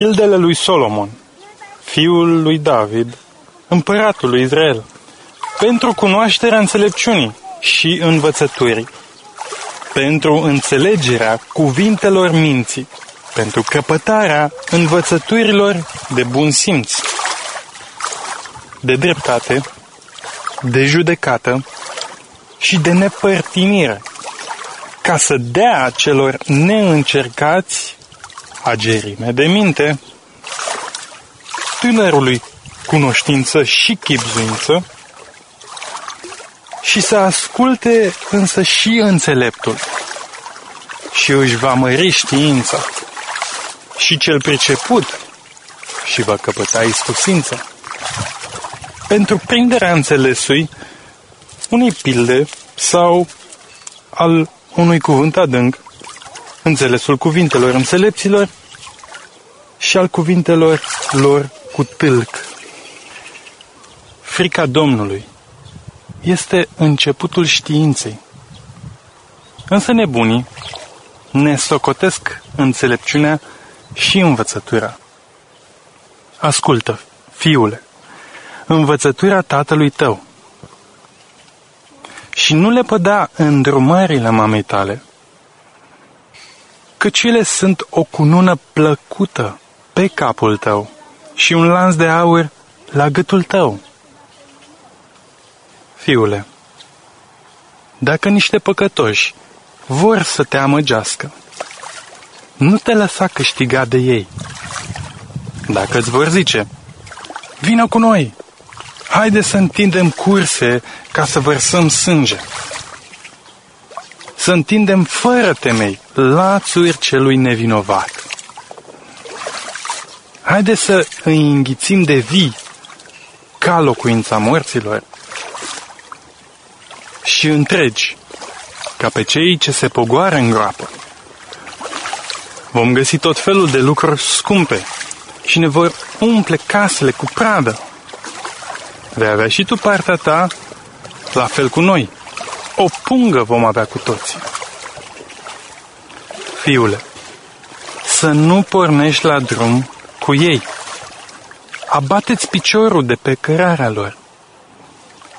Pildele lui Solomon, fiul lui David, împăratul lui Israel, pentru cunoașterea înțelepciunii și învățăturii, pentru înțelegerea cuvintelor minții, pentru căpătarea învățăturilor de bun simț, de dreptate, de judecată și de nepărtinire, ca să dea celor neîncercați agerime de minte, tânărului cunoștință și chipzuință și să asculte însă și înțeleptul și își va mări știința și cel priceput și va căpăta iscusința. Pentru prinderea înțelesului unei pilde sau al unui cuvânt adânc, înțelesul cuvintelor înțelepților și al cuvintelor lor cu tâlc. Frica Domnului este începutul științei. Însă nebunii ne socotesc înțelepciunea și învățătura. Ascultă, fiule, învățătura tatălui tău și nu le păda îndrumările mamei tale, căci ele sunt o cunună plăcută pe capul tău și un lanț de aur la gâtul tău. Fiule, dacă niște păcătoși vor să te amăgească, nu te lăsa câștiga de ei. Dacă îți vor zice, vină cu noi, haide să întindem curse ca să vărsăm sânge. Să întindem fără temei lațuri celui nevinovat. Haide să îi înghițim de vii ca locuința morților și întregi, ca pe cei ce se pogoară în groapă. Vom găsi tot felul de lucruri scumpe și ne vor umple casele cu pradă. Vei avea și tu partea ta, la fel cu noi. O pungă vom avea cu toții. Fiule, să nu pornești la drum cu ei. Abateți piciorul de pe cărarea lor,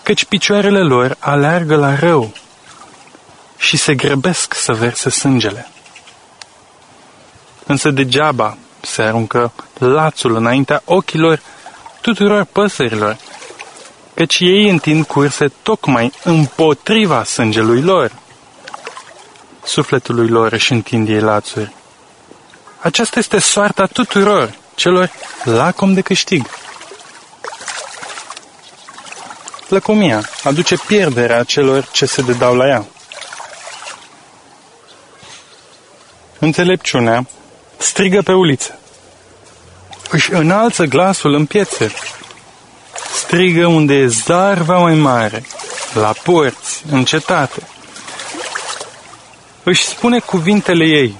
căci picioarele lor aleargă la rău și se grăbesc să verse sângele. Însă degeaba se aruncă lațul înaintea ochilor tuturor păsărilor, căci ei întind curse tocmai împotriva sângelui lor. Sufletului lor își întind ei lațuri. Aceasta este soarta tuturor celor lacom de câștig. Lăcomia aduce pierderea celor ce se dedau la ea. Înțelepciunea strigă pe uliță. Își înalță glasul în piețe. Strigă unde e zarva mai mare, la porți, în cetate. Își spune cuvintele ei.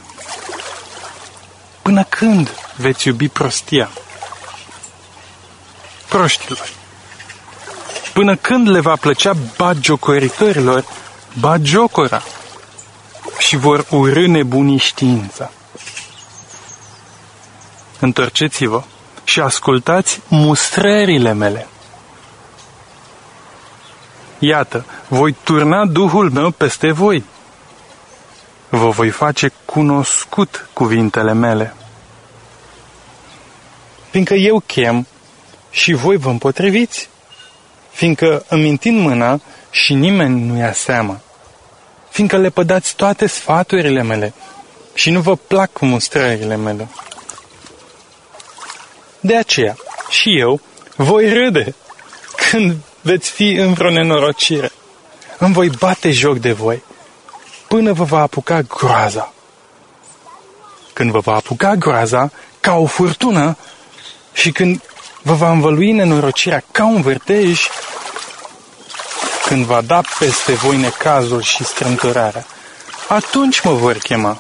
Până când veți iubi prostia? Proștilor, până când le va plăcea bagiocoritorilor bagiocora și vor urâ nebunii știința? Întorceți-vă și ascultați mustrările mele. Iată, voi turna Duhul meu peste voi. Vă voi face cunoscut cuvintele mele fiindcă eu chem și voi vă împotriviți, fiindcă îmi întind mâna și nimeni nu ia seama, fiindcă le pădați toate sfaturile mele și nu vă plac mustrările mele. De aceea, și eu voi râde când veți fi în vreo nenorocire. Îmi voi bate joc de voi până vă va apuca groaza. Când vă va apuca groaza, ca o furtună, și când vă va învălui nenorocirea ca un vârtej, când va da peste voi necazul și strâmtorarea, atunci mă vor chema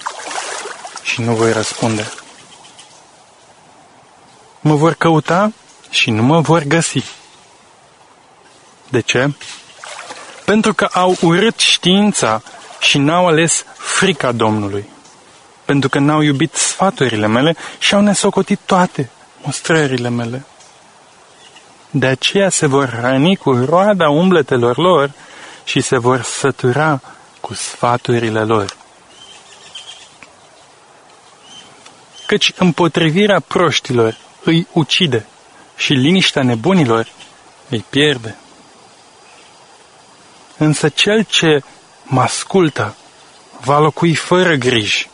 și nu voi răspunde. Mă vor căuta și nu mă vor găsi. De ce? Pentru că au urât știința și n-au ales frica Domnului. pentru că n-au iubit sfaturile mele și au nesocotit toate mustrările mele. De aceea se vor hrăni cu roada umbletelor lor și se vor sătura cu sfaturile lor. Căci împotrivirea proștilor îi ucide și liniștea nebunilor îi pierde. Însă cel ce mă ascultă va locui fără griji,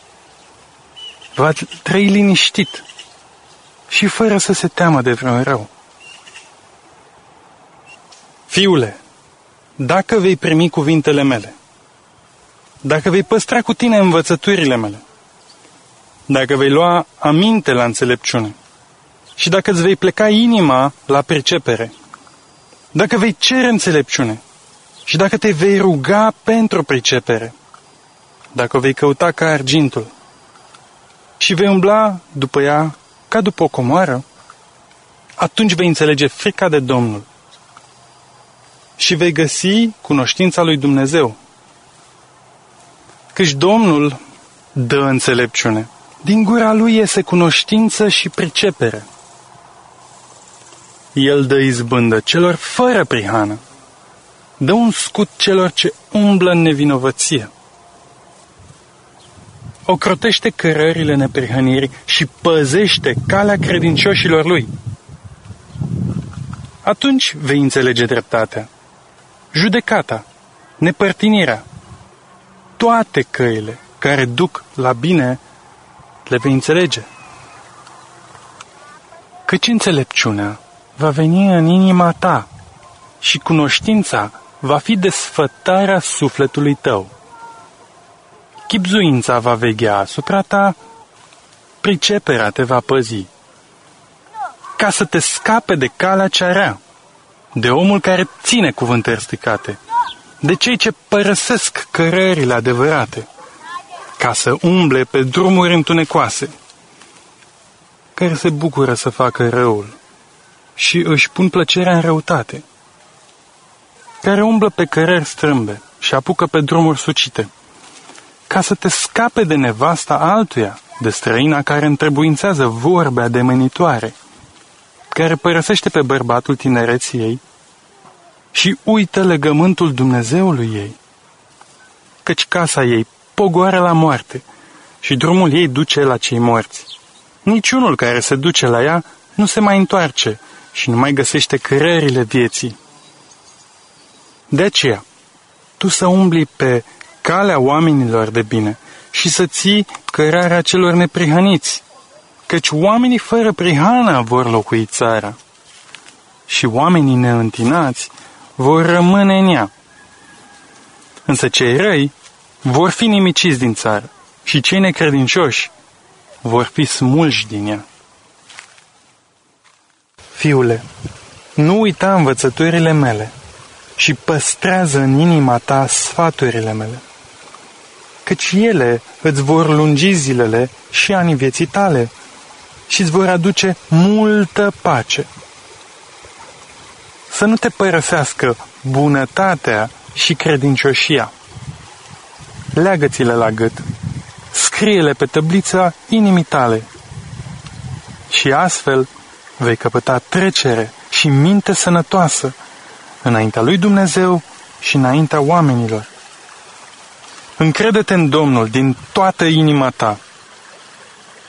va trăi liniștit și fără să se teamă de vreun rău. Fiule, dacă vei primi cuvintele mele, dacă vei păstra cu tine învățăturile mele, dacă vei lua aminte la înțelepciune și dacă îți vei pleca inima la pricepere, dacă vei cere înțelepciune și dacă te vei ruga pentru pricepere, dacă o vei căuta ca argintul și vei umbla după ea ca după o comoară, atunci vei înțelege frica de Domnul și vei găsi cunoștința lui Dumnezeu. Căci Domnul dă înțelepciune. Din gura lui iese cunoștință și pricepere. El dă izbândă celor fără prihană. Dă un scut celor ce umblă în nevinovăție. Ocrotește cărările neprihănirii și păzește calea credincioșilor lui. Atunci vei înțelege dreptatea, judecata, nepărtinirea, toate căile care duc la bine le vei înțelege. Căci înțelepciunea va veni în inima ta și cunoștința va fi desfătarea sufletului tău. Chipzuința va veghea asupra ta, priceperea te va păzi, ca să te scape de calea cea rea, de omul care ține cuvântări stricate, de cei ce părăsesc cărările adevărate, ca să umble pe drumuri întunecoase, care se bucură să facă răul și își pun plăcerea în răutate, care umblă pe cărări strâmbe și apucă pe drumuri sucite, ca să te scape de nevasta altuia, de străina care întrebuințează vorbe ademenitoare, care părăsește pe bărbatul tinereții ei și uită legământul Dumnezeului ei, căci casa ei pogoară la moarte și drumul ei duce la cei morți. Niciunul care se duce la ea nu se mai întoarce și nu mai găsește cărările vieții. De aceea, tu să umbli pe calea oamenilor de bine și să ții cărarea celor neprihăniți, căci oamenii fără prihană vor locui țara și oamenii neîntinați vor rămâne în ea. Însă cei răi vor fi nimiciți din țară și cei necredincioși vor fi smulși din ea. Fiule, nu uita învățăturile mele și păstrează în inima ta sfaturile mele, căci ele îți vor lungi zilele și anii vieții tale și îți vor aduce multă pace. Să nu te părăsească bunătatea și credincioșia leagă-ți-le la gât, scrie-le pe tăblița inimii tale și astfel vei căpăta trecere și minte sănătoasă înaintea lui Dumnezeu și înaintea oamenilor. Încrede-te în Domnul din toată inima ta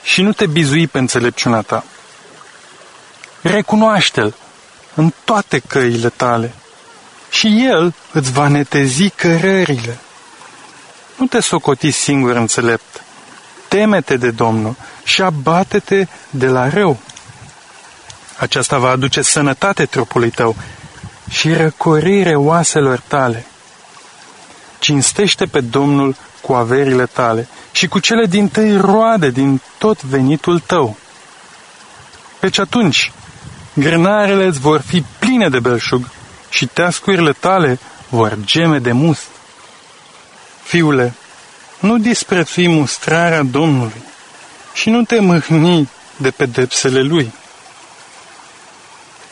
și nu te bizui pe înțelepciunea ta. Recunoaște-L în toate căile tale și El îți va netezi cărările. Nu te socoti singur înțelept. Temete de Domnul și abate-te de la rău. Aceasta va aduce sănătate trupului tău și răcorire oaselor tale. Cinstește pe Domnul cu averile tale și cu cele din tăi roade din tot venitul tău. Căci atunci grânarele îți vor fi pline de belșug și teascurile tale vor geme de must. Fiule, nu disprețui mustrarea Domnului și nu te mâhni de pedepsele Lui.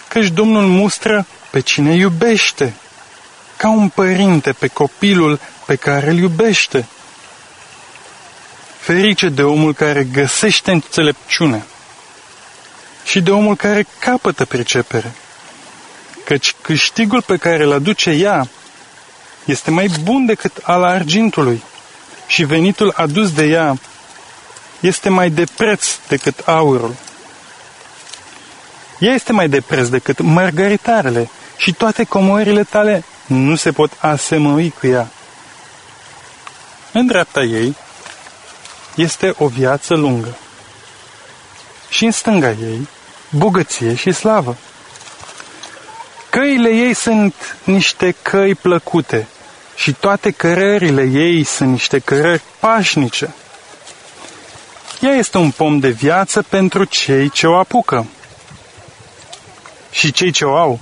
Căci Domnul mustră pe cine iubește, ca un părinte pe copilul pe care îl iubește. Ferice de omul care găsește înțelepciune și de omul care capătă pricepere, căci câștigul pe care îl aduce ea este mai bun decât al argintului și venitul adus de ea este mai de preț decât aurul. Ea este mai de preț decât margaritarele și toate comorile tale nu se pot asemănui cu ea. În dreapta ei este o viață lungă și în stânga ei bogăție și slavă. Căile ei sunt niște căi plăcute și toate cărările ei sunt niște cărări pașnice. Ea este un pom de viață pentru cei ce o apucă. Și cei ce o au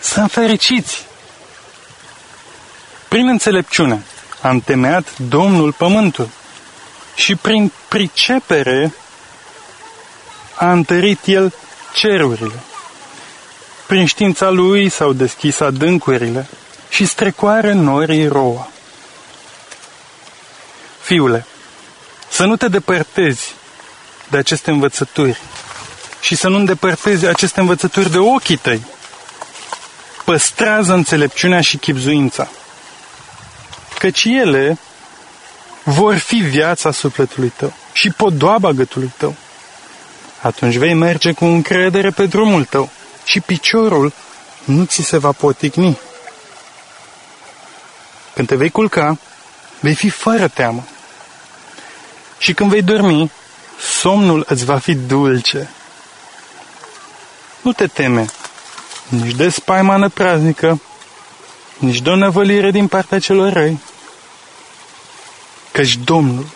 sunt fericiți. Prin înțelepciune a întemeiat Domnul pământul și prin pricepere a întărit El cerurile. Prin știința Lui s-au deschis adâncurile și strecoare norii roa. Fiule, să nu te depărtezi de aceste învățături și să nu îndepărtezi aceste învățături de ochii tăi. Păstrează înțelepciunea și chipzuința, căci ele vor fi viața sufletului tău și podoaba gâtului tău. Atunci vei merge cu încredere pe drumul tău și piciorul nu ți se va poticni. Când te vei culca, vei fi fără teamă. Și când vei dormi, somnul îți va fi dulce. Nu te teme nici de spaima praznică, nici de o năvălire din partea celor răi, căci Domnul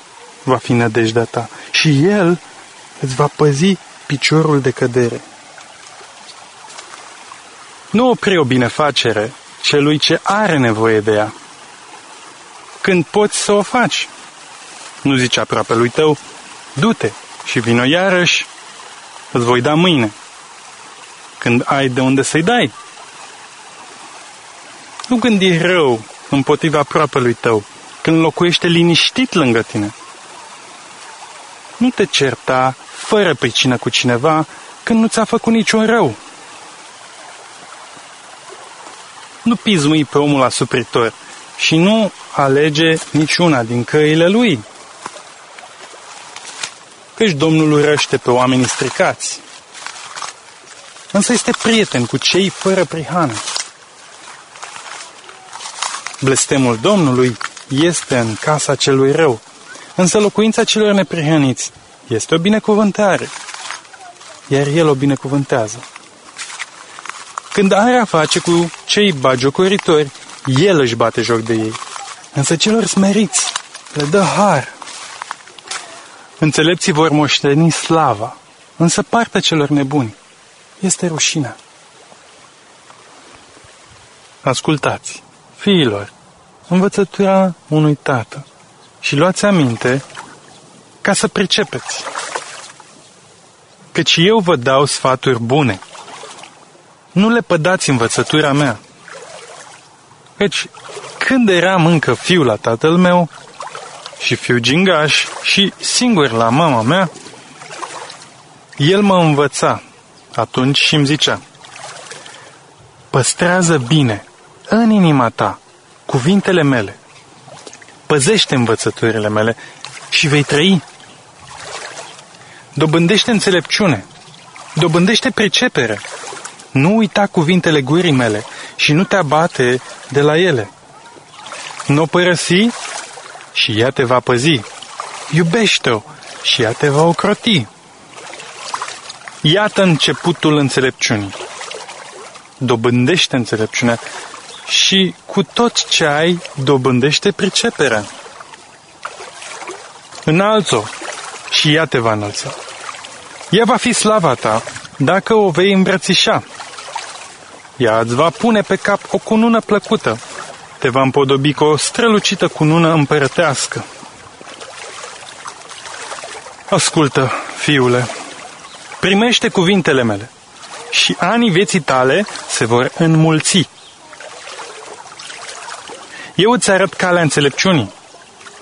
va fi nădejdea ta și El îți va păzi piciorul de cădere. Nu opri o binefacere celui ce are nevoie de ea, când poți să o faci. Nu zice aproape lui tău, du-te și vino iarăși, îți voi da mâine, când ai de unde să-i dai. Nu gândi rău împotriva aproapelui tău, când locuiește liniștit lângă tine. Nu te certa fără pricină cu cineva când nu ți-a făcut niciun rău. Nu pismui pe omul asupritor și nu alege niciuna din căile lui. Căci Domnul urăște pe oamenii stricați, însă este prieten cu cei fără prihană. Blestemul Domnului este în casa celui rău, însă locuința celor neprihăniți este o binecuvântare, iar El o binecuvântează. Când are a face cu cei bagiocoritori, El își bate joc de ei, însă celor smeriți le dă har. Înțelepții vor moșteni slava, însă partea celor nebuni este rușinea. Ascultați, fiilor, învățătura unui tată și luați aminte ca să pricepeți. Căci eu vă dau sfaturi bune. Nu le pădați învățătura mea. Căci când eram încă fiu la tatăl meu și fiu gingaș și singur la mama mea, el mă învăța atunci și îmi zicea, păstrează bine în inima ta cuvintele mele, păzește învățăturile mele și vei trăi. Dobândește înțelepciune, dobândește pricepere. Nu uita cuvintele gurii mele și nu te abate de la ele. Nu o părăsi și ea te va păzi. Iubește-o și ea te va ocroti. Iată începutul înțelepciunii. Dobândește înțelepciunea și cu tot ce ai dobândește priceperea. Înalță-o și ea te va înălța. Ea va fi slava ta dacă o vei îmbrățișa. Ea îți va pune pe cap o cunună plăcută, te va împodobi cu o strălucită cunună împărătească. Ascultă, fiule, primește cuvintele mele și anii vieții tale se vor înmulți. Eu îți arăt calea înțelepciunii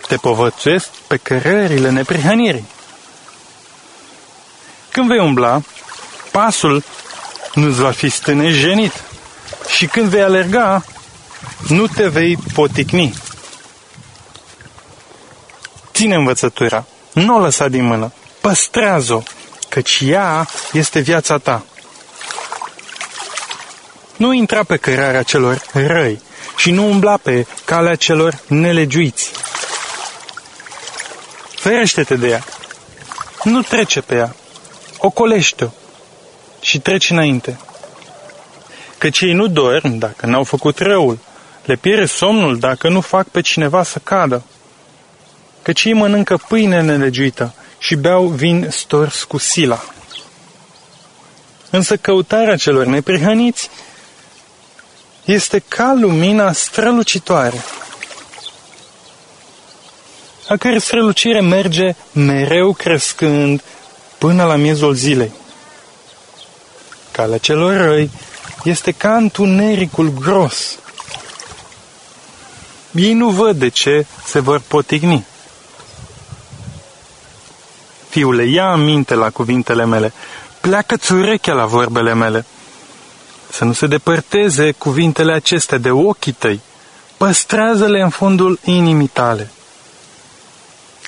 te povățuiesc pe cărările neprihănirii. Când vei umbla, pasul nu-ți va fi stânejenit și când vei alerga, nu te vei poticni. Ține învățătura, nu o lăsa din mână, păstrează-o, căci ea este viața ta. Nu intra pe cărarea celor răi și nu umbla pe calea celor nelegiuiți. Ferește-te de ea. Nu trece pe ea. Ocolește-o și treci înainte. Căci ei nu dorm dacă n-au făcut răul. Le pierde somnul dacă nu fac pe cineva să cadă. Căci ei mănâncă pâine nelegiuită și beau vin stors cu sila. Însă căutarea celor neprihăniți este ca lumina strălucitoare, a cărei strălucire merge mereu crescând până la miezul zilei. Calea celor răi este ca întunericul gros. Ei nu văd de ce se vor potigni. Fiule, ia aminte la cuvintele mele, pleacă-ți urechea la vorbele mele. Să nu se depărteze cuvintele acestea de ochii tăi, păstrează-le în fundul inimii tale.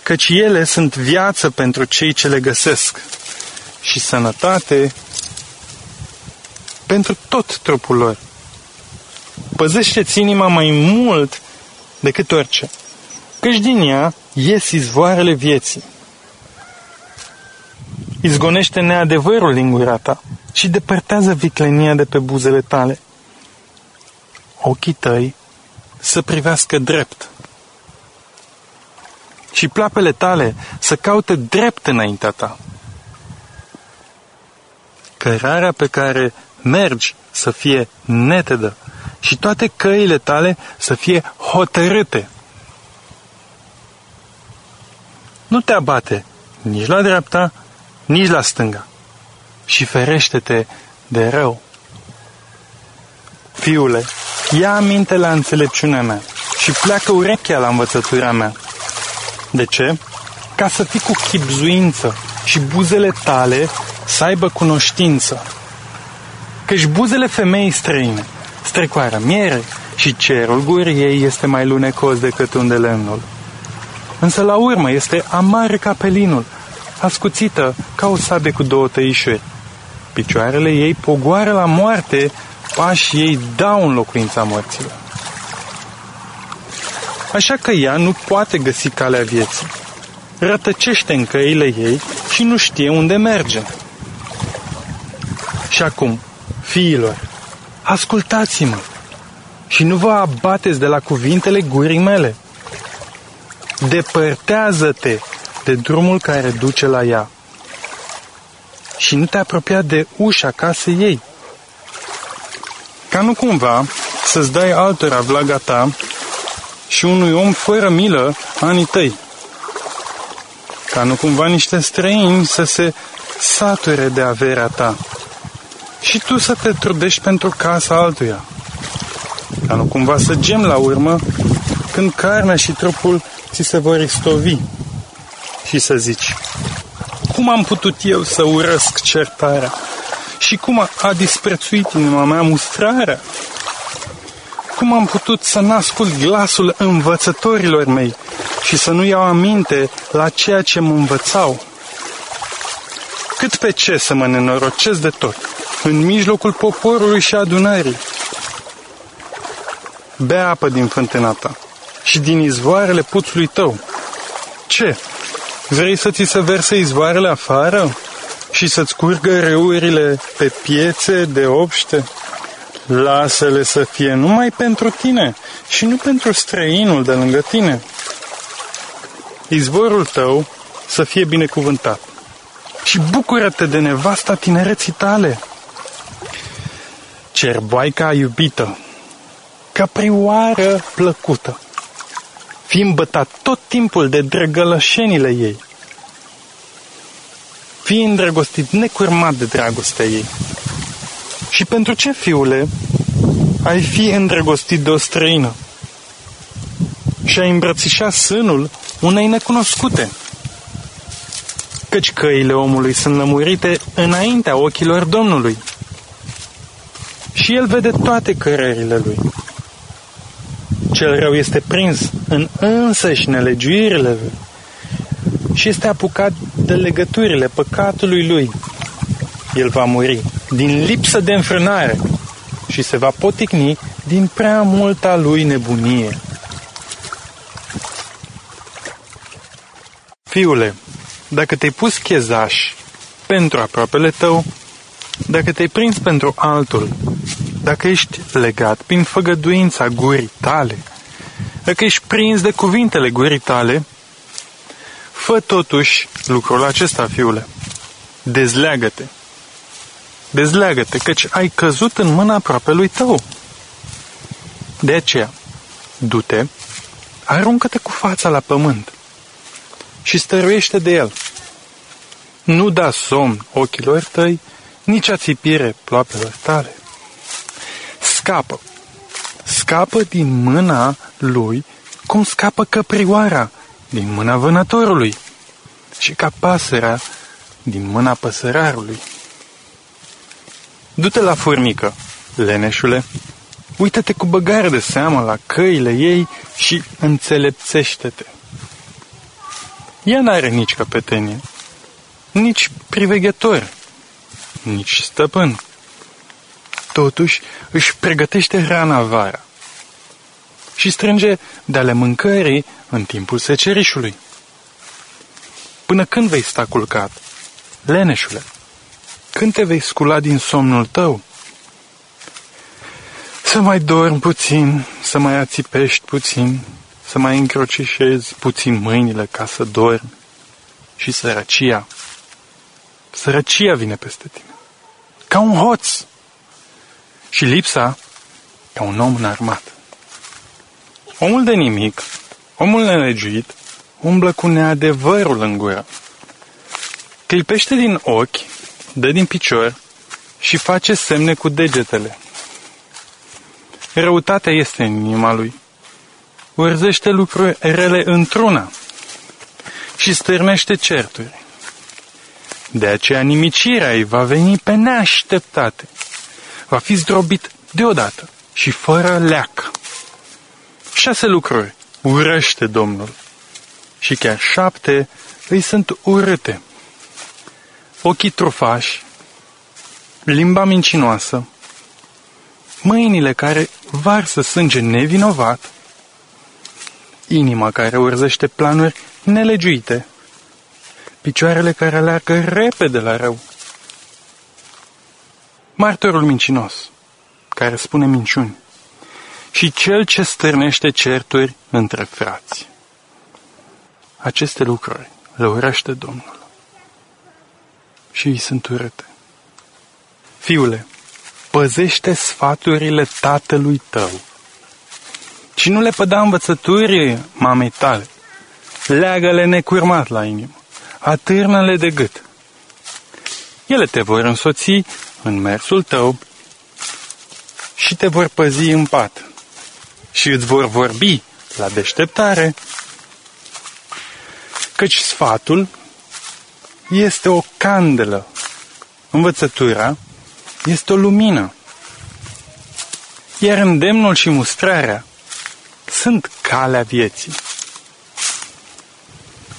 Căci ele sunt viață pentru cei ce le găsesc și sănătate pentru tot trupul lor. Păzește-ți inima mai mult decât orice, căci din ea ies izvoarele vieții. Izgonește neadevărul din gura ta și depărtează viclenia de pe buzele tale. Ochii tăi să privească drept și plapele tale să caute drept înaintea ta. Cărarea pe care mergi să fie netedă și toate căile tale să fie hotărâte. Nu te abate nici la dreapta, nici la stânga și ferește-te de rău. Fiule, ia aminte la înțelepciunea mea și pleacă urechea la învățătura mea. De ce? Ca să fii cu chipzuință și buzele tale să aibă cunoștință. Căci buzele femeii străine strecoară miere și cerul gurii ei este mai lunecos decât unde lemnul. Însă la urmă este amar ca pelinul, ascuțită ca o sabie cu două tăișuri. Picioarele ei pogoară la moarte, pașii ei dau în locuința morților. Așa că ea nu poate găsi calea vieții. Rătăcește în căile ei și nu știe unde merge. Și acum, fiilor, ascultați-mă și nu vă abateți de la cuvintele gurii mele. Depărtează-te de drumul care duce la ea și nu te apropia de ușa casei ei. Ca nu cumva să-ți dai altora vlaga ta și unui om fără milă anii tăi. Ca nu cumva niște străini să se sature de averea ta și tu să te trudești pentru casa altuia. Ca nu cumva să gem la urmă când carnea și trupul ți se vor istovi și să zici, cum am putut eu să urăsc certarea și cum a disprețuit inima mea mustrarea? Cum am putut să n-ascult glasul învățătorilor mei și să nu iau aminte la ceea ce mă învățau? Cât pe ce să mă nenorocesc de tot, în mijlocul poporului și adunării? Bea apă din fântâna ta și din izvoarele puțului tău. Ce? Vrei să ți se verse izvoarele afară și să-ți curgă reurile pe piețe de obște? Lasă-le să fie numai pentru tine și nu pentru străinul de lângă tine. Izvorul tău să fie binecuvântat și bucură-te de nevasta tinereții tale. Cerboaica iubită, caprioară plăcută, fi îmbătat tot timpul de drăgălășenile ei. Fii îndrăgostit necurmat de dragostea ei. Și pentru ce, fiule, ai fi îndrăgostit de o străină și ai îmbrățișa sânul unei necunoscute. Căci căile omului sunt lămurite înaintea ochilor Domnului. Și el vede toate cărările lui. Cel rău este prins în însăși nelegiuirile lui și este apucat de legăturile păcatului lui. El va muri din lipsă de înfrânare și se va poticni din prea multa lui nebunie. Fiule, dacă te-ai pus chezaș pentru aproapele tău, dacă te-ai prins pentru altul, dacă ești legat prin făgăduința gurii tale, dacă ești prins de cuvintele gurii tale, fă totuși lucrul acesta, fiule. Dezleagă-te. Dezleagă-te, căci ai căzut în mâna lui tău. De aceea, du-te, aruncă-te cu fața la pământ și stăruiește de el. Nu da somn ochilor tăi, nici ațipire ploapelor tale. Scapă, scapă din mâna lui cum scapă căprioara din mâna vânătorului și ca pasărea din mâna păsărarului. Du-te la furnică, leneșule, uită-te cu băgare de seamă la căile ei și înțelepțește-te. Ea n-are nici căpetenie, nici priveghetor, nici stăpân. Totuși își pregătește hrana vara și strânge de ale mâncării în timpul secerișului. Până când vei sta culcat, leneșule? Când te vei scula din somnul tău? Să mai dormi puțin, să mai ațipești puțin, să mai încrocișezi puțin mâinile ca să dormi. Și sărăcia, sărăcia vine peste tine, ca un hoț. Și lipsa, ca un om înarmat. Omul de nimic, omul nelegiuit, umblă cu neadevărul în gură. Clipește din ochi, dă din picior și face semne cu degetele. Răutatea este în inima lui. Urzește lucruri rele într-una și stârnește certuri. De aceea nimicirea îi va veni pe neașteptate. Va fi zdrobit deodată și fără leac. Șase lucruri urăște Domnul și chiar șapte îi sunt urâte. Ochii trufași, limba mincinoasă, mâinile care varsă sânge nevinovat, inima care urzește planuri nelegiuite, picioarele care alergă repede la rău, martorul mincinos, care spune minciuni, și cel ce stârnește certuri între frați. Aceste lucruri le urăște Domnul și îi sunt urâte. Fiule, păzește sfaturile tatălui tău și nu le păda învățăturii mamei tale. Leagă-le necurmat la inimă, atârnă-le de gât. Ele te vor însoți în mersul tău și te vor păzi în pat și îți vor vorbi la deșteptare, căci sfatul este o candelă, învățătura este o lumină, iar îndemnul și mustrarea sunt calea vieții.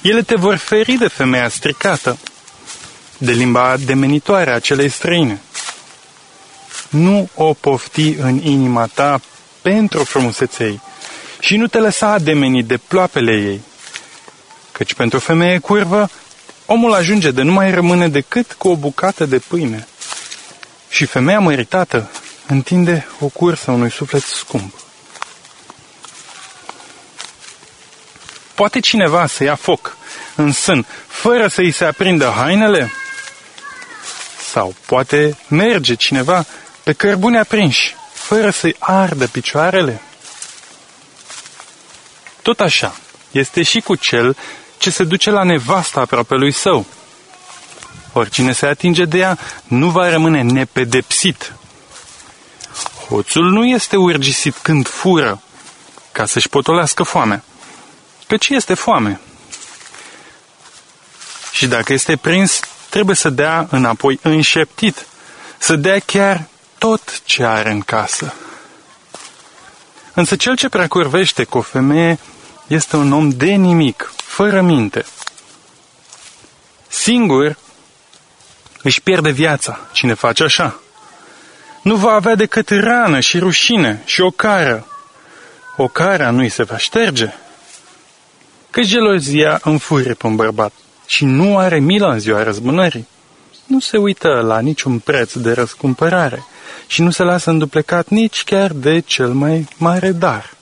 Ele te vor feri de femeia stricată, de limba demenitoare a celei străine. Nu o pofti în inima ta pentru frumusețea ei și nu te lăsa ademenit de ploapele ei, căci pentru femeie curvă omul ajunge de nu mai rămâne decât cu o bucată de pâine. Și femeia măritată întinde o cursă unui suflet scump. Poate cineva să ia foc în sân fără să îi se aprindă hainele? Sau poate merge cineva pe cărbune aprinși fără să-i ardă picioarele? Tot așa este și cu cel ce se duce la nevasta aproape lui său. Oricine se atinge de ea nu va rămâne nepedepsit. Hoțul nu este urgisit când fură, ca să-și potolească foamea, căci este foame Și dacă este prins, trebuie să dea înapoi înșeptit, să dea chiar tot ce are în casă. Însă cel ce prea curvește cu o femeie este un om de nimic, fără minte. Singur își pierde viața cine face așa. Nu va avea decât rană și rușine și o cară. O cara nu-i se va șterge. Că gelozia înfurie pe un bărbat și nu are milă în ziua răzbunării. Nu se uită la niciun preț de răscumpărare și nu se lasă înduplecat nici chiar de cel mai mare dar.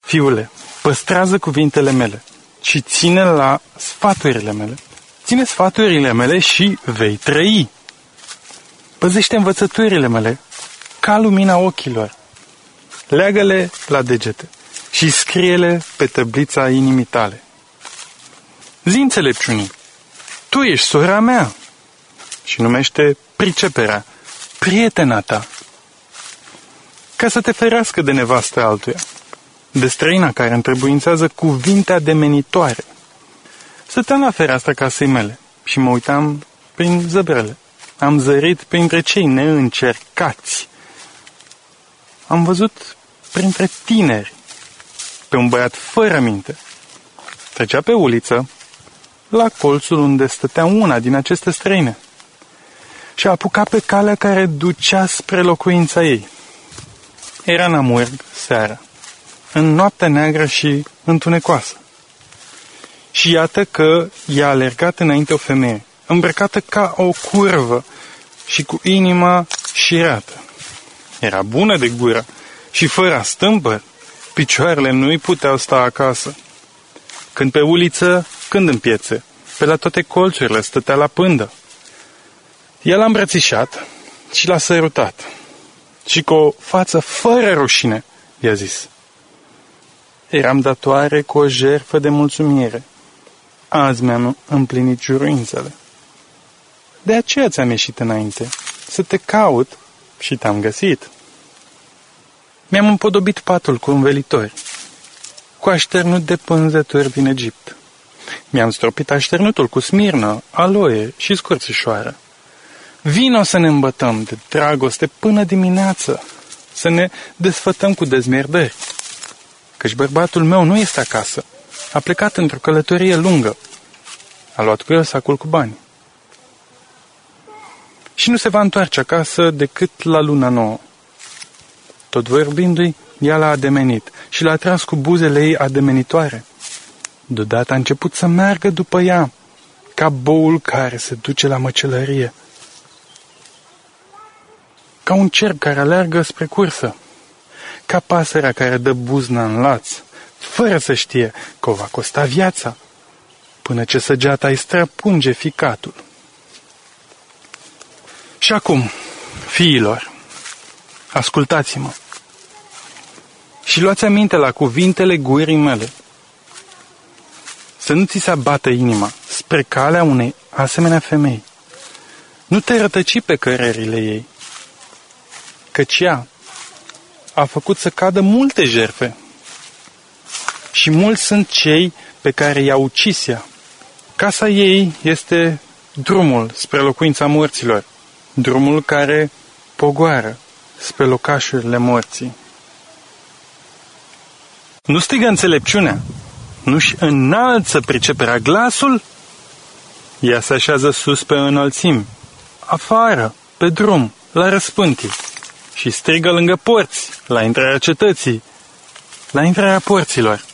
Fiule, păstrează cuvintele mele și ține la sfaturile mele. Ține sfaturile mele și vei trăi. Păzește învățăturile mele ca lumina ochilor. Leagă-le la degete și scrie-le pe tăblița inimii tale. Zi înțelepciunii, tu ești sora mea și numește priceperea, prietena ta, ca să te ferească de nevastă altuia, de străina care întrebuințează cuvinte ademenitoare. Stăteam la fereastra casei mele și mă uitam prin zăbrele. Am zărit printre cei neîncercați. Am văzut printre tineri pe un băiat fără minte. Trecea pe uliță, la colțul unde stătea una din aceste străine și a apucat pe calea care ducea spre locuința ei. Era în amurg seara, în noaptea neagră și întunecoasă. Și iată că i-a alergat înainte o femeie, îmbrăcată ca o curvă și cu inima șirată. Era bună de gură și fără stâmpă, picioarele nu-i puteau sta acasă. Când pe uliță, când în piețe, pe la toate colțurile stătea la pândă. El a îmbrățișat și l-a sărutat. Și cu o față fără rușine, i-a zis. Eram datoare cu o jertfă de mulțumire. Azi mi-am împlinit juruințele. De aceea ți-am ieșit înainte, să te caut și te-am găsit. Mi-am împodobit patul cu învelitori, cu așternut de pânzături din Egipt. Mi-am stropit așternutul cu smirnă, aloe și scurțișoară. Vino să ne îmbătăm de dragoste până dimineață, să ne desfătăm cu dezmierdări. Căci bărbatul meu nu este acasă, a plecat într-o călătorie lungă. A luat cu el sacul cu bani. Și nu se va întoarce acasă decât la luna nouă. Tot vorbindu-i, ea l-a ademenit și l-a tras cu buzele ei ademenitoare. Deodată a început să meargă după ea, ca boul care se duce la măcelărie ca un cerc care alergă spre cursă, ca pasărea care dă buzna în laț, fără să știe că o va costa viața, până ce săgeata îi străpunge ficatul. Și acum, fiilor, ascultați-mă și luați aminte la cuvintele gurii mele. Să nu ți se abată inima spre calea unei asemenea femei. Nu te rătăci pe cărările ei, căci ea a făcut să cadă multe jerfe. Și mulți sunt cei pe care i-a ucis ea. Casa ei este drumul spre locuința morților, drumul care pogoară spre locașurile morții. Nu strigă înțelepciunea, nu-și înalță priceperea glasul, ea se așează sus pe înălțimi, afară, pe drum, la răspântii și strigă lângă porți, la intrarea cetății, la intrarea porților.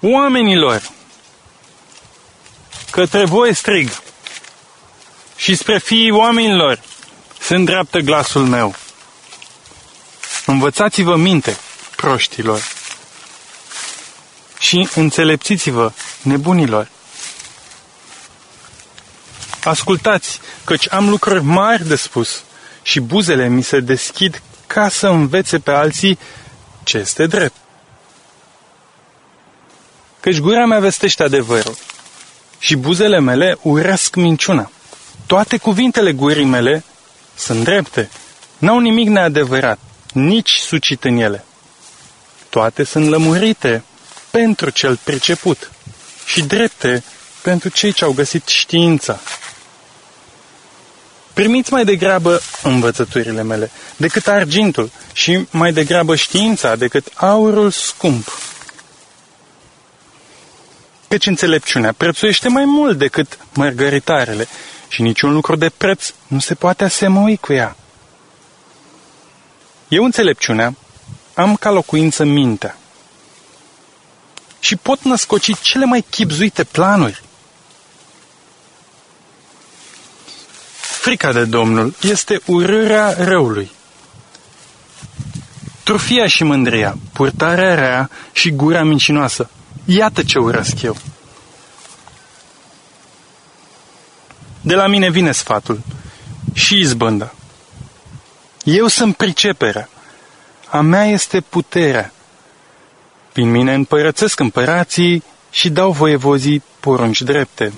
Oamenilor, către voi strig și spre fiii oamenilor se îndreaptă glasul meu. Învățați-vă minte, proștilor, și înțelepțiți-vă, nebunilor. Ascultați, căci am lucruri mari de spus și buzele mi se deschid ca să învețe pe alții ce este drept. Căci gura mea vestește adevărul și buzele mele urăsc minciuna. Toate cuvintele gurii mele sunt drepte, n-au nimic neadevărat, nici sucit în ele. Toate sunt lămurite pentru cel priceput. și drepte pentru cei ce au găsit știința. Primiți mai degrabă învățăturile mele decât argintul și mai degrabă știința decât aurul scump. Căci înțelepciunea prețuiește mai mult decât mărgăritarele și niciun lucru de preț nu se poate asemui cu ea. Eu înțelepciunea am ca locuință mintea și pot născoci cele mai chipzuite planuri. Frica de Domnul este urârea răului. Trufia și mândria, purtarea rea și gura mincinoasă. Iată ce urăsc eu. De la mine vine sfatul și izbânda. Eu sunt priceperea. A mea este puterea. Prin mine împărățesc împărații și dau voievozii porunci drepte.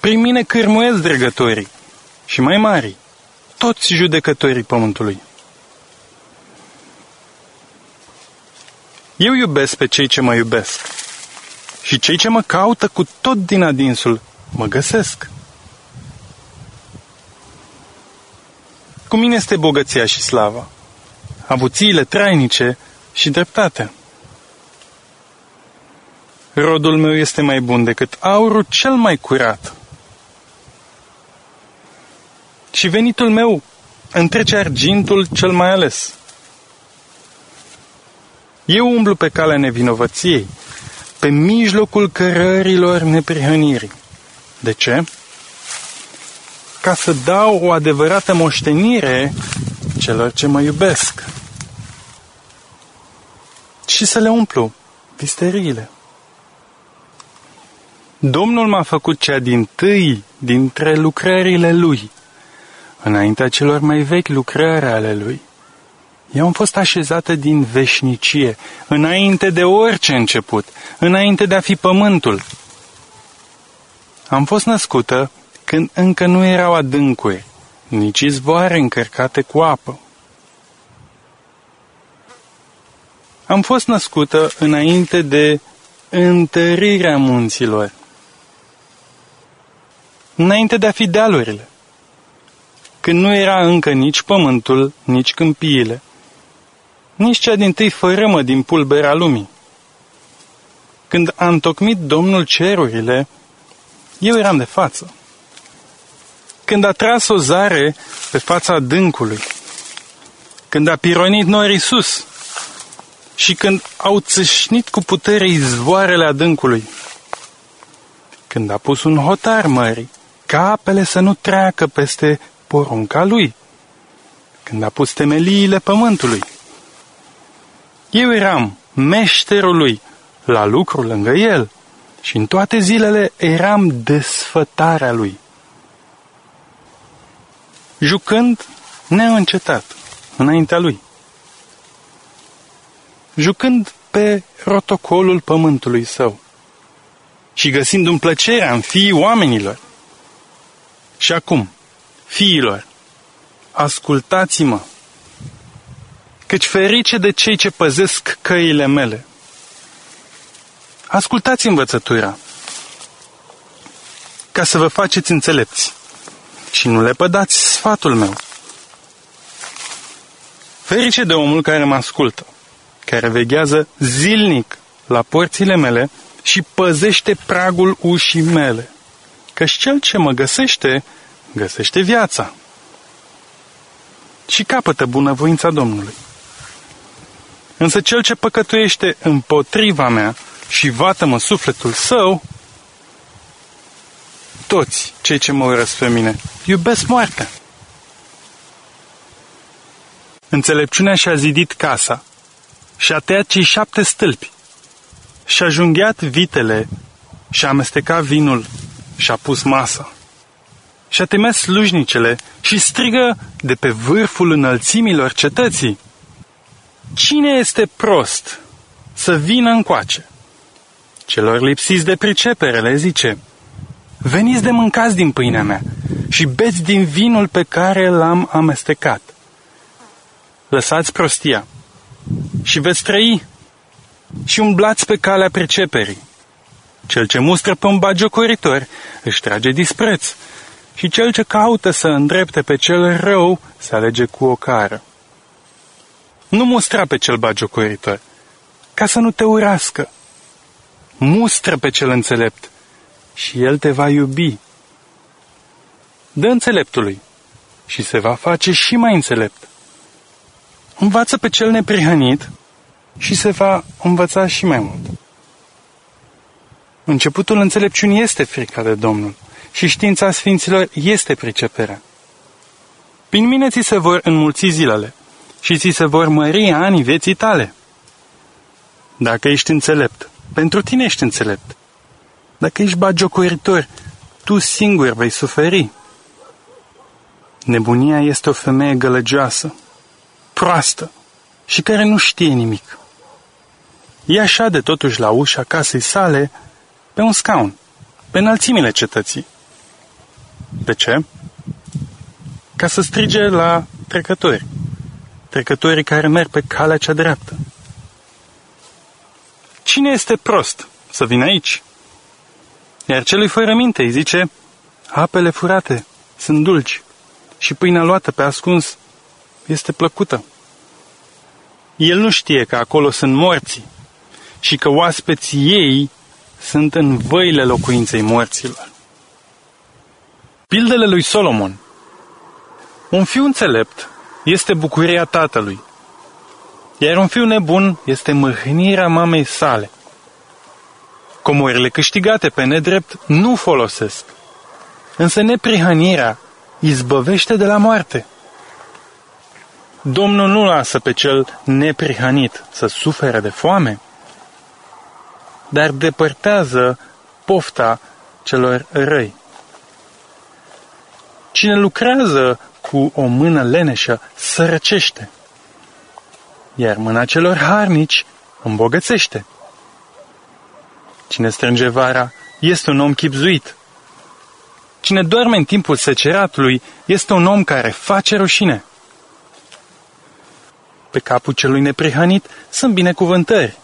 Prin mine cârmuiesc dregătorii și mai mari, toți judecătorii pământului. Eu iubesc pe cei ce mă iubesc și cei ce mă caută cu tot din adinsul mă găsesc. Cu mine este bogăția și slava, avuțiile trainice și dreptatea. Rodul meu este mai bun decât aurul cel mai curat. Și venitul meu întrece argintul cel mai ales. Eu umblu pe calea nevinovăției, pe mijlocul cărărilor neprihănirii. De ce? Ca să dau o adevărată moștenire celor ce mă iubesc și să le umplu visteriile. Domnul m-a făcut cea din tâi dintre lucrările Lui, înaintea celor mai vechi lucrări ale Lui. Eu am fost așezată din veșnicie, înainte de orice început, înainte de a fi pământul. Am fost născută când încă nu erau adâncuri, nici izvoare încărcate cu apă. Am fost născută înainte de întărirea munților, înainte de a fi dealurile, când nu era încă nici pământul, nici câmpiile, nici cea din tâi fărâmă din pulbera lumii. Când a întocmit Domnul cerurile, eu eram de față. Când a tras o zare pe fața adâncului, când a pironit norii sus și când au țâșnit cu putere izvoarele adâncului, când a pus un hotar mării, ca apele să nu treacă peste porunca lui, când a pus temeliile pământului. Eu eram meșterul lui la lucru lângă el și în toate zilele eram desfătarea lui. Jucând neîncetat înaintea lui. Jucând pe rotocolul pământului său și găsindu-mi plăcerea în fiii oamenilor. Și acum, fiilor, ascultați-mă, căci ferice de cei ce păzesc căile mele. Ascultați învățătura, ca să vă faceți înțelepți și nu le pădați sfatul meu. Ferice de omul care mă ascultă, care veghează zilnic la porțile mele și păzește pragul ușii mele, căci cel ce mă găsește, găsește viața și capătă bunăvoința Domnului. Însă cel ce păcătuiește împotriva mea și vată-mă sufletul său, toți cei ce mă urăsc pe mine iubesc moartea. Înțelepciunea și-a zidit casa și-a tăiat cei șapte stâlpi și-a junghiat vitele și-a amestecat vinul și-a pus masa. Și-a temes slujnicele și strigă de pe vârful înălțimilor cetății. Cine este prost să vină încoace? Celor lipsiți de pricepere le zice, veniți de mâncați din pâinea mea și beți din vinul pe care l-am amestecat. Lăsați prostia și veți trăi și umblați pe calea priceperii. Cel ce mustră pe un bagiocoritor își trage dispreț și cel ce caută să îndrepte pe cel rău se alege cu o cară. Nu mustra pe cel bagiocoritor, ca să nu te urască. Mustră pe cel înțelept și el te va iubi. Dă înțeleptului și se va face și mai înțelept. Învață pe cel neprihănit și se va învăța și mai mult. Începutul înțelepciunii este frica de Domnul și știința Sfinților este priceperea. Prin mine ți se vor înmulți zilele și ți se vor mări anii vieții tale. Dacă ești înțelept, pentru tine ești înțelept. Dacă ești bagiocoritor, tu singur vei suferi. Nebunia este o femeie gălăgioasă, proastă și care nu știe nimic. Ea șade totuși la ușa casei sale pe un scaun, pe înălțimile cetății. De ce? Ca să strige la trecători, trecătorii care merg pe calea cea dreaptă. Cine este prost să vină aici? Iar celui fără minte îi zice, apele furate sunt dulci și pâinea luată pe ascuns este plăcută. El nu știe că acolo sunt morții și că oaspeții ei sunt în văile locuinței morților. Pildele lui Solomon Un fiu înțelept este bucuria tatălui, iar un fiu nebun este mâhnirea mamei sale. Comorile câștigate pe nedrept nu folosesc, însă neprihănirea izbăvește de la moarte. Domnul nu lasă pe cel neprihănit să sufere de foame, dar depărtează pofta celor răi. Cine lucrează cu o mână leneșă sărăcește, iar mâna celor harnici îmbogățește. Cine strânge vara este un om chipzuit. Cine doarme în timpul seceratului este un om care face rușine. Pe capul celui neprihănit sunt binecuvântări,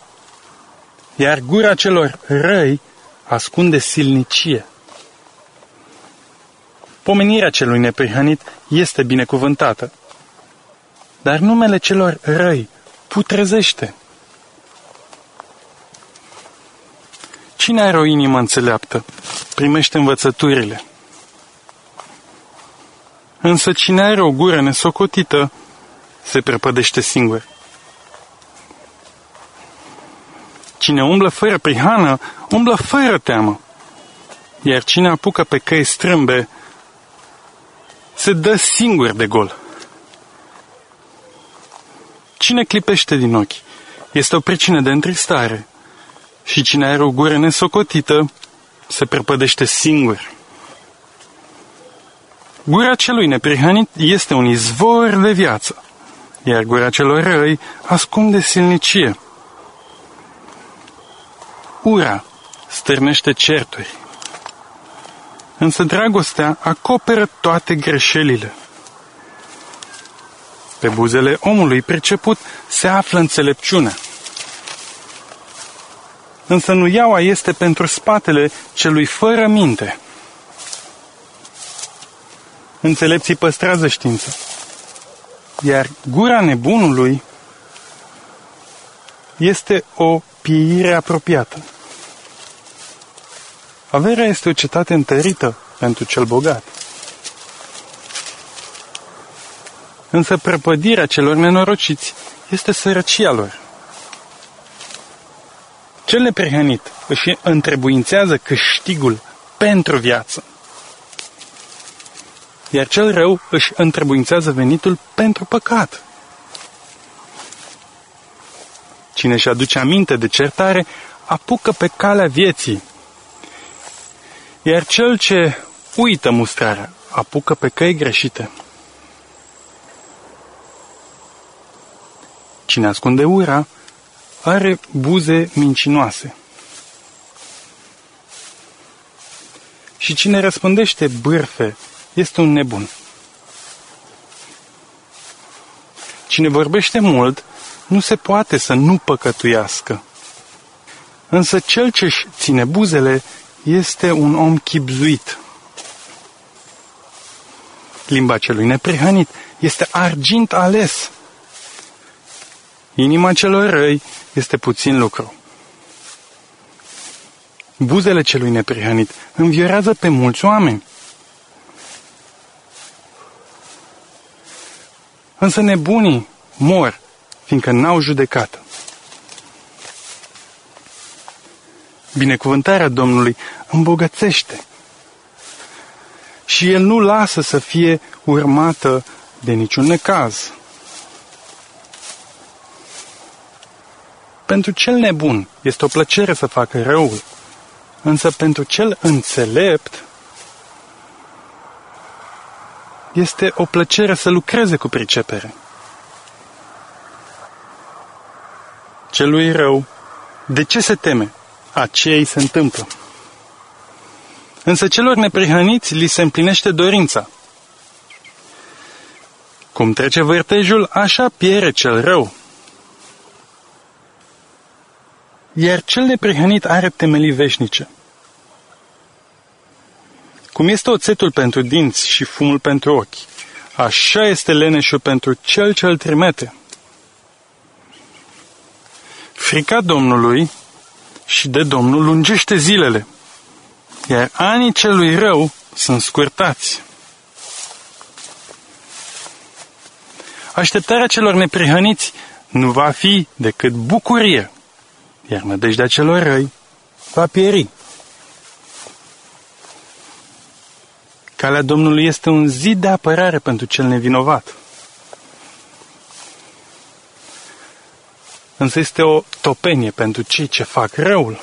iar gura celor răi ascunde silnicie. Pomenirea celui neprihănit este binecuvântată, dar numele celor răi putrezește. Cine are o inimă înțeleaptă, primește învățăturile. Însă cine are o gură nesocotită, se prepădește singur. Cine umblă fără prihană, umblă fără teamă. Iar cine apucă pe căi strâmbe, se dă singur de gol. Cine clipește din ochi este o pricină de întristare și cine are o gură nesocotită se prepădește singur. Gura celui neprihănit este un izvor de viață, iar gura celor răi ascunde silnicie. Ura stârnește certuri, însă dragostea acoperă toate greșelile. Pe buzele omului priceput se află înțelepciunea. Însă nu iaua este pentru spatele celui fără minte. Înțelepții păstrează știința, iar gura nebunului este o pieire apropiată. Averea este o cetate întărită pentru cel bogat. Însă prăpădirea celor nenorociți este sărăcia lor. Cel neprihănit își întrebuințează câștigul pentru viață, iar cel rău își întrebuințează venitul pentru păcat. Cine își aduce aminte de certare, apucă pe calea vieții, iar cel ce uită mustrarea, apucă pe căi greșite. Cine ascunde ura, are buze mincinoase. Și cine răspândește bârfe este un nebun. Cine vorbește mult, nu se poate să nu păcătuiască. Însă cel ce-și ține buzele este un om chipzuit. Limba celui neprihănit este argint ales. Inima celor răi este puțin lucru. Buzele celui neprihănit înviorează pe mulți oameni. Însă nebunii mor, fiindcă n-au judecată. Binecuvântarea Domnului îmbogățește. Și El nu lasă să fie urmată de niciun necaz. Pentru cel nebun este o plăcere să facă răul, însă pentru cel înțelept este o plăcere să lucreze cu pricepere. Celui rău, de ce se teme? Aceea îi se întâmplă. Însă celor neprihăniți li se împlinește dorința. Cum trece vârtejul, așa piere cel rău. Iar cel neprihănit are temelii veșnice. Cum este oțetul pentru dinți și fumul pentru ochi, așa este leneșul pentru cel ce îl trimete. Frica Domnului și de Domnul lungește zilele, iar anii celui rău sunt scurtați. Așteptarea celor neprihăniți nu va fi decât bucurie, iar nădejdea celor răi va pieri. Calea Domnului este un zid de apărare pentru cel nevinovat. Însă este o topenie pentru cei ce fac răul.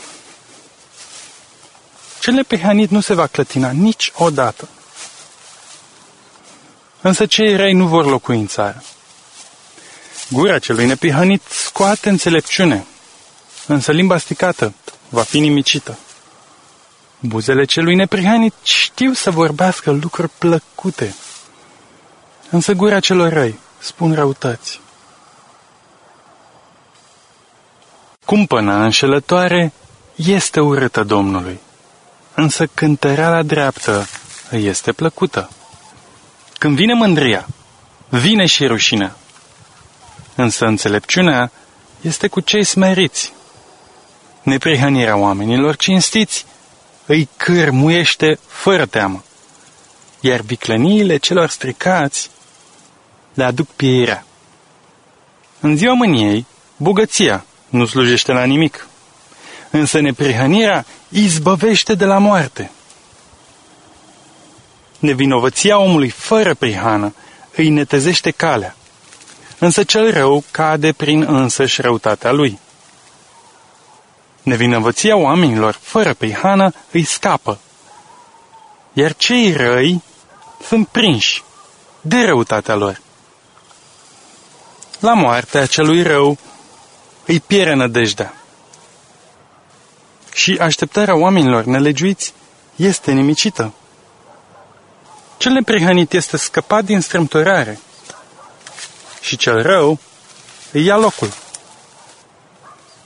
Cel neprihănit nu se va clătina niciodată. Însă cei răi nu vor locui în țară. Gura celui neprihănit scoate înțelepciune, însă limba sticată va fi nimicită. Buzele celui neprihănit știu să vorbească lucruri plăcute, însă gura celor răi spun răutăți. Cumpăna înșelătoare este urâtă Domnului, însă cântăreala dreaptă îi este plăcută. Când vine mândria, vine și rușinea, însă înțelepciunea este cu cei smeriți. Neprihănirea oamenilor cinstiți îi cârmuiește fără teamă, iar viclăniile celor stricați le aduc pieirea. În ziua mâniei, bogăția nu slujește la nimic, însă neprihănirea izbăvește de la moarte. Nevinovăția omului fără prihană îi netezește calea, însă cel rău cade prin însăși răutatea lui. Nevinovăția oamenilor fără prihană îi scapă, iar cei răi sunt prinși de răutatea lor. La moartea celui rău îi piere nădejdea. Și așteptarea oamenilor nelegiuiți este nimicită. Cel neprihănit este scăpat din strâmtorare și cel rău îi ia locul.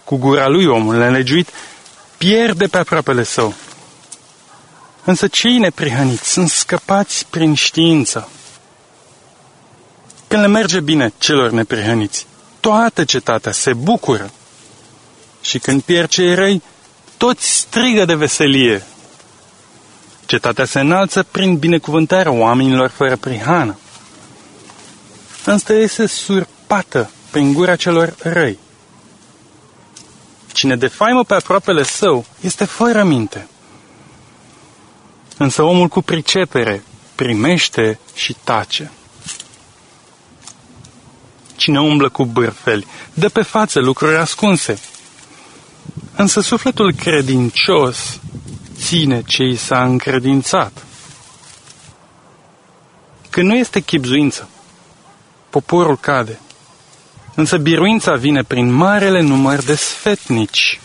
Cu gura lui omul nelegiuit pierde pe aproapele său. Însă cei neprihăniți sunt scăpați prin știință. Când le merge bine celor neprihăniți, toată cetatea se bucură. Și când pierd cei răi, toți strigă de veselie. Cetatea se înalță prin binecuvântarea oamenilor fără prihană. Însă este surpată prin gura celor răi. Cine defaimă pe aproapele său este fără minte. Însă omul cu pricepere primește și tace. Cine umblă cu bârfeli, dă pe față lucruri ascunse. Însă sufletul credincios ține ce i s-a încredințat. Când nu este chipzuință, poporul cade. Însă biruința vine prin marele număr de sfetnici.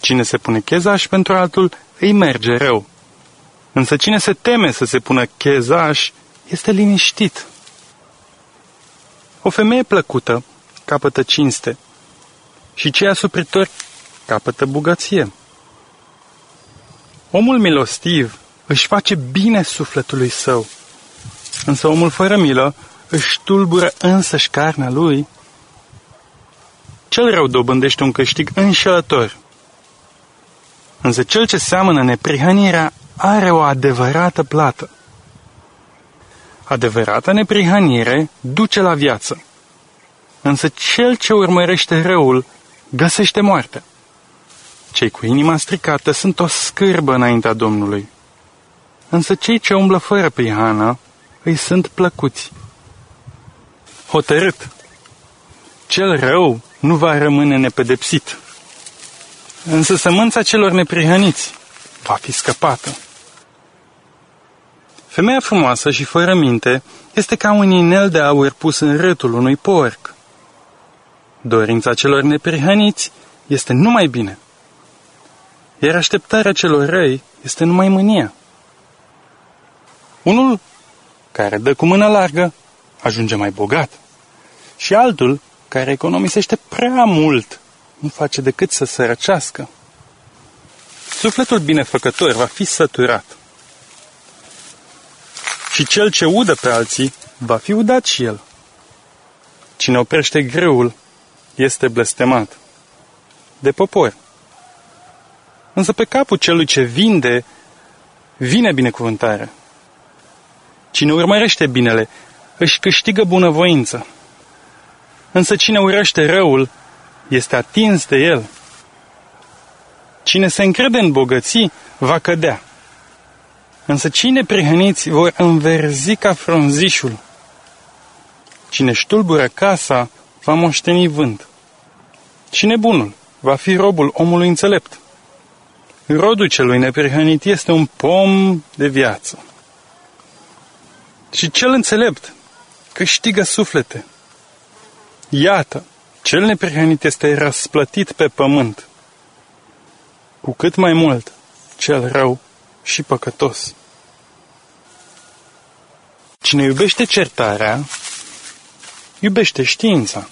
Cine se pune chezaș pentru altul, îi merge rău. Însă cine se teme să se pună chezaș, este liniștit. O femeie plăcută capătă cinste și cei asupritori capătă bogăție. Omul milostiv își face bine sufletului său, însă omul fără milă își tulbură însăși carnea lui. Cel rău dobândește un câștig înșelător, însă cel ce seamănă neprihănirea are o adevărată plată. Adevărata neprihănire duce la viață, însă cel ce urmărește răul găsește moartea. Cei cu inima stricată sunt o scârbă înaintea Domnului, însă cei ce umblă fără prihană îi sunt plăcuți. Hotărât, cel rău nu va rămâne nepedepsit, însă sămânța celor neprihăniți va fi scăpată. Femeia frumoasă și fără minte este ca un inel de aur pus în râtul unui porc. Dorința celor neprihăniți este numai bine, iar așteptarea celor răi este numai mânia. Unul care dă cu mână largă ajunge mai bogat și altul care economisește prea mult nu face decât să sărăcească. Sufletul binefăcător va fi săturat și cel ce udă pe alții va fi udat și el. Cine oprește greul este blestemat de popor. Însă pe capul celui ce vinde vine binecuvântarea. Cine urmărește binele își câștigă bunăvoință. Însă cine urăște răul este atins de el. Cine se încrede în bogății va cădea. Însă cine prihăniți vor înverzi ca frunzișul. Cine ștulbură casa va moșteni vânt. Cine bunul va fi robul omului înțelept. Rodul celui neprihănit este un pom de viață. Și cel înțelept câștigă suflete. Iată, cel neprihănit este răsplătit pe pământ. Cu cât mai mult, cel rău și păcătos. Cine iubește certarea, iubește știința,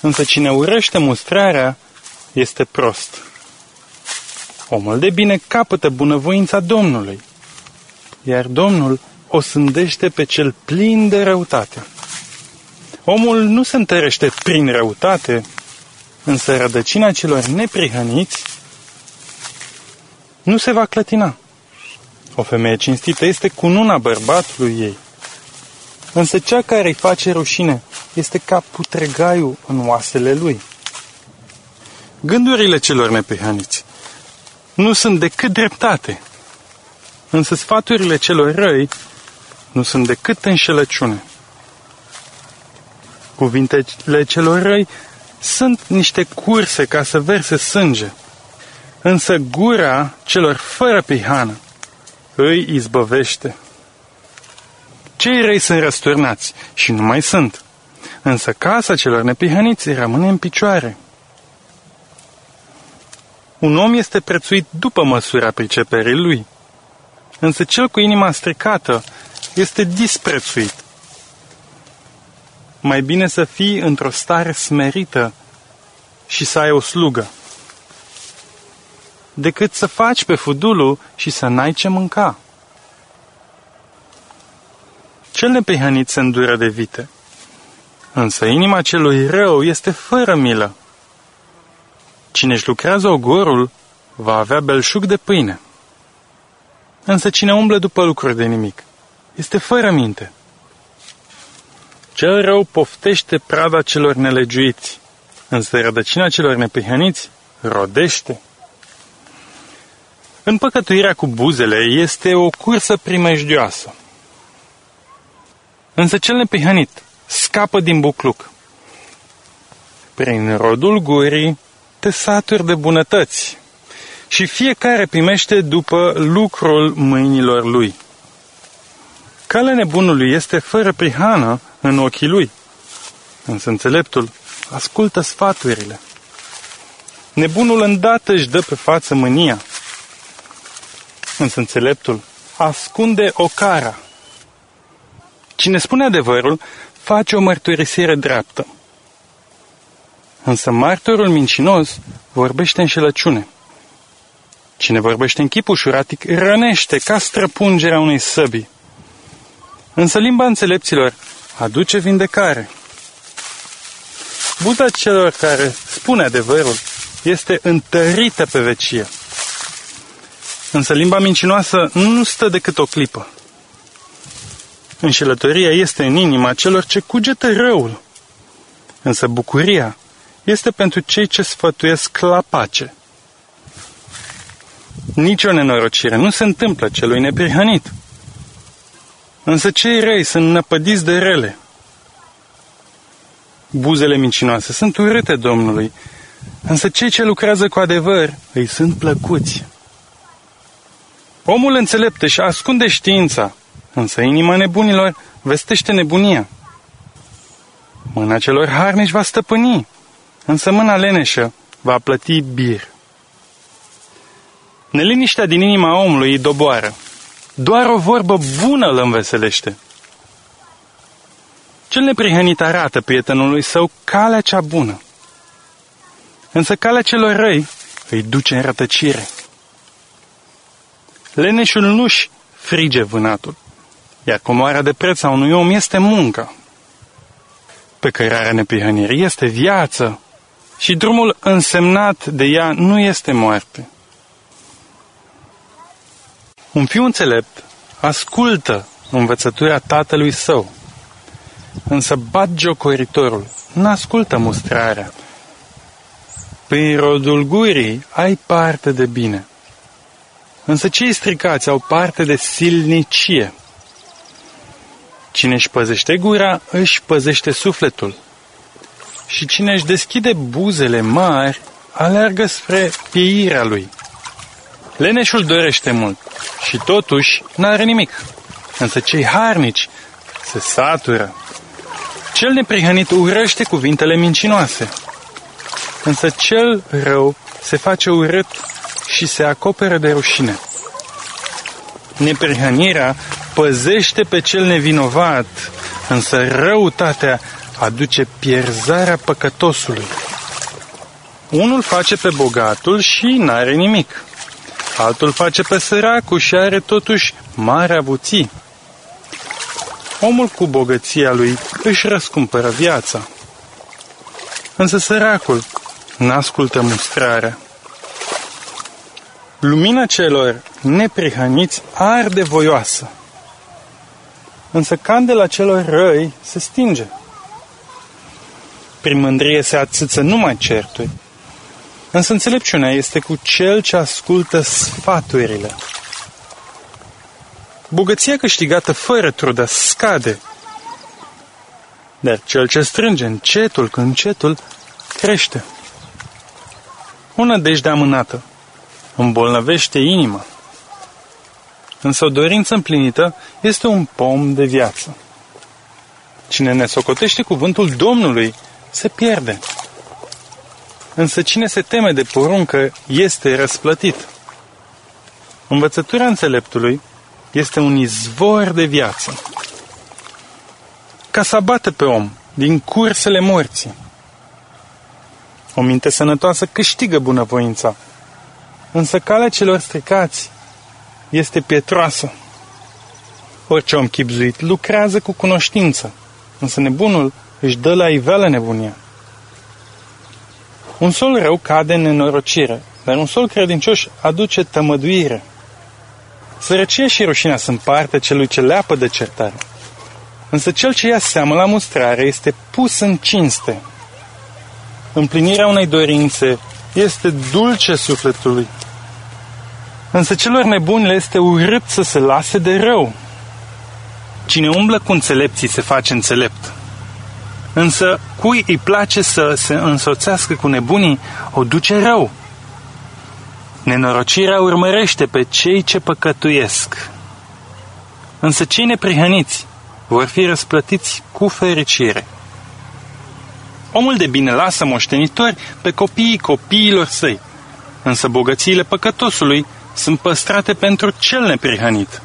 însă cine urăște mustrarea este prost. Omul de bine capătă bunăvoința Domnului, iar Domnul o sândește pe cel plin de răutate. Omul nu se întărește prin răutate, însă rădăcina celor neprihăniți nu se va clătina. O femeie cinstită este cununa bărbatului ei. Însă cea care îi face rușine este ca putregaiul în oasele lui. Gândurile celor neprihăniți nu sunt decât dreptate, însă sfaturile celor răi nu sunt decât înșelăciune. Cuvintele celor răi sunt niște curse ca să verse sânge, însă gura celor fără pihană îi izbăvește. Cei răi sunt răsturnați și nu mai sunt, însă casa celor nepihăniți rămâne în picioare. Un om este prețuit după măsura priceperii lui, însă cel cu inima stricată este disprețuit. Mai bine să fii într-o stare smerită și să ai o slugă, decât să faci pe fudulul și să n-ai ce mânca. Cel nepehănit se îndură de vite, însă inima celui rău este fără milă. Cine își lucrează ogorul va avea belșug de pâine. Însă cine umblă după lucruri de nimic este fără minte. Cel rău poftește prada celor nelegiuiți, însă rădăcina celor nepihăniți rodește. Împăcătuirea cu buzele este o cursă primejdioasă. Însă cel nepihănit scapă din bucluc. Prin rodul gurii te saturi de bunătăți și fiecare primește după lucrul mâinilor lui. Calea nebunului este fără prihană în ochii lui, însă înțeleptul ascultă sfaturile. Nebunul îndată își dă pe față mânia, însă înțeleptul ascunde o cara. Cine spune adevărul face o mărturisire dreaptă. Însă martorul mincinos vorbește înșelăciune. Cine vorbește în chip ușuratic rănește ca străpungerea unei săbii. Însă limba înțelepților aduce vindecare. Buza celor care spune adevărul este întărită pe vecie. Însă limba mincinoasă nu stă decât o clipă. Înșelătoria este în inima celor ce cugetă răul. Însă bucuria este pentru cei ce sfătuiesc la pace. Nici o nenorocire nu se întâmplă celui neprihănit. Însă cei răi sunt năpădiți de rele. Buzele mincinoase sunt urâte Domnului, însă cei ce lucrează cu adevăr îi sunt plăcuți. Omul înțelept și ascunde știința, însă inima nebunilor vestește nebunia. Mâna celor harnici va stăpâni, însă mâna leneșă va plăti bir. Neliniștea din inima omului îi doboară. Doar o vorbă bună îl înveselește. Cel neprihănit arată prietenului său calea cea bună. Însă calea celor răi îi duce în rătăcire. Leneșul nu-și frige vânatul, iar comoara de preț a unui om este munca. Pe cărarea neprihănirii este viață și drumul însemnat de ea nu este moarte. Un fiu înțelept ascultă învățătura tatălui său, însă bat jocoritorul, nu ascultă mustrarea. Prin rodul gurii ai parte de bine, însă cei stricați au parte de silnicie. Cine își păzește gura, își păzește sufletul. Și cine își deschide buzele mari, alergă spre pieirea lui. Leneșul dorește mult și totuși n-are nimic. Însă cei harnici se satură. Cel neprihănit urăște cuvintele mincinoase. Însă cel rău se face urât și se acoperă de rușine. Neprihănirea păzește pe cel nevinovat, însă răutatea aduce pierzarea păcătosului. Unul face pe bogatul și n-are nimic. Altul face pe săracul și are totuși mare avuții. Omul cu bogăția lui își răscumpără viața. Însă săracul n-ascultă mustrarea. Lumina celor neprihăniți arde voioasă, însă candela celor răi se stinge. Prin mândrie se atâță numai certuri, însă înțelepciunea este cu cel ce ascultă sfaturile. Bogăția câștigată fără trudă scade, dar cel ce strânge încetul cu încetul crește. Una nădejde amânată îmbolnăvește inima. Însă o dorință împlinită este un pom de viață. Cine ne socotește cuvântul Domnului se pierde. Însă cine se teme de poruncă este răsplătit. Învățătura înțeleptului este un izvor de viață. Ca să abată pe om din cursele morții. O minte sănătoasă câștigă bunăvoința Însă calea celor stricați este pietroasă. Orice om chipzuit lucrează cu cunoștință, însă nebunul își dă la iveală nebunia. Un sol rău cade în nenorocire, dar un sol credincios aduce tămăduire. Sărăcia și rușinea sunt partea celui ce leapă de certare. Însă cel ce ia seamă la mustrare este pus în cinste. Împlinirea unei dorințe este dulce sufletului. Însă celor nebuni le este urât să se lase de rău. Cine umblă cu înțelepții se face înțelept. Însă cui îi place să se însoțească cu nebunii, o duce rău. Nenorocirea urmărește pe cei ce păcătuiesc. Însă cei neprihăniți vor fi răsplătiți cu fericire. Omul de bine lasă moștenitori pe copiii copiilor săi, însă bogățiile păcătosului sunt păstrate pentru cel neprihănit.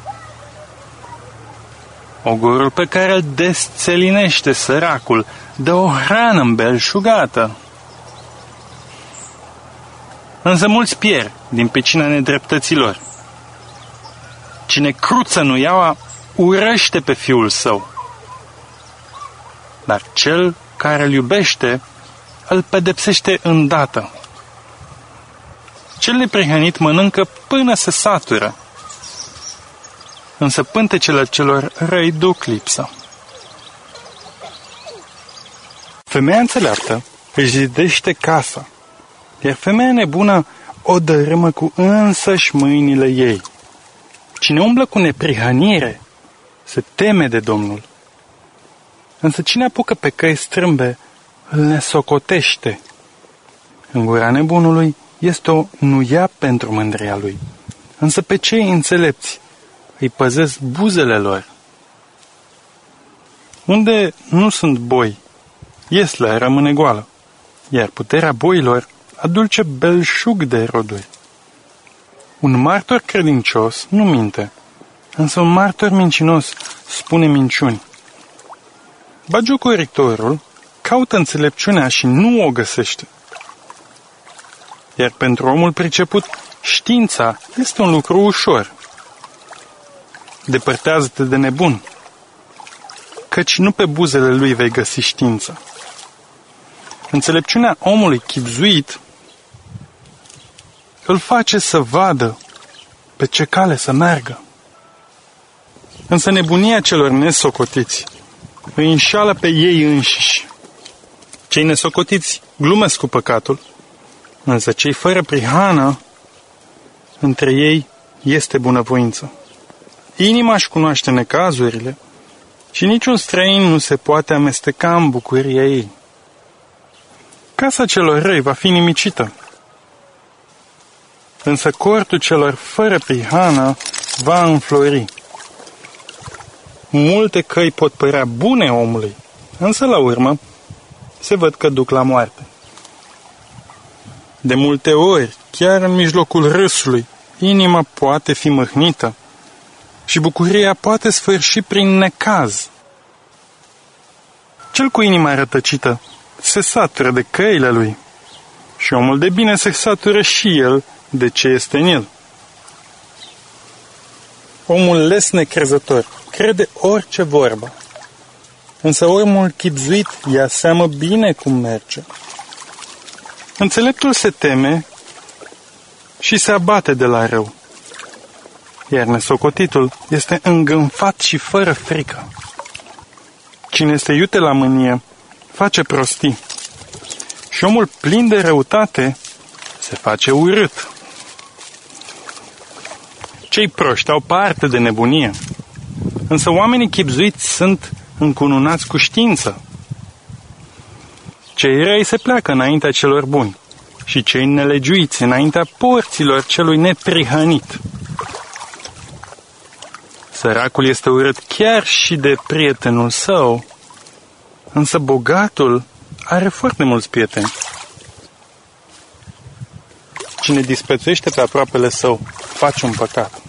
Ogorul pe care îl desțelinește săracul dă o hrană îmbelșugată. însă mulți pierd din pecina nedreptăților. Cine cruță nuiaua, urăște pe fiul său. Dar cel care îl iubește, îl pedepsește îndată. Cel neprihănit mănâncă până se satură, însă pântecele celor răi duc lipsa. Femeia înțeleaptă își zidește casa, iar femeia nebună o dărâmă cu însăși mâinile ei. Cine umblă cu neprihănire se teme de Domnul. Însă cine apucă pe căi strâmbe îl nesocotește. În gura nebunului este o nuia pentru mândria lui. Însă pe cei înțelepți îi păzesc buzele lor. Unde nu sunt boi, Iesla rămâne goală, iar puterea boilor adulce belșug de roduri. Un martor credincios nu minte, însă un martor mincinos spune minciuni. Bagiocoritorul caută înțelepciunea și nu o găsește. Iar pentru omul priceput, știința este un lucru ușor. Depărtează-te de nebun, căci nu pe buzele lui vei găsi știința. Înțelepciunea omului chipzuit îl face să vadă pe ce cale să meargă. Însă nebunia celor nesocotiți îi înșală pe ei înșiși. Cei nesocotiți glumesc cu păcatul, însă cei fără prihană, între ei este bunăvoință. Inima își cunoaște necazurile și niciun străin nu se poate amesteca în bucuria ei. Casa celor răi va fi nimicită, însă cortul celor fără prihană va înflori. Multe căi pot părea bune omului, însă la urmă se văd că duc la moarte. De multe ori, chiar în mijlocul râsului, inima poate fi mâhnită și bucuria poate sfârși prin necaz. Cel cu inima rătăcită se satură de căile lui și omul de bine se satură și el de ce este în el. Omul les necrezător crede orice vorbă, însă omul chipzuit ia seamă bine cum merge. Înțeleptul se teme și se abate de la rău, iar nesocotitul este îngânfat și fără frică. Cine este iute la mânie, face prostii și omul plin de răutate se face urât. Cei proști au parte de nebunie, însă oamenii chipzuiți sunt încununați cu știință. Cei răi se pleacă înaintea celor buni și cei nelegiuiți înaintea porților celui neprihănit. Săracul este urât chiar și de prietenul său, însă bogatul are foarte mulți prieteni. Cine disprețuiește pe aproapele său, face un păcat.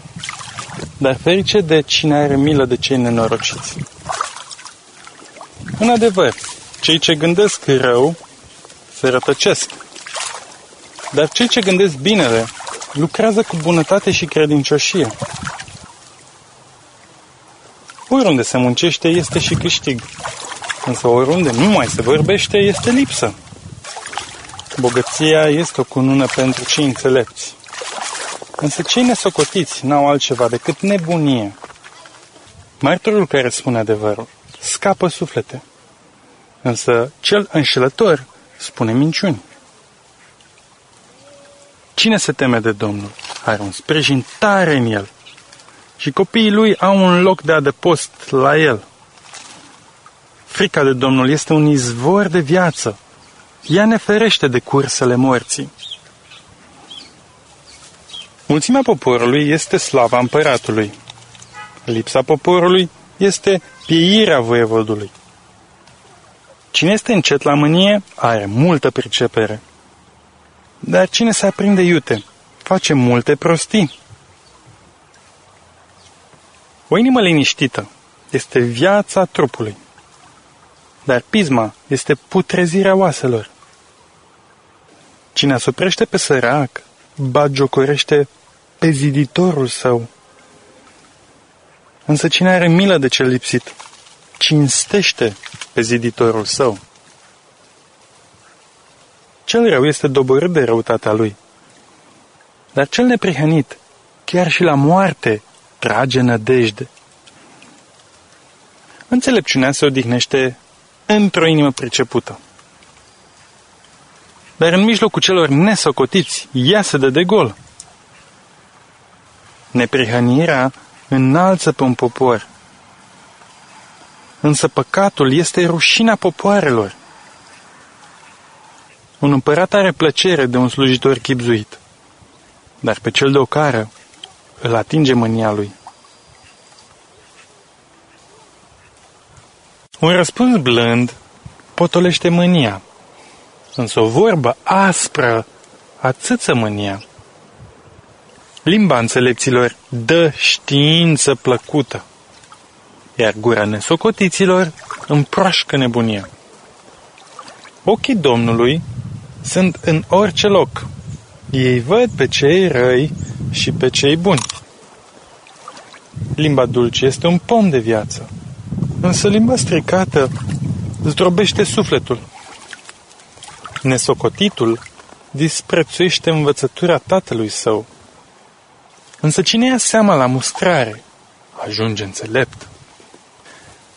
Dar ferice de cine are milă de cei nenorociți. În adevăr, cei ce gândesc rău se rătăcesc. Dar cei ce gândesc binele lucrează cu bunătate și credincioșie. Oriunde se muncește este și câștig, însă oriunde nu mai se vorbește este lipsă. Bogăția este o cunună pentru cei înțelepți. Însă cei nesocotiți n-au altceva decât nebunie. Martorul care spune adevărul scapă suflete, însă cel înșelător spune minciuni. Cine se teme de Domnul are un sprijin tare în el și copiii lui au un loc de adăpost la el. Frica de Domnul este un izvor de viață. Ea ne ferește de cursele morții. Mulțimea poporului este slava împăratului. Lipsa poporului este pieirea voievodului. Cine este încet la mânie are multă pricepere. Dar cine se aprinde iute face multe prostii. O inimă liniștită este viața trupului, dar pisma este putrezirea oaselor. Cine asuprește pe sărac bagiocorește pe ziditorul său. Însă cine are milă de cel lipsit, cinstește pe ziditorul său. Cel rău este doborât de răutatea lui, dar cel neprihănit, chiar și la moarte, trage nădejde. Înțelepciunea se odihnește într-o inimă pricepută. Dar în mijlocul celor nesocotiți, ea se dă de gol. Neprihănirea înalță pe un popor. Însă păcatul este rușina popoarelor. Un împărat are plăcere de un slujitor chipzuit, dar pe cel de ocară îl atinge mânia lui. Un răspuns blând potolește mânia, însă o vorbă aspră atâță mânia. Limba înțelepților dă știință plăcută, iar gura nesocotiților împroașcă nebunia. Ochii Domnului sunt în orice loc. Ei văd pe cei răi și pe cei buni. Limba dulce este un pom de viață, însă limba stricată zdrobește sufletul. Nesocotitul disprețuiește învățătura tatălui său, însă cine ia seama la mustrare ajunge înțelept.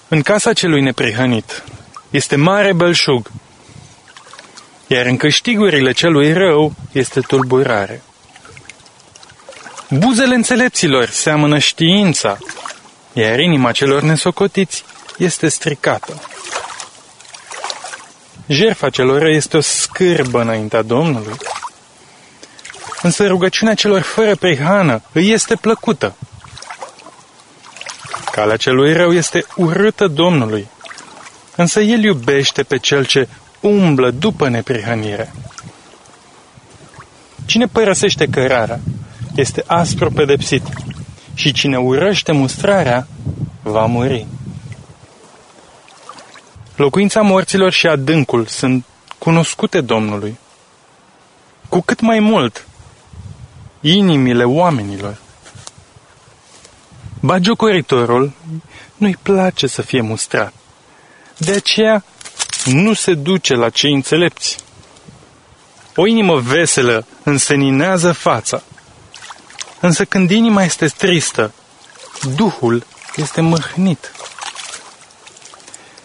În casa celui neprihănit este mare belșug, iar în câștigurile celui rău este tulburare. Buzele înțelepților seamănă știința, iar inima celor nesocotiți este stricată. Jerfa celor este o scârbă înaintea Domnului, însă rugăciunea celor fără prihană îi este plăcută. Calea celui rău este urâtă Domnului, însă El iubește pe cel ce umblă după neprihănire. Cine părăsește cărarea este aspru pedepsit și cine urăște mustrarea va muri. Locuința morților și adâncul sunt cunoscute Domnului. Cu cât mai mult, inimile oamenilor. Bagiocoritorul nu-i place să fie mustrat. De aceea nu se duce la cei înțelepți. O inimă veselă înseninează fața. Însă când inima este tristă, Duhul este mâhnit.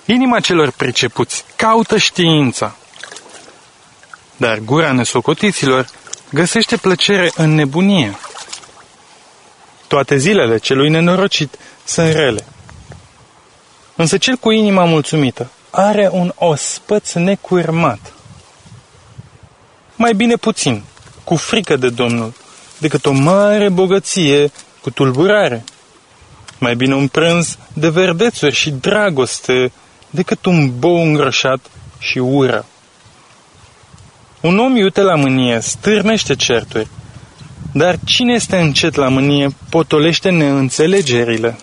Inima celor pricepuți caută știința, dar gura nesocotiților găsește plăcere în nebunie. Toate zilele celui nenorocit sunt rele. Însă cel cu inima mulțumită are un ospăț necurmat. Mai bine puțin, cu frică de Domnul, decât o mare bogăție cu tulburare. Mai bine un prânz de verdețuri și dragoste decât un bou îngrășat și ură. Un om iute la mânie stârnește certuri, dar cine este încet la mânie potolește neînțelegerile.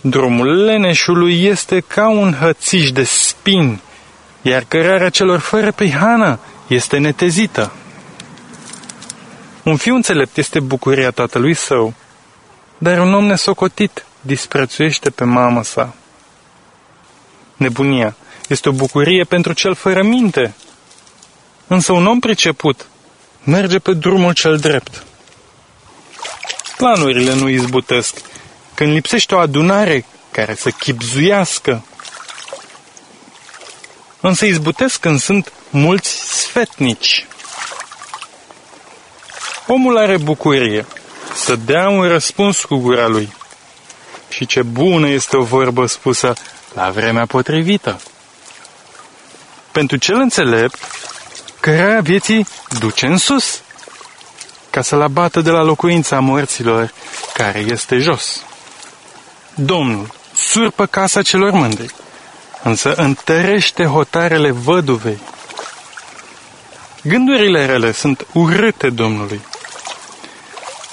Drumul leneșului este ca un hățiș de spini, iar cărarea celor fără prihană este netezită. Un fiu înțelept este bucuria tatălui său, dar un om nesocotit disprețuiește pe mama sa. Nebunia este o bucurie pentru cel fără minte, însă un om priceput merge pe drumul cel drept. Planurile nu izbutesc, când lipsește o adunare care să chipzuiască. Însă izbutesc când sunt mulți sfetnici. Omul are bucurie să dea un răspuns cu gura lui. Și ce bună este o vorbă spusă la vremea potrivită. Pentru cel înțelept, cărea vieții duce în sus, ca să-l abată de la locuința morților care este jos. Domnul surpă casa celor mândri, însă întărește hotarele văduvei. Gândurile rele sunt urâte Domnului,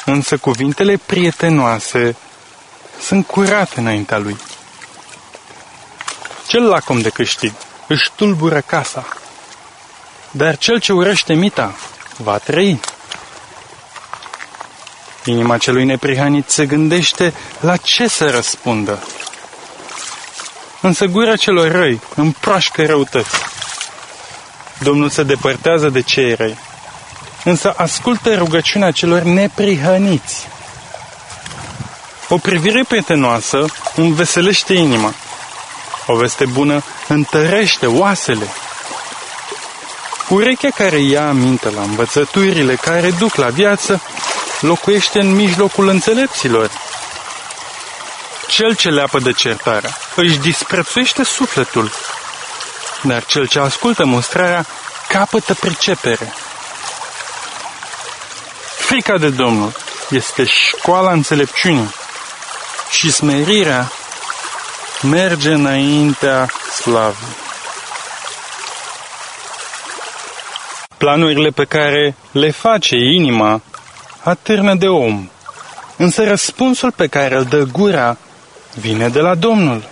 însă cuvintele prietenoase sunt curate înaintea lui. Cel lacom de câștig își tulbură casa, dar cel ce urăște mita va trăi. Inima celui neprihănit se gândește la ce să răspundă. Însă gura celor răi împroașcă răutăți. Domnul se depărtează de cei răi, însă ascultă rugăciunea celor neprihăniți. O privire prietenoasă înveselește inima. O veste bună întărește oasele. Urechea care ia aminte la învățăturile care duc la viață locuiește în mijlocul înțelepților. Cel ce leapă de certare își disprețuiește sufletul, dar cel ce ascultă mustrarea capătă pricepere. Frica de Domnul este școala înțelepciunii și smerirea merge înaintea slavii. Planurile pe care le face inima atârnă de om, însă răspunsul pe care îl dă gura vine de la Domnul.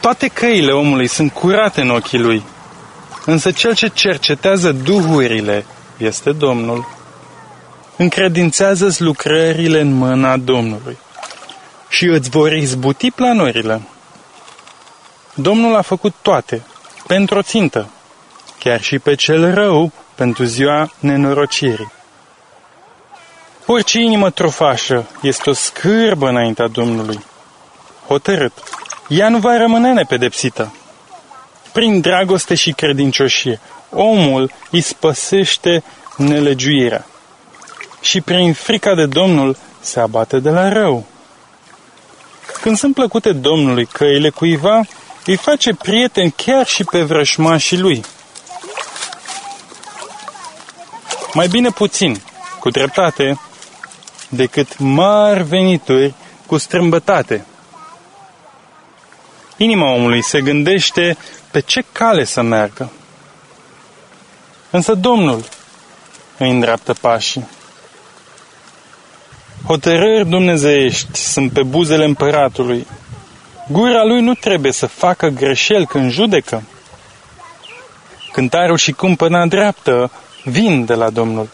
Toate căile omului sunt curate în ochii lui, însă cel ce cercetează duhurile este Domnul. Încredințează-ți lucrările în mâna Domnului și îți vor izbuti planurile. Domnul a făcut toate pentru o țintă, chiar și pe cel rău pentru ziua nenorocirii. Orice inimă trofașă este o scârbă înaintea Domnului. Hotărât, ea nu va rămâne nepedepsită. Prin dragoste și credincioșie, omul îi spăsește nelegiuirea și prin frica de Domnul se abate de la rău. Când sunt plăcute Domnului căile cuiva, îi face prieten chiar și pe vrășmașii lui. Mai bine puțin, cu dreptate, decât mari venituri cu strâmbătate. Inima omului se gândește pe ce cale să meargă. Însă Domnul îi îndreaptă pașii. Hotărâri dumnezeiești sunt pe buzele împăratului. Gura lui nu trebuie să facă greșeli când judecă. Cântarul și cumpăna dreaptă vin de la Domnul.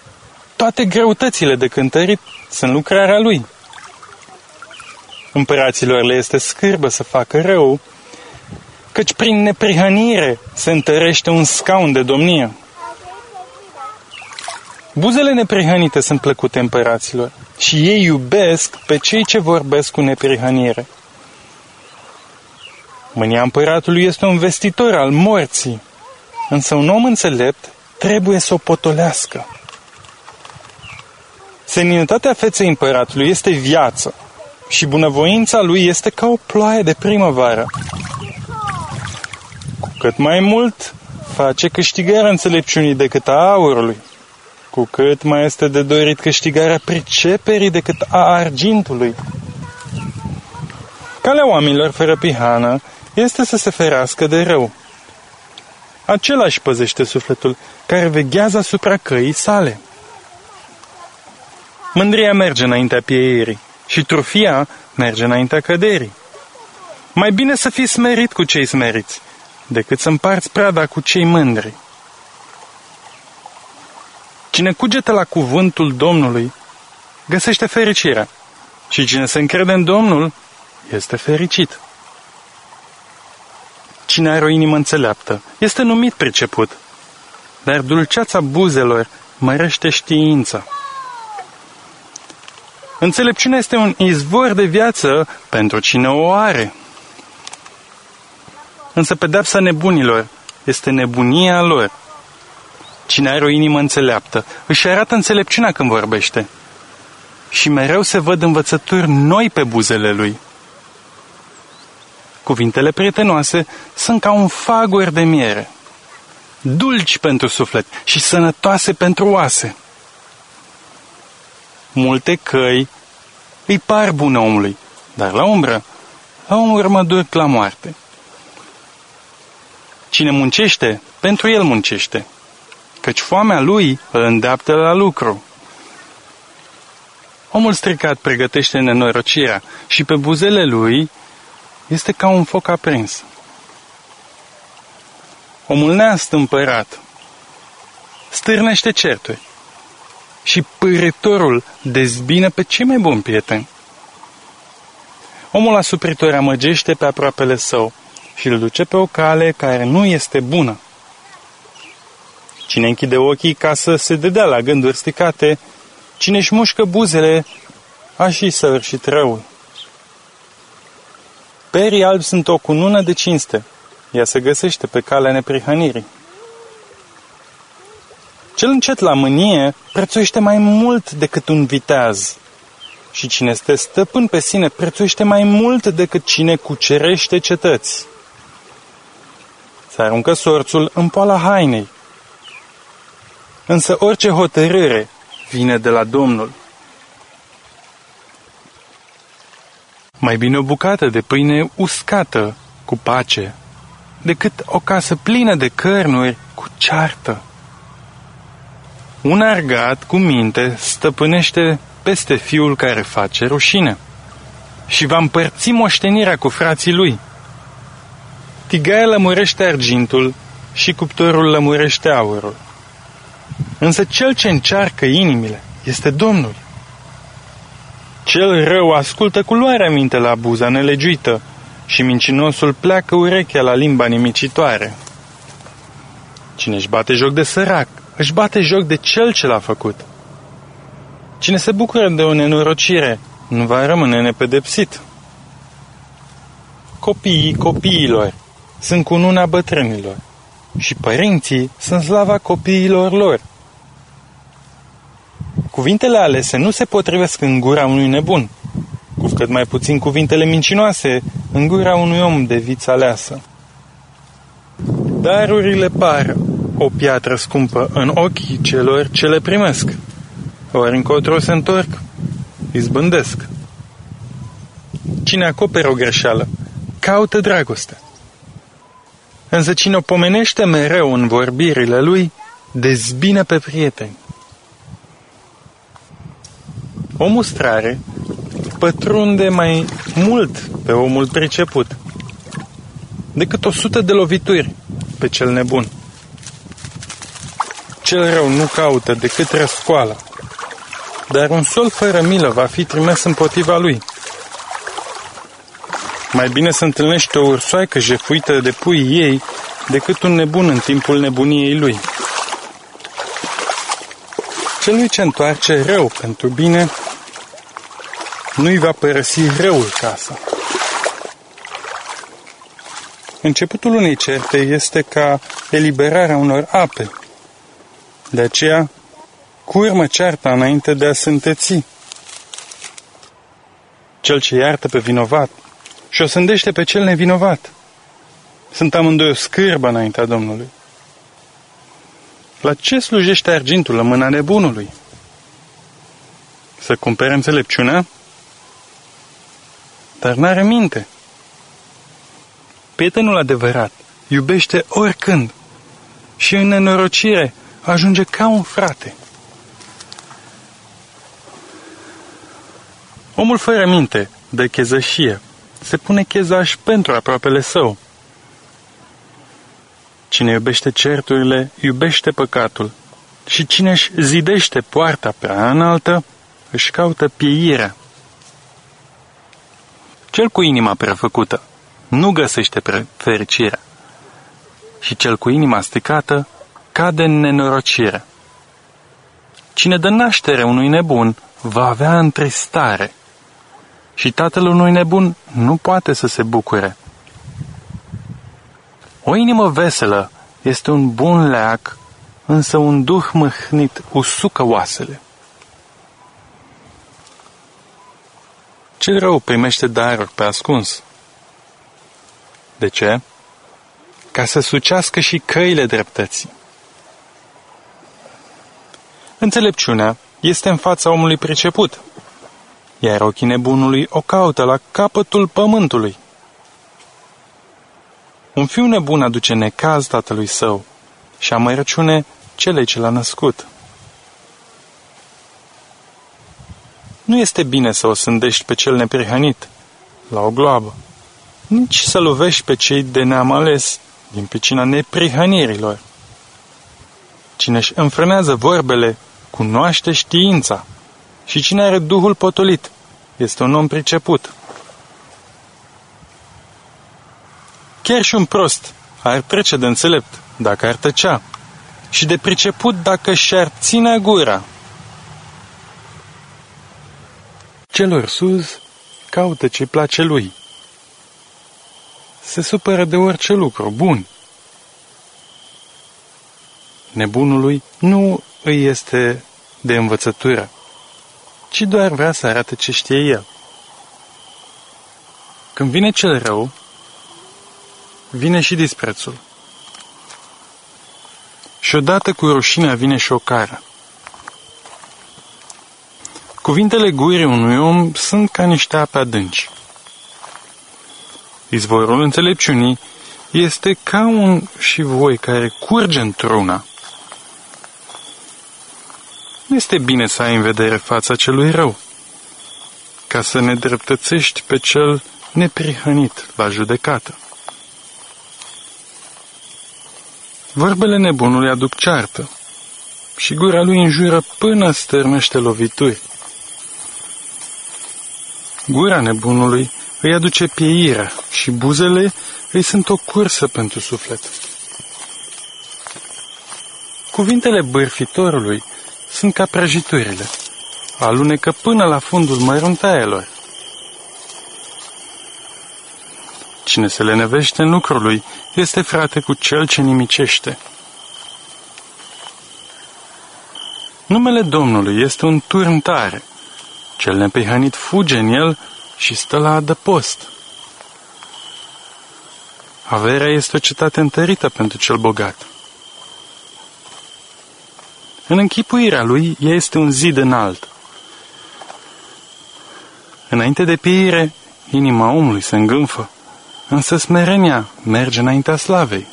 Toate greutățile de cântărit sunt lucrarea lui. Împăraților le este scârbă să facă rău, căci prin neprihănire se întărește un scaun de domnie. Buzele neprihănite sunt plăcute împăraților și ei iubesc pe cei ce vorbesc cu neprihănire. Mânia împăratului este un vestitor al morții, însă un om înțelept trebuie să o potolească. Seninătatea feței împăratului este viață și bunăvoința lui este ca o ploaie de primăvară. Cu cât mai mult face câștigarea înțelepciunii decât a aurului, cu cât mai este de dorit câștigarea priceperii decât a argintului. Calea oamenilor fără pihană este să se ferească de rău. Același păzește sufletul care veghează asupra căii sale. Mândria merge înaintea pieierii și trufia merge înaintea căderii. Mai bine să fii smerit cu cei smeriți, decât să împarți prada cu cei mândri. Cine cugetă la cuvântul Domnului, găsește fericirea. Și cine se încrede în Domnul, este fericit. Cine are o inimă înțeleaptă, este numit priceput, dar dulceața buzelor mărește știința. Înțelepciunea este un izvor de viață pentru cine o are. Însă pedepsa nebunilor este nebunia lor. Cine are o inimă înțeleaptă își arată înțelepciunea când vorbește. Și mereu se văd învățături noi pe buzele lui. Cuvintele prietenoase sunt ca un fagur de miere, dulci pentru suflet și sănătoase pentru oase. Multe căi îi par bune omului, dar la umbră, la urmă duc la moarte. Cine muncește, pentru el muncește, căci foamea lui îl îndeaptă la lucru. Omul stricat pregătește nenorocirea și pe buzele lui este ca un foc aprins. Omul neastâmpărat stârnește certuri și pârătorul dezbină pe cei mai buni prieteni. Omul asupritor amăgește pe aproapele său și îl duce pe o cale care nu este bună. Cine închide ochii ca să se dedea la gânduri stricate, cine își mușcă buzele, a și săvârșit răul. Perii albi sunt o cunună de cinste. Ea se găsește pe calea neprihănirii. Cel încet la mânie prețuiește mai mult decât un viteaz. Și cine este stăpân pe sine prețuiește mai mult decât cine cucerește cetăți. Se aruncă sorțul în poala hainei. Însă orice hotărâre vine de la Domnul. Mai bine o bucată de pâine uscată cu pace decât o casă plină de cărnuri cu ceartă. Un argat cu minte stăpânește peste fiul care face rușine și va împărți moștenirea cu frații lui. Tigaia lămurește argintul și cuptorul lămurește aurul. Însă cel ce încearcă inimile este Domnul. Cel rău ascultă cu luarea minte la buza nelegiuită și mincinosul pleacă urechea la limba nimicitoare. Cine își bate joc de sărac, își bate joc de cel ce l-a făcut. Cine se bucură de o nenorocire, nu va rămâne nepedepsit. Copiii copiilor sunt cununa bătrânilor și părinții sunt slava copiilor lor. Cuvintele alese nu se potrivesc în gura unui nebun, cu cât mai puțin cuvintele mincinoase în gura unui om de viță aleasă. Darurile par o piatră scumpă în ochii celor ce le primesc, ori încotro se întorc, izbândesc. Cine acoperă o greșeală, caută dragoste. Însă cine o pomenește mereu în vorbirile lui, dezbină pe prieteni. O mustrare pătrunde mai mult pe omul priceput decât o sută de lovituri pe cel nebun. Cel rău nu caută decât răscoala, dar un sol fără milă va fi trimis împotriva lui. Mai bine să întâlnești o ursoaică jefuită de pui ei decât un nebun în timpul nebuniei lui. Celui ce întoarce rău pentru bine nu-i va părăsi răul casa. Începutul unei certe este ca eliberarea unor ape. De aceea, curmă cearta înainte de a sânteți. Cel ce iartă pe vinovat și o sândește pe cel nevinovat. Sunt amândoi o scârbă înaintea Domnului. La ce slujește argintul în mâna nebunului? Să cumpere înțelepciunea? dar n-are minte. Prietenul adevărat iubește oricând și în nenorocire ajunge ca un frate. Omul fără minte de chezășie se pune chezaș pentru aproapele său. Cine iubește certurile, iubește păcatul. Și cine își zidește poarta prea înaltă, își caută pieirea. Cel cu inima prefăcută nu găsește fericirea și cel cu inima stricată cade în nenorocire. Cine dă naștere unui nebun va avea întristare și tatăl unui nebun nu poate să se bucure. O inimă veselă este un bun leac, însă un duh mâhnit usucă oasele. Cel rău primește daruri pe ascuns. De ce? Ca să sucească și căile dreptății. Înțelepciunea este în fața omului priceput, iar ochii nebunului o caută la capătul pământului. Un fiu nebun aduce necaz tatălui său și amărăciune celei ce l-a născut. Nu este bine să o sândești pe cel neprihănit la o gloabă, nici să lovești pe cei de neam ales din picina neprihănirilor. Cine își înfrânează vorbele cunoaște știința. Și cine are Duhul potolit este un om priceput. Chiar și un prost ar trece de înțelept dacă ar tăcea și de priceput dacă și-ar ține gura. Celor sus caută ce place lui. Se supără de orice lucru bun. Nebunului nu îi este de învățătură, ci doar vrea să arate ce știe el. Când vine cel rău, vine și disprețul. Și odată cu rușinea vine și o cară. Cuvintele gurii unui om sunt ca niște ape adânci. Izvorul înțelepciunii este ca un și voi care curge într-una. Nu este bine să ai în vedere fața celui rău, ca să ne dreptățești pe cel neprihănit la judecată. Vorbele nebunului aduc ceartă și gura lui înjură până stârnește lovituri. Gura nebunului îi aduce pieirea și buzele îi sunt o cursă pentru suflet. Cuvintele bârfitorului sunt ca prăjiturile, alunecă până la fundul măruntaielor. Cine se lenevește în lucrul lui este frate cu cel ce nimicește. Numele Domnului este un turn tare. Cel nepehănit fuge în el și stă la adăpost. Averea este o cetate întărită pentru cel bogat. În închipuirea lui, ea este un zid înalt. Înainte de pieire, inima omului se îngânfă, însă smerenia merge înaintea slavei.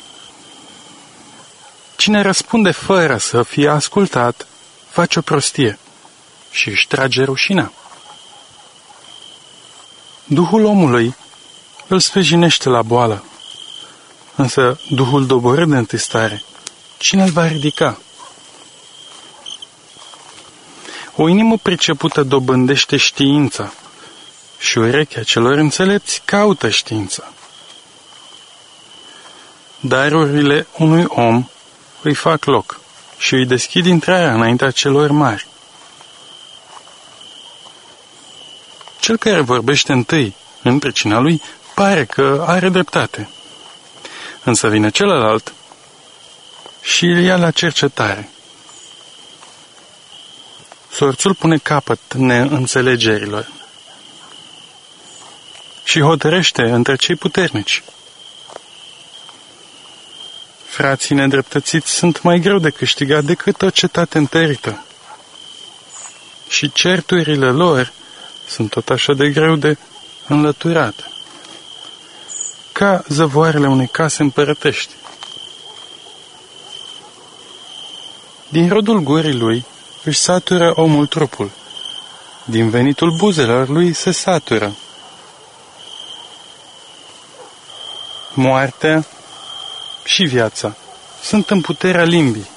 Cine răspunde fără să fie ascultat, face o prostie și își trage rușina. Duhul omului îl sfejinește la boală, însă Duhul doborât de întâstare, cine îl va ridica? O inimă pricepută dobândește știința și urechea celor înțelepți caută știința. Darurile unui om îi fac loc și îi deschid intrarea înaintea celor mari. Cel care vorbește întâi în pricina lui pare că are dreptate. Însă vine celălalt și îl ia la cercetare. Sorțul pune capăt neînțelegerilor și hotărăște între cei puternici. Frații nedreptățiți sunt mai greu de câștigat decât o cetate întărită. Și certurile lor sunt tot așa de greu de înlăturat. Ca zăvoarele unei case împărătești. Din rodul gurii lui își satură omul trupul. Din venitul buzelor lui se satură. Moartea și viața sunt în puterea limbii.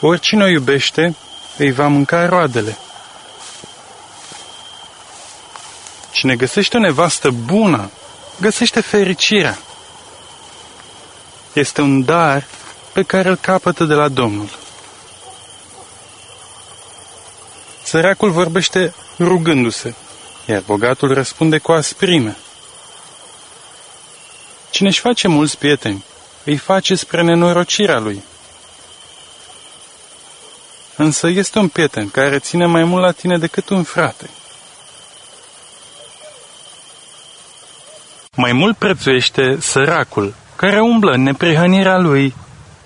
Oricine o iubește, îi va mânca roadele. Cine găsește o nevastă bună, găsește fericirea. Este un dar pe care îl capătă de la Domnul. Săracul vorbește rugându-se, iar bogatul răspunde cu asprime. Cine își face mulți prieteni, îi face spre nenorocirea lui. Însă este un prieten care ține mai mult la tine decât un frate. Mai mult prețuiește săracul, care umblă în neprihănirea lui,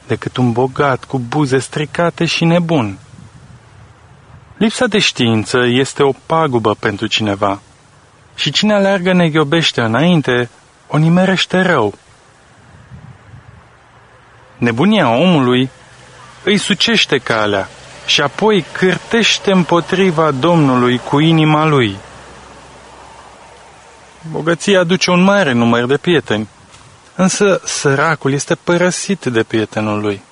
decât un bogat cu buze stricate și nebun. Lipsa de știință este o pagubă pentru cineva și cine alergă neghiobește înainte, o nimerește rău. Nebunia omului îi sucește calea și apoi cârtește împotriva Domnului cu inima lui. Bogăția aduce un mare număr de prieteni, însă săracul este părăsit de prietenul lui.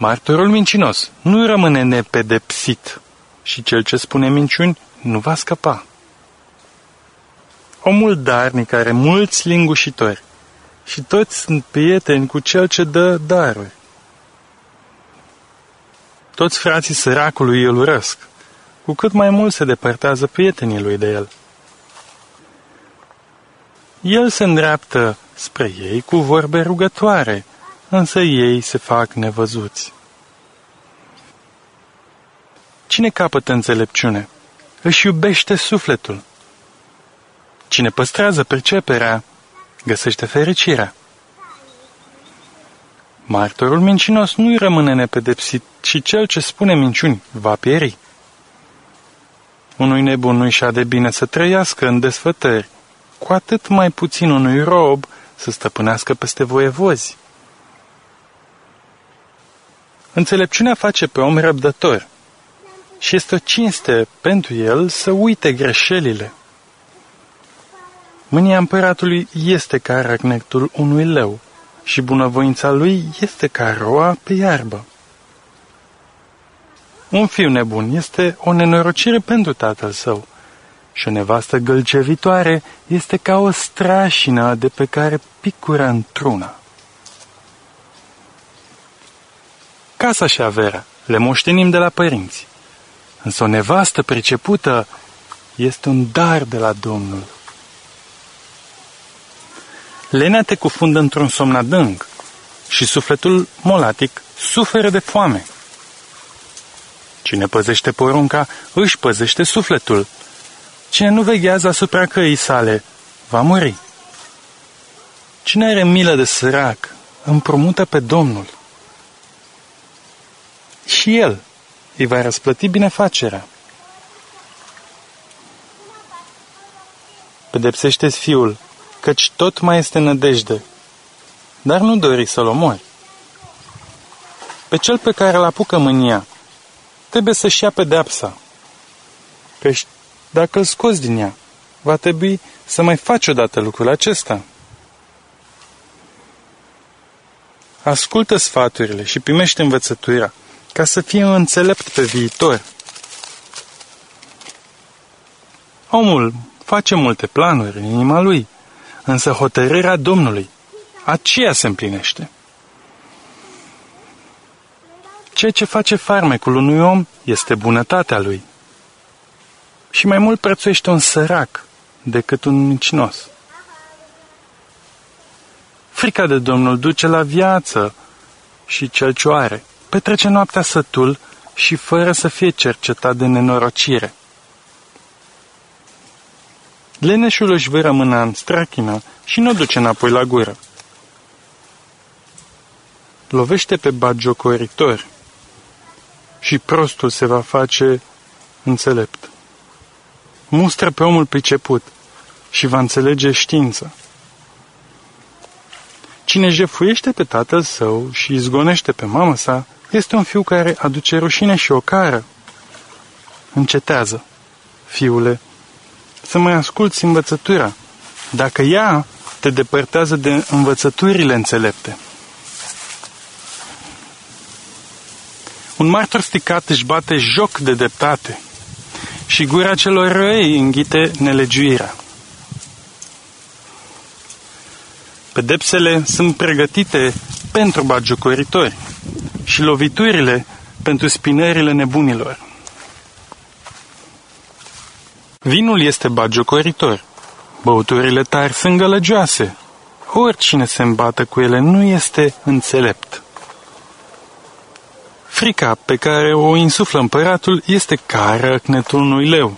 Martorul mincinos nu rămâne nepedepsit și cel ce spune minciuni nu va scăpa. Omul darnic are mulți lingușitori și toți sunt prieteni cu cel ce dă daruri. Toți frații săracului îl urăsc, cu cât mai mult se depărtează prietenii lui de el. El se îndreaptă spre ei cu vorbe rugătoare, însă ei se fac nevăzuți. Cine capătă înțelepciune? Își iubește sufletul. Cine păstrează perceperea, găsește fericirea. Martorul mincinos nu-i rămâne nepedepsit și cel ce spune minciuni va pieri. Unui nebun nu-i de bine să trăiască în desfătări, cu atât mai puțin unui rob să stăpânească peste voievozi. Înțelepciunea face pe om răbdător și este o cinste pentru el să uite greșelile. Mânia împăratului este ca răgnectul unui leu și bunăvoința lui este ca roa pe iarbă. Un fiu nebun este o nenorocire pentru tatăl său și o nevastă gălcevitoare este ca o strașină de pe care picură într-una. Casa și averea le moștenim de la părinți, însă o nevastă pricepută este un dar de la Domnul. Lenea te cufundă într-un somn adânc și sufletul molatic suferă de foame. Cine păzește porunca, își păzește sufletul. Cine nu veghează asupra căii sale, va muri. Cine are milă de sărac, împrumută pe Domnul. Și El îi va răsplăti binefacerea. Pedepsește-ți fiul, căci tot mai este nădejde, dar nu dori să-l omori. Pe cel pe care îl apucă mânia, trebuie să-și ia pedeapsa. Căci dacă îl scoți din ea, va trebui să mai faci odată lucrul acesta. Ascultă sfaturile și primește învățătura, ca să fie înțelept pe viitor. Omul face multe planuri în inima lui, însă hotărârea Domnului, aceea se împlinește. Ceea ce face farmecul unui om este bunătatea lui. Și mai mult prețuiește un sărac decât un mincinos. Frica de Domnul duce la viață și cel ce o are petrece noaptea sătul și fără să fie cercetat de nenorocire. Leneșul își vâră mâna în strachină și nu o duce înapoi la gură. Lovește pe bagiocoritor și prostul se va face înțelept. Mustră pe omul priceput și va înțelege știință. Cine jefuiește pe tatăl său și izgonește pe mama sa, este un fiu care aduce rușine și ocară. Încetează, fiule, să mai asculți învățătura, dacă ea te depărtează de învățăturile înțelepte. Un martor sticat își bate joc de dreptate și gura celor răi înghite nelegiuirea. Pedepsele sunt pregătite pentru bagiocoritori și loviturile pentru spinările nebunilor. Vinul este bagiocoritor, băuturile tari sunt gălăgioase. Oricine se îmbată cu ele nu este înțelept. Frica pe care o insuflă împăratul este ca răcnetul unui leu.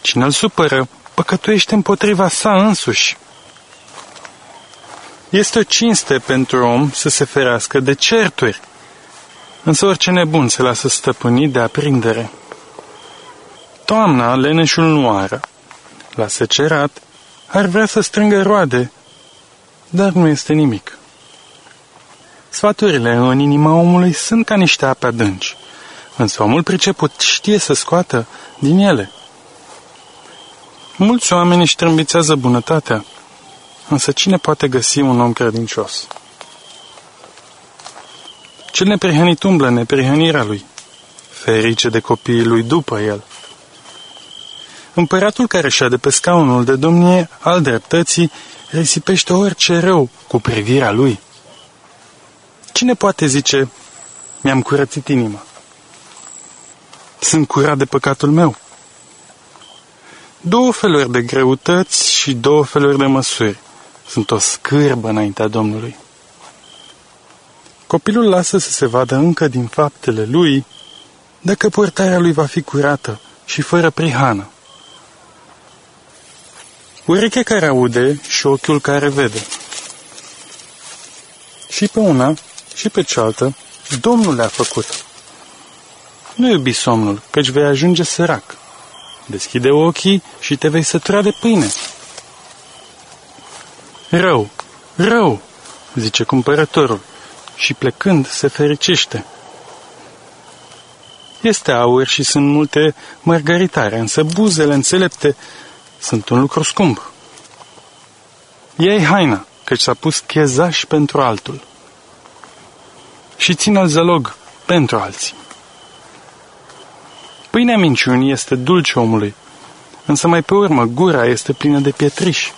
Cine îl supără, păcătuiește împotriva sa însuși. Este o cinste pentru om să se ferească de certuri, însă orice nebun se lasă stăpâni de aprindere. Toamna, leneșul nu ară. La secerat, ar vrea să strângă roade, dar nu este nimic. Sfaturile în inima omului sunt ca niște ape adânci, însă omul priceput știe să scoată din ele. Mulți oameni își trâmbițează bunătatea, Însă cine poate găsi un om credincios? Cel neprihănit umblă neprihănirea lui. Ferice de copiii lui după el. Împăratul care șade pe scaunul de domnie al dreptății risipește orice rău cu privirea lui. Cine poate zice, mi-am curățit inima? Sunt curat de păcatul meu. Două feluri de greutăți și două feluri de măsuri sunt o scârbă înaintea Domnului. Copilul lasă să se vadă încă din faptele lui dacă purtarea lui va fi curată și fără prihană. Urechea care aude și ochiul care vede. Și pe una și pe cealaltă, Domnul le-a făcut. Nu iubi somnul, căci vei ajunge sărac. Deschide ochii și te vei sătura de pâine. Rău, rău, zice cumpărătorul, și plecând se fericește. Este aur și sunt multe margaritare, însă buzele înțelepte sunt un lucru scump. Iei haina, căci s-a pus chezaș pentru altul. Și ține-l zălog pentru alții. Pâinea minciunii este dulce omului, însă mai pe urmă gura este plină de pietriși.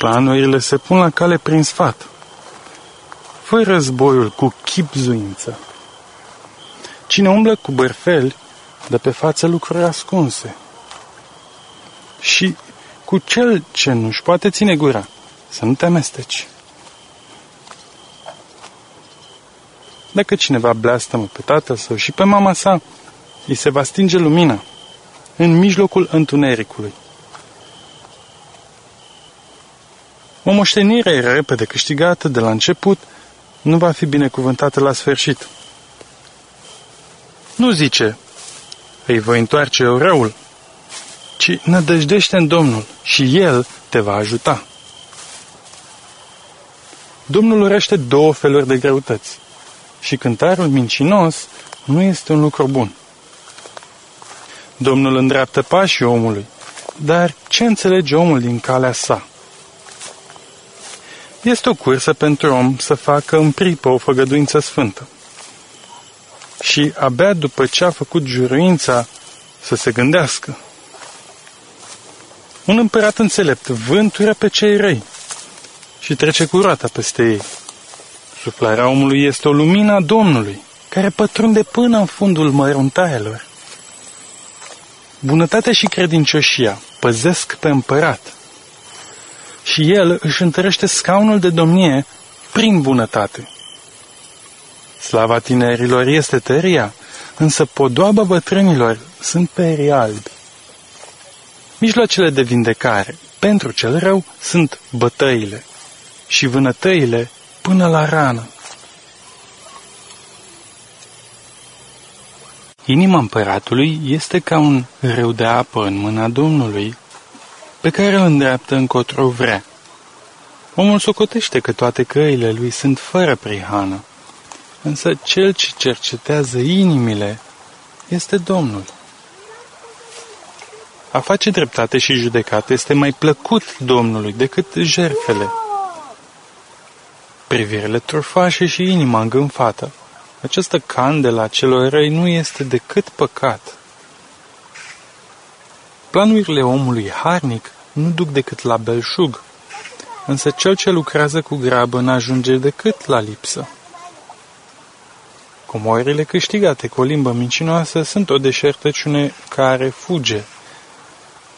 Planurile se pun la cale prin sfat. Fă războiul cu chipzuință. Cine umblă cu bărfeli, dă pe față lucruri ascunse. Și cu cel ce nu-și poate ține gura, să nu te amesteci. Dacă cineva bleastă pe tatăl său și pe mama sa, îi se va stinge lumina în mijlocul întunericului. O moștenire repede câștigată de la început nu va fi binecuvântată la sfârșit. Nu zice, îi voi întoarce eu răul, ci nădăjdește în Domnul și El te va ajuta. Domnul urește două feluri de greutăți și cântarul mincinos nu este un lucru bun. Domnul îndreaptă pașii omului, dar ce înțelege omul din calea sa? Este o cursă pentru om să facă în pripă o făgăduință sfântă. Și abia după ce a făcut juruința să se gândească. Un împărat înțelept vântură pe cei răi și trece cu roata peste ei. Suflarea omului este o lumină a Domnului, care pătrunde până în fundul măruntaielor. Bunătatea și credincioșia păzesc pe împărat și el își întărește scaunul de domnie prin bunătate. Slava tinerilor este tăria, însă podoaba bătrânilor sunt perii albi. Mijloacele de vindecare pentru cel rău sunt bătăile și vânătăile până la rană. Inima împăratului este ca un râu de apă în mâna Domnului, pe care o îndreaptă încotro vrea. Omul socotește că toate căile lui sunt fără prihană, însă cel ce cercetează inimile este Domnul. A face dreptate și judecată este mai plăcut Domnului decât jerfele. Privirile trufașe și inima îngânfată această candela celor răi nu este decât păcat. Planurile omului harnic nu duc decât la belșug, însă cel ce lucrează cu grabă n-ajunge decât la lipsă. Comorile câștigate cu o limbă mincinoasă sunt o deșertăciune care fuge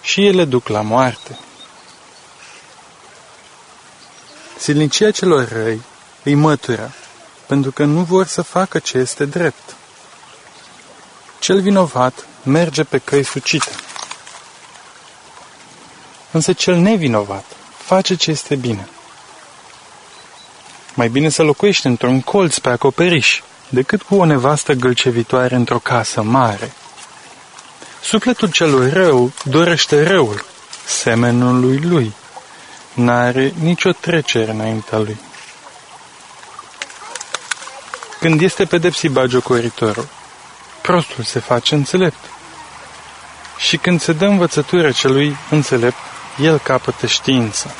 și ele duc la moarte. Silnicia celor răi îi mătură pentru că nu vor să facă ce este drept. Cel vinovat merge pe căi sucite. Însă cel nevinovat face ce este bine. Mai bine să locuiești într-un colț pe acoperiș, decât cu o nevastă gâlcevitoare într-o casă mare. Sufletul celui rău dorește răul, semenului lui. N-are nicio trecere înaintea lui când este pedepsit bagiocoritorul. Prostul se face înțelept. Și când se dă învățătură celui înțelept, el capătă știință.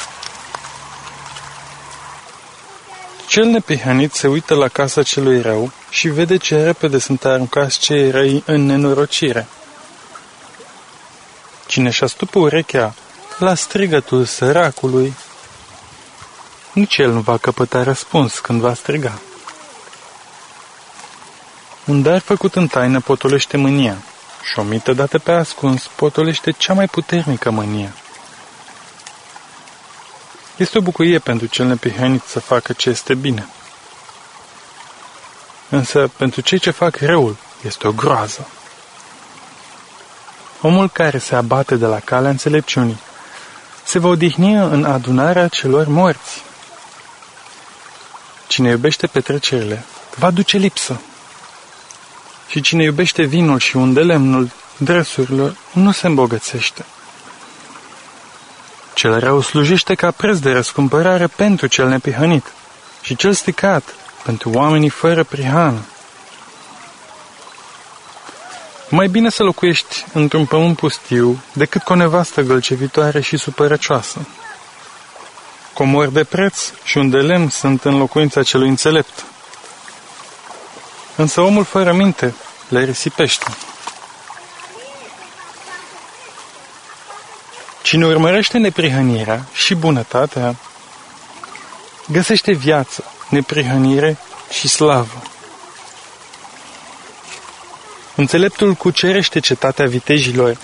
Cel nepihănit se uită la casa celui rău și vede ce repede sunt aruncați cei răi în nenorocire. Cine și-a stupă urechea la strigătul săracului, nici el nu va căpăta răspuns când va striga. Un dar făcut în taină potolește mânia și o mită dată pe ascuns potolește cea mai puternică mânie. Este o bucurie pentru cel nepihănit să facă ce este bine. Însă, pentru cei ce fac răul, este o groază. Omul care se abate de la calea înțelepciunii se va odihni în adunarea celor morți. Cine iubește petrecerile va duce lipsă. Și cine iubește vinul și undelemnul dresurilor nu se îmbogățește. Cel rău slujește ca preț de răscumpărare pentru cel nepihănit și cel sticat pentru oamenii fără prihană. Mai bine să locuiești într-un pământ pustiu decât cu o nevastă gălcevitoare și supărăcioasă. Comor de preț și un de lemn sunt în locuința celui înțelept. Însă omul fără minte le risipește. Cine urmărește neprihănirea și bunătatea, găsește viață, neprihănire și slavă. Înțeleptul cucerește cetatea vitejilor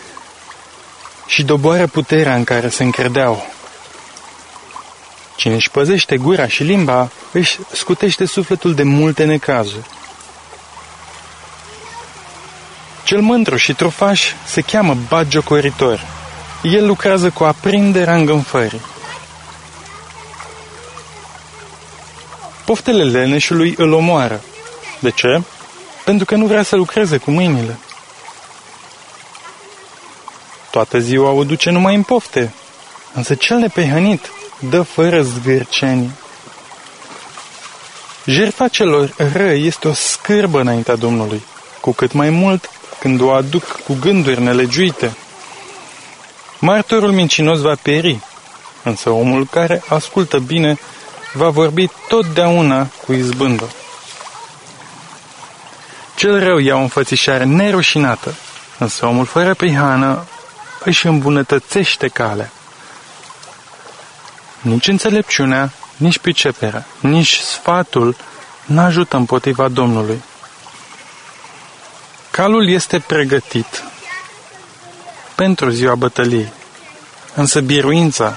și doboară puterea în care se încredeau. Cine își păzește gura și limba, își scutește sufletul de multe necazuri. Cel mândru și trufaș se cheamă bagiocoritor. El lucrează cu aprinderea îngânfării. Poftele leneșului îl omoară. De ce? Pentru că nu vrea să lucreze cu mâinile. Toată ziua o duce numai în pofte, însă cel nepehănit dă fără zgârcenii. Jertfa celor răi este o scârbă înaintea Domnului, cu cât mai mult când o aduc cu gânduri nelegiuite. Martorul mincinos va peri, însă omul care ascultă bine va vorbi totdeauna cu izbândă. Cel rău ia o înfățișare nerușinată, însă omul fără prihană își îmbunătățește calea. Nici înțelepciunea, nici priceperea, nici sfatul n-ajută împotriva Domnului. Calul este pregătit pentru ziua bătăliei, însă biruința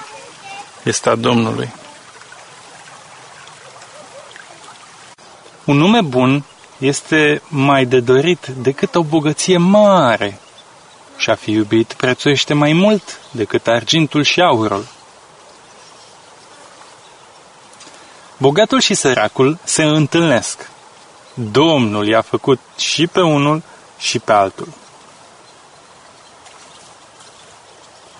este a Domnului. Un nume bun este mai de dorit decât o bogăție mare și a fi iubit prețuiește mai mult decât argintul și aurul. Bogatul și săracul se întâlnesc. Domnul i-a făcut și pe unul și pe altul.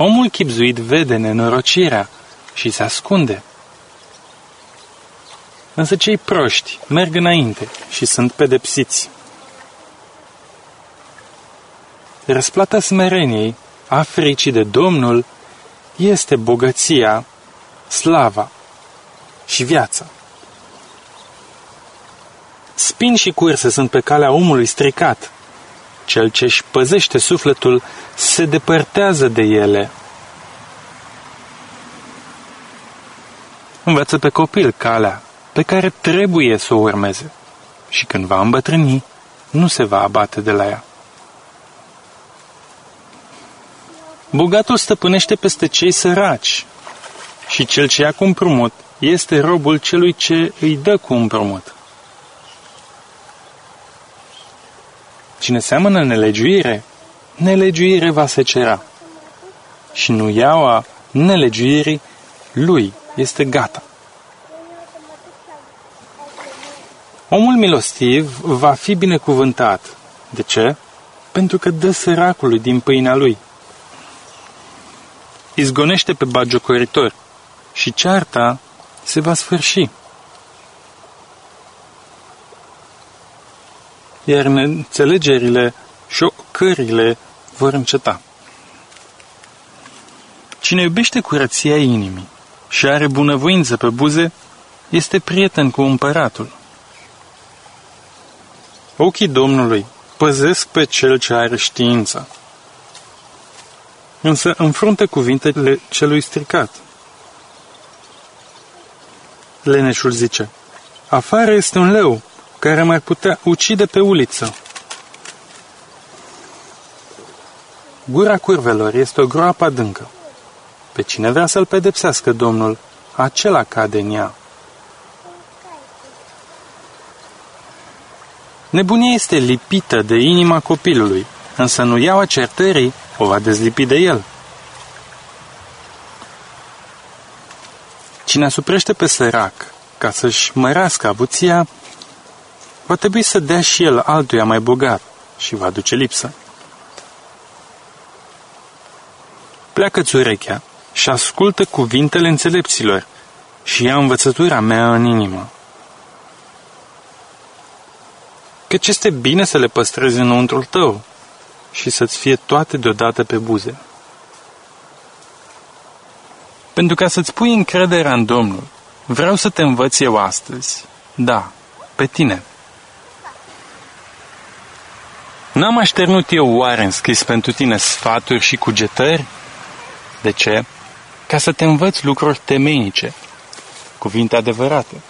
Omul chipzuit vede nenorocirea și se ascunde. Însă cei proști merg înainte și sunt pedepsiți. Răsplata smereniei, a fricii de Domnul, este bogăția, slava și viața. Spin și curse sunt pe calea omului stricat. Cel ce își păzește sufletul se depărtează de ele. Învață pe copil calea pe care trebuie să o urmeze și când va îmbătrâni, nu se va abate de la ea. Bogatul stăpânește peste cei săraci și cel ce ia cu împrumut este robul celui ce îi dă cu împrumut. Cine seamănă nelegiuire, nelegiuire va se cera. Și nu iaua nelegiuirii lui este gata. Omul milostiv va fi binecuvântat. De ce? Pentru că dă săracului din pâinea lui. Izgonește pe bagiocoritor și cearta se va sfârși. Iar înțelegerile și ocările vor înceta. Cine iubește curăția inimii și are bunăvoință pe buze, este prieten cu împăratul. Ochii Domnului păzesc pe cel ce are știință, însă înfruntă cuvintele celui stricat. Leneșul zice, afară este un leu care m-ar putea ucide pe uliță. Gura curvelor este o groapă adâncă. Pe cine vrea să-l pedepsească Domnul, acela cade în ea. Nebunia este lipită de inima copilului, însă nu iau certării o va dezlipi de el. Cine asuprește pe sărac ca să-și mărească avuția, va trebui să dea și el altuia mai bogat și va duce lipsă. Pleacă-ți urechea și ascultă cuvintele înțelepților și ia învățătura mea în inimă. Căci este bine să le păstrezi înăuntrul tău și să-ți fie toate deodată pe buze. Pentru ca să-ți pui încrederea în Domnul, vreau să te învăț eu astăzi. Da, pe tine. N-am așternut eu oare în scris pentru tine sfaturi și cugetări? De ce? Ca să te învăț lucruri temeinice, cuvinte adevărate.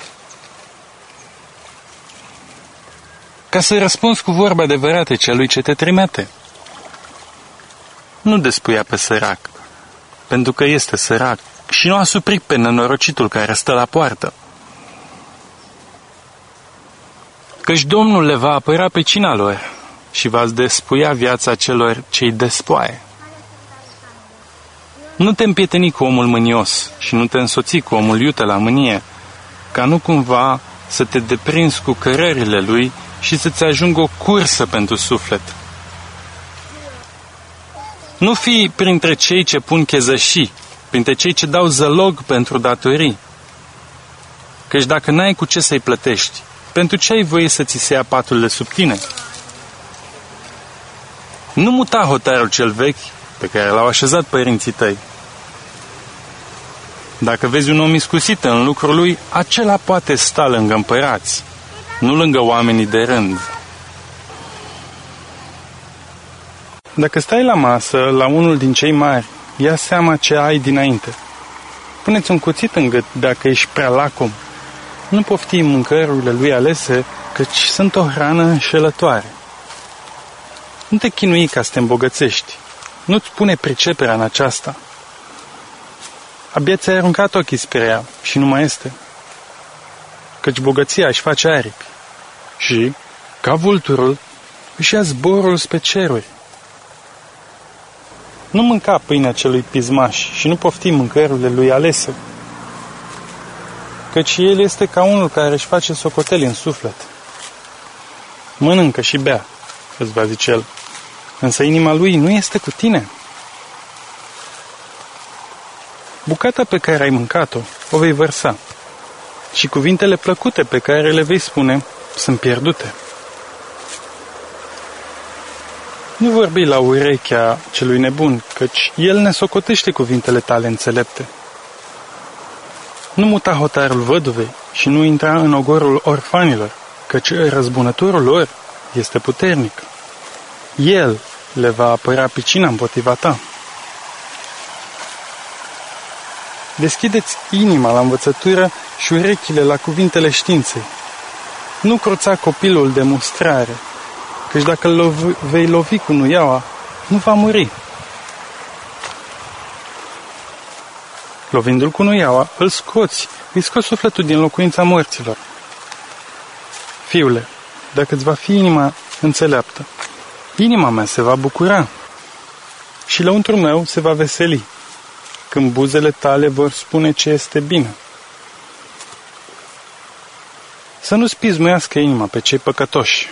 Ca să răspunzi cu vorbe adevărate celui ce te trimite. Nu despuia pe sărac, pentru că este sărac, și nu a suprit pe nenorocitul care stă la poartă. Căci Domnul le va apăra pe cina lor și va despuia viața celor ce-i despoaie. Nu te împieteni cu omul mânios și nu te însoți cu omul iute la mânie, ca nu cumva să te deprinzi cu cărările lui și să-ți ajungă o cursă pentru suflet. Nu fi printre cei ce pun chezășii, printre cei ce dau zălog pentru datorii. Căci dacă n-ai cu ce să-i plătești, pentru ce ai voie să ți se ia patul de sub tine? Nu muta hotarul cel vechi pe care l-au așezat părinții tăi. Dacă vezi un om iscusit în lucrul lui, acela poate sta lângă împărați, nu lângă oamenii de rând. Dacă stai la masă, la unul din cei mari, ia seama ce ai dinainte. Puneți un cuțit în gât dacă ești prea lacom. Nu pofti mâncărurile lui alese, căci sunt o hrană înșelătoare. Nu te chinui ca să te îmbogățești. Nu-ți pune priceperea în aceasta. Abia ți-ai aruncat ochii spre ea și nu mai este. Căci bogăția își face aripi și, ca vulturul, își ia zborul spre ceruri. Nu mânca pâinea celui pismaș și nu pofti mâncărurile lui alese, căci el este ca unul care își face socoteli în suflet. Mănâncă și bea, îți va zice el, însă inima lui nu este cu tine. Bucata pe care ai mâncat-o o vei vărsa și cuvintele plăcute pe care le vei spune sunt pierdute. Nu vorbi la urechea celui nebun, căci el ne socotește cuvintele tale înțelepte. Nu muta hotarul văduvei și nu intra în ogorul orfanilor, căci răzbunătorul lor este puternic. El le va apăra picina împotriva ta. Deschideți inima la învățătură și urechile la cuvintele științei. Nu croța copilul de mustrare, căci dacă îl lovi, vei lovi cu nuiaua, nu va muri. Lovindu-l cu nuiaua, îl scoți, îi scoți sufletul din locuința morților. Fiule, dacă îți va fi inima înțeleaptă, inima mea se va bucura și lăuntru meu se va veseli, când buzele tale vor spune ce este bine. Să nu-ți pismuiască inima pe cei păcătoși,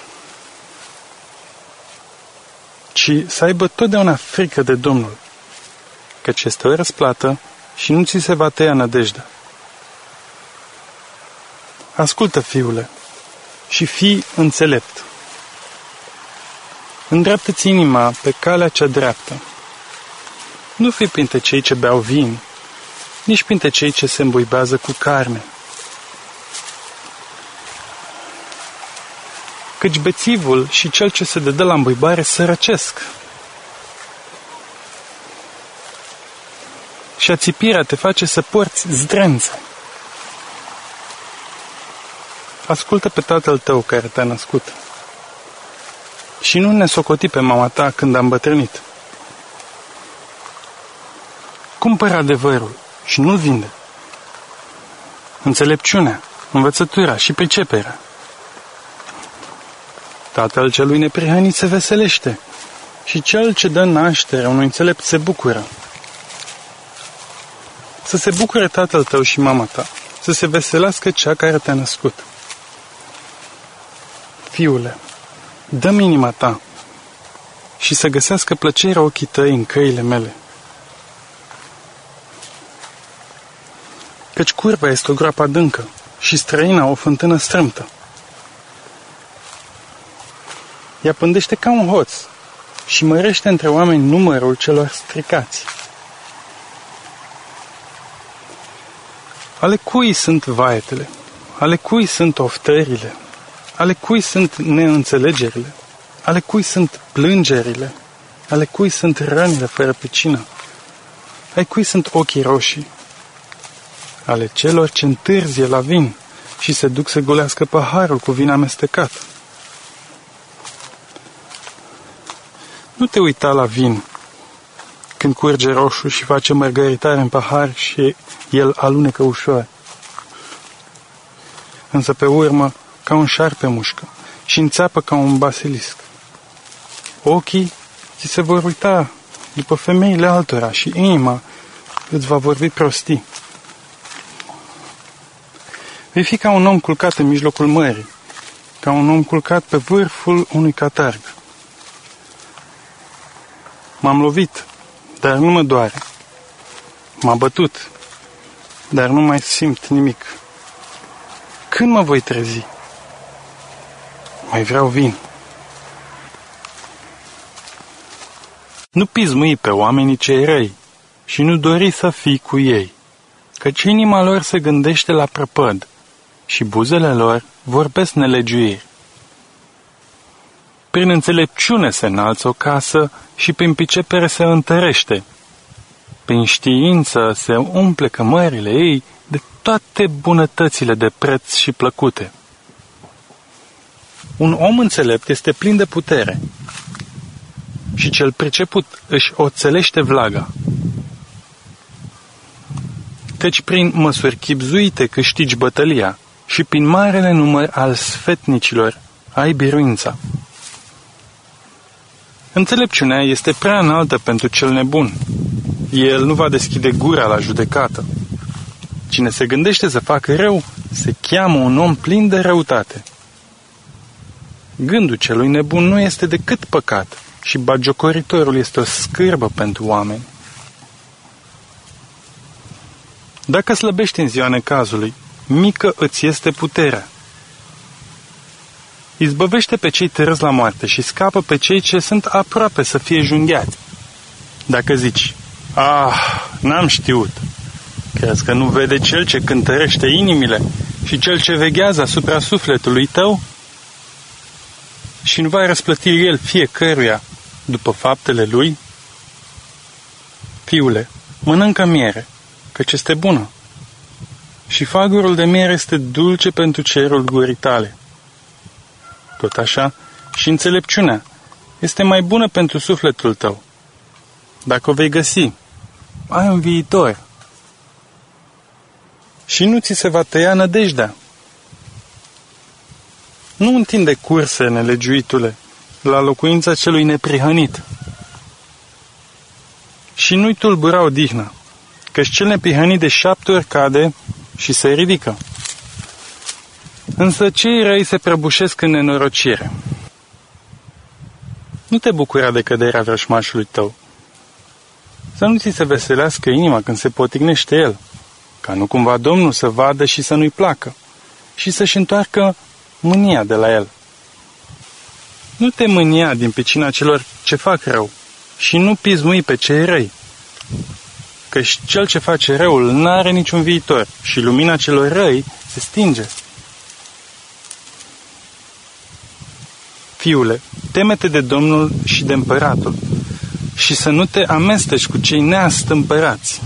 ci să aibă totdeauna frică de Domnul, căci este o răsplată și nu ți se va tăia nădejdea. Ascultă, fiule, și fii înțelept. Îndreaptă-ți inima pe calea cea dreaptă. Nu fi printre cei ce beau vin, nici printre cei ce se îmbuibează cu carne. Căci bețivul și cel ce se dedă la îmbuibare sărăcesc. Și ațipirea te face să porți zdrențe. Ascultă pe tatăl tău care te-a născut. Și nu ne socoti pe mama ta când am bătrânit. Cumpără adevărul și nu-l vinde. Înțelepciunea, învățătura și priceperea. Tatăl celui neprihănit se veselește și cel ce dă naștere unui înțelept se bucură. Să se bucure tatăl tău și mama ta, să se veselească cea care te-a născut. Fiule, dă-mi inima ta și să găsească plăcerea ochii tăi în căile mele. Căci curva este o groapă adâncă și străina o fântână strâmtă. Ea pândește ca un hoț și mărește între oameni numărul celor stricați. Ale cui sunt vaetele? Ale cui sunt oftările? Ale cui sunt neînțelegerile? Ale cui sunt plângerile? Ale cui sunt rănile fără picină? Ai cui sunt ochii roșii? Ale celor ce întârzie la vin și se duc să golească paharul cu vin amestecat. Nu te uita la vin când curge roșu și face mărgăritare în pahar și el alunecă ușor. Însă pe urmă, ca un șarpe mușcă și înțeapă ca un basilisc. Ochii ți se vor uita după femeile altora și inima îți va vorbi prostii. Vei fi ca un om culcat în mijlocul mării, ca un om culcat pe vârful unui catarg. M-am lovit, dar nu mă doare. M-a bătut, dar nu mai simt nimic. Când mă voi trezi? Mai vreau vin. Nu pismui pe oamenii cei răi și nu dori să fii cu ei, căci inima lor se gândește la prăpăd și buzele lor vorbesc nelegiuiri. Prin înțelepciune se înalță o casă și prin picepere se întărește. Prin știință se umple cămările ei de toate bunătățile de preț și plăcute. Un om înțelept este plin de putere și cel priceput își oțelește vlaga. Căci prin măsuri chipzuite câștigi bătălia și prin marele număr al sfetnicilor ai biruința. Înțelepciunea este prea înaltă pentru cel nebun. El nu va deschide gura la judecată. Cine se gândește să facă rău, se cheamă un om plin de răutate. Gândul celui nebun nu este decât păcat și bagiocoritorul este o scârbă pentru oameni. Dacă slăbești în ziua necazului, mică îți este puterea. Izbăvește pe cei târâți la moarte și scapă pe cei ce sunt aproape să fie junghiați. Dacă zici, ah, n-am știut, crezi că nu vede cel ce cântărește inimile și cel ce veghează asupra sufletului tău? Și nu va răsplăti el fiecăruia după faptele lui? Fiule, mănâncă miere, căci este bună. Și fagurul de miere este dulce pentru cerul gurii tale. Tot așa, și înțelepciunea este mai bună pentru sufletul tău. Dacă o vei găsi, ai un viitor. Și nu ți se va tăia nădejdea. Nu întinde curse, nelegiuitule, la locuința celui neprihănit. Și nu-i tulbura odihna, căci cel neprihănit de șapte ori cade și se ridică. Însă cei răi se prăbușesc în nenorocire. Nu te bucura de căderea vrășmașului tău. Să nu ți se veselească inima când se potignește el, ca nu cumva Domnul să vadă și să nu-i placă și să-și întoarcă mânia de la el. Nu te mânia din picina celor ce fac rău și nu pismui pe cei răi, căci cel ce face răul n-are niciun viitor și lumina celor răi se stinge. Fiule, temete de Domnul și de împăratul și să nu te amesteci cu cei neastâmpărați,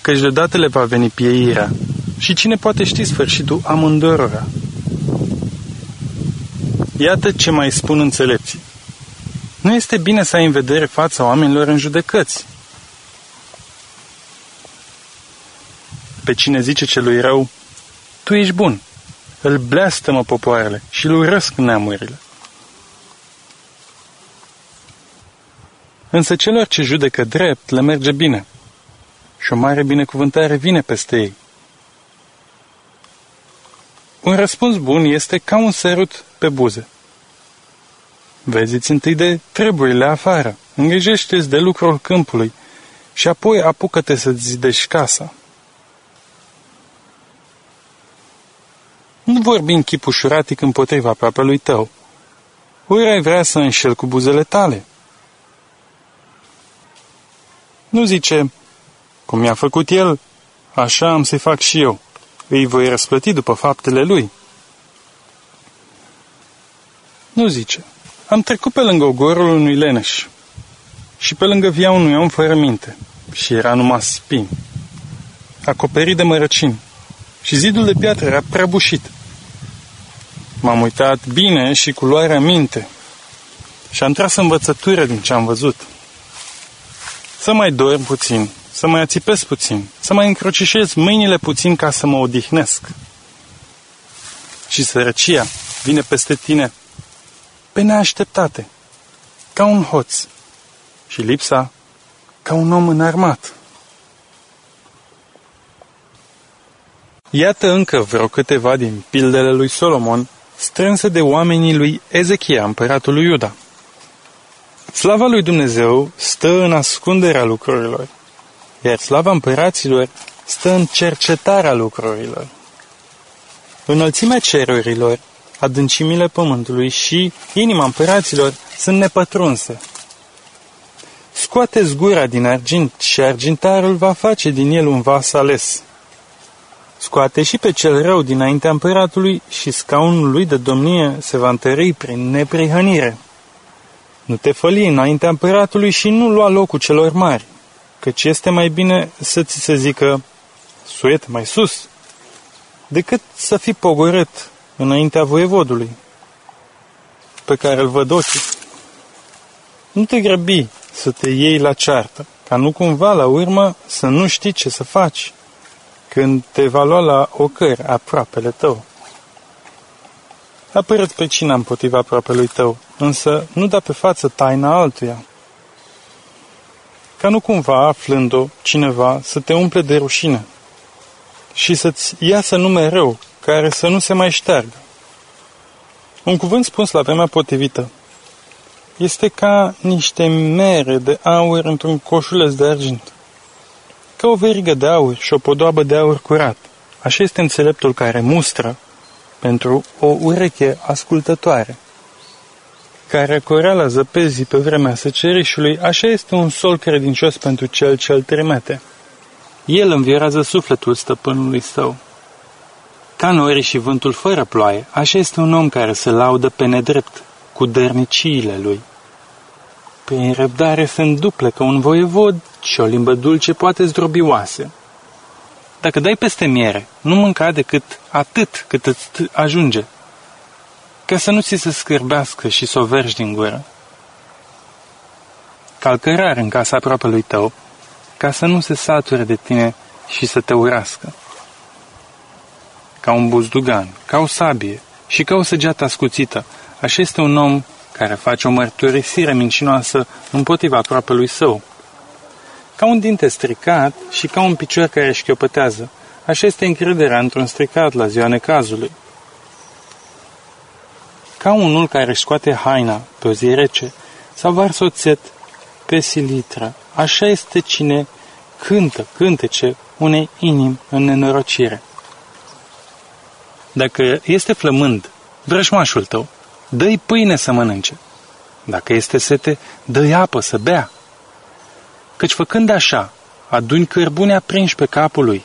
căci deodată le va veni pieirea și cine poate ști sfârșitul amândurora. Iată ce mai spun înțelepții. Nu este bine să ai în vedere fața oamenilor în judecăți. Pe cine zice celui rău, tu ești bun, îl bleastămă popoarele și îl urăsc neamurile. Însă celor ce judecă drept le merge bine și o mare binecuvântare vine peste ei. Un răspuns bun este ca un sărut pe buze. Veziți întâi de treburile afară, îngrijește-ți de lucrul câmpului și apoi apucă-te să-ți zidești casa. Nu vorbi în chip ușuratic împotriva lui tău. Ori ai vrea să înșel cu buzele tale. Nu zice, cum mi-a făcut el, așa am să-i fac și eu. Îi voi răsplăti după faptele lui. Nu zice, am trecut pe lângă ogorul unui leneș și pe lângă via unui om fără minte și era numai spin, acoperit de mărăcini și zidul de piatră era prăbușit. M-am uitat bine și cu luarea minte și am tras învățătură din ce am văzut. Să mai dorm puțin, să mai ațipesc puțin, să mai încrocișez mâinile puțin ca să mă odihnesc. Și sărăcia vine peste tine pe neașteptate, ca un hoț, și lipsa ca un om înarmat. Iată încă vreo câteva din pildele lui Solomon, strânse de oamenii lui Ezechia, împăratul lui Iuda. Slava lui Dumnezeu stă în ascunderea lucrurilor, iar slava împăraților stă în cercetarea lucrurilor. Înălțimea cerurilor adâncimile pământului și inima împăraților sunt nepătrunse. Scoateți gura din argint și argintarul va face din el un vas ales. Scoate și pe cel rău dinaintea împăratului și scaunul lui de domnie se va întări prin neprihănire. Nu te făli înaintea împăratului și nu lua locul celor mari, căci este mai bine să ți se zică suet mai sus, decât să fii pogorât înaintea voievodului, pe care îl văd ochii. Nu te grăbi să te iei la ceartă, ca nu cumva la urmă să nu știi ce să faci când te va lua la ocări aproapele tău. apără pe cine împotriva aproapelui tău, însă nu da pe față taina altuia. Ca nu cumva, aflând-o, cineva să te umple de rușine și să-ți iasă nume rău care să nu se mai șteargă. Un cuvânt spus la vremea potrivită este ca niște mere de aur într-un coșuleț de argint. Ca o verigă de aur și o podoabă de aur curat. Așa este înțeleptul care mustră pentru o ureche ascultătoare. Care corea la zăpezii pe vremea săcerișului, așa este un sol credincios pentru cel ce îl trimete. El învierează sufletul stăpânului său. Ca norii și vântul fără ploaie, așa este un om care se laudă pe nedrept cu dărniciile lui. Prin răbdare se înduplecă un voievod și o limbă dulce poate zdrobi oase. Dacă dai peste miere, nu mânca decât atât cât îți ajunge, ca să nu ți se scârbească și să o vergi din gură. Calcă rar în casa lui tău, ca să nu se sature de tine și să te urască ca un buzdugan, ca o sabie și ca o săgeată ascuțită. Așa este un om care face o mărturisire mincinoasă împotriva aproapelui său. Ca un dinte stricat și ca un picior care șchiopătează. Așa este încrederea într-un stricat la ziua necazului. Ca unul care își scoate haina pe o zi rece sau varsă oțet pe silitră. Așa este cine cântă cântece unei inimi în nenorocire. Dacă este flămând, vrăjmașul tău, dă-i pâine să mănânce. Dacă este sete, dă-i apă să bea. Căci făcând așa, aduni cărbune aprinși pe capul lui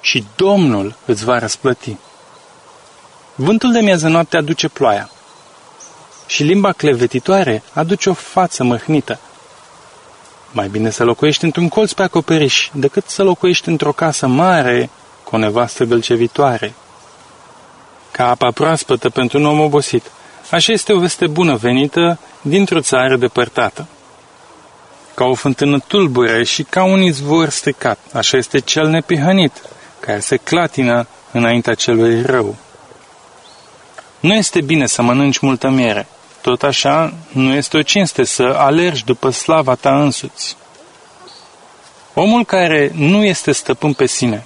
și Domnul îți va răsplăti. Vântul de miază noapte aduce ploaia. și limba clevetitoare aduce o față măhnită. Mai bine să locuiești într-un colț pe acoperiș decât să locuiești într-o casă mare cu o nevastă gălcevitoare. Ca apa proaspătă pentru un om obosit, așa este o veste bună venită dintr-o țară depărtată. Ca o fântână tulbure și ca un izvor stricat, așa este cel nepihănit, care se clatină înaintea celui rău. Nu este bine să mănânci multă miere, tot așa nu este o cinste să alergi după slava ta însuți. Omul care nu este stăpân pe sine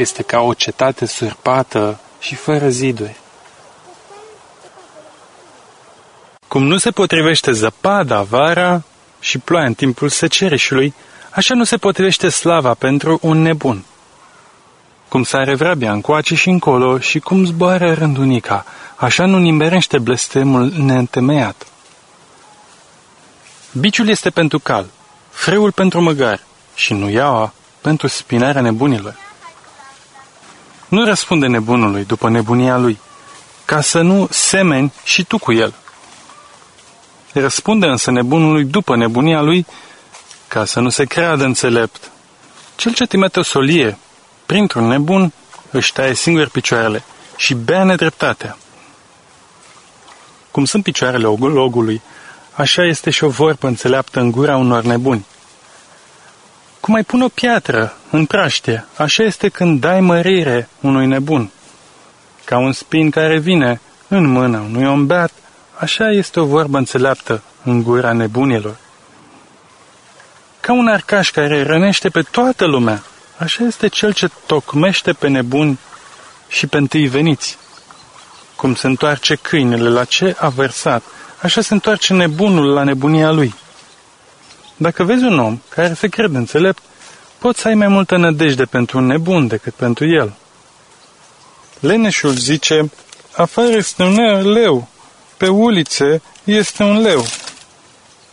este ca o cetate surpată și fără ziduri. Cum nu se potrivește zăpada vara și ploaia în timpul secerișului, așa nu se potrivește slava pentru un nebun. Cum sare vrabia încoace și încolo și cum zboară rândunica, așa nu nimerește blestemul neîntemeiat. Biciul este pentru cal, freul pentru măgar și nu iaua pentru spinarea nebunilor. Nu răspunde nebunului după nebunia lui, ca să nu semeni și tu cu el. Răspunde însă nebunului după nebunia lui, ca să nu se creadă înțelept. Cel ce trimite o solie printr-un nebun își taie singur picioarele și bea nedreptatea. Cum sunt picioarele logului, așa este și o vorbă înțeleaptă în gura unor nebuni. Cum ai pune o piatră în praștie, așa este când dai mărire unui nebun. Ca un spin care vine în mâna unui om beat, așa este o vorbă înțeleaptă în gura nebunilor. Ca un arcaș care rănește pe toată lumea, așa este cel ce tocmește pe nebuni și pe întâi veniți. Cum se întoarce câinele la ce a versat, așa se întoarce nebunul la nebunia lui. Dacă vezi un om care se crede înțelept, poți să ai mai multă nădejde pentru un nebun decât pentru el. Leneșul zice, afară este un leu, pe ulițe este un leu.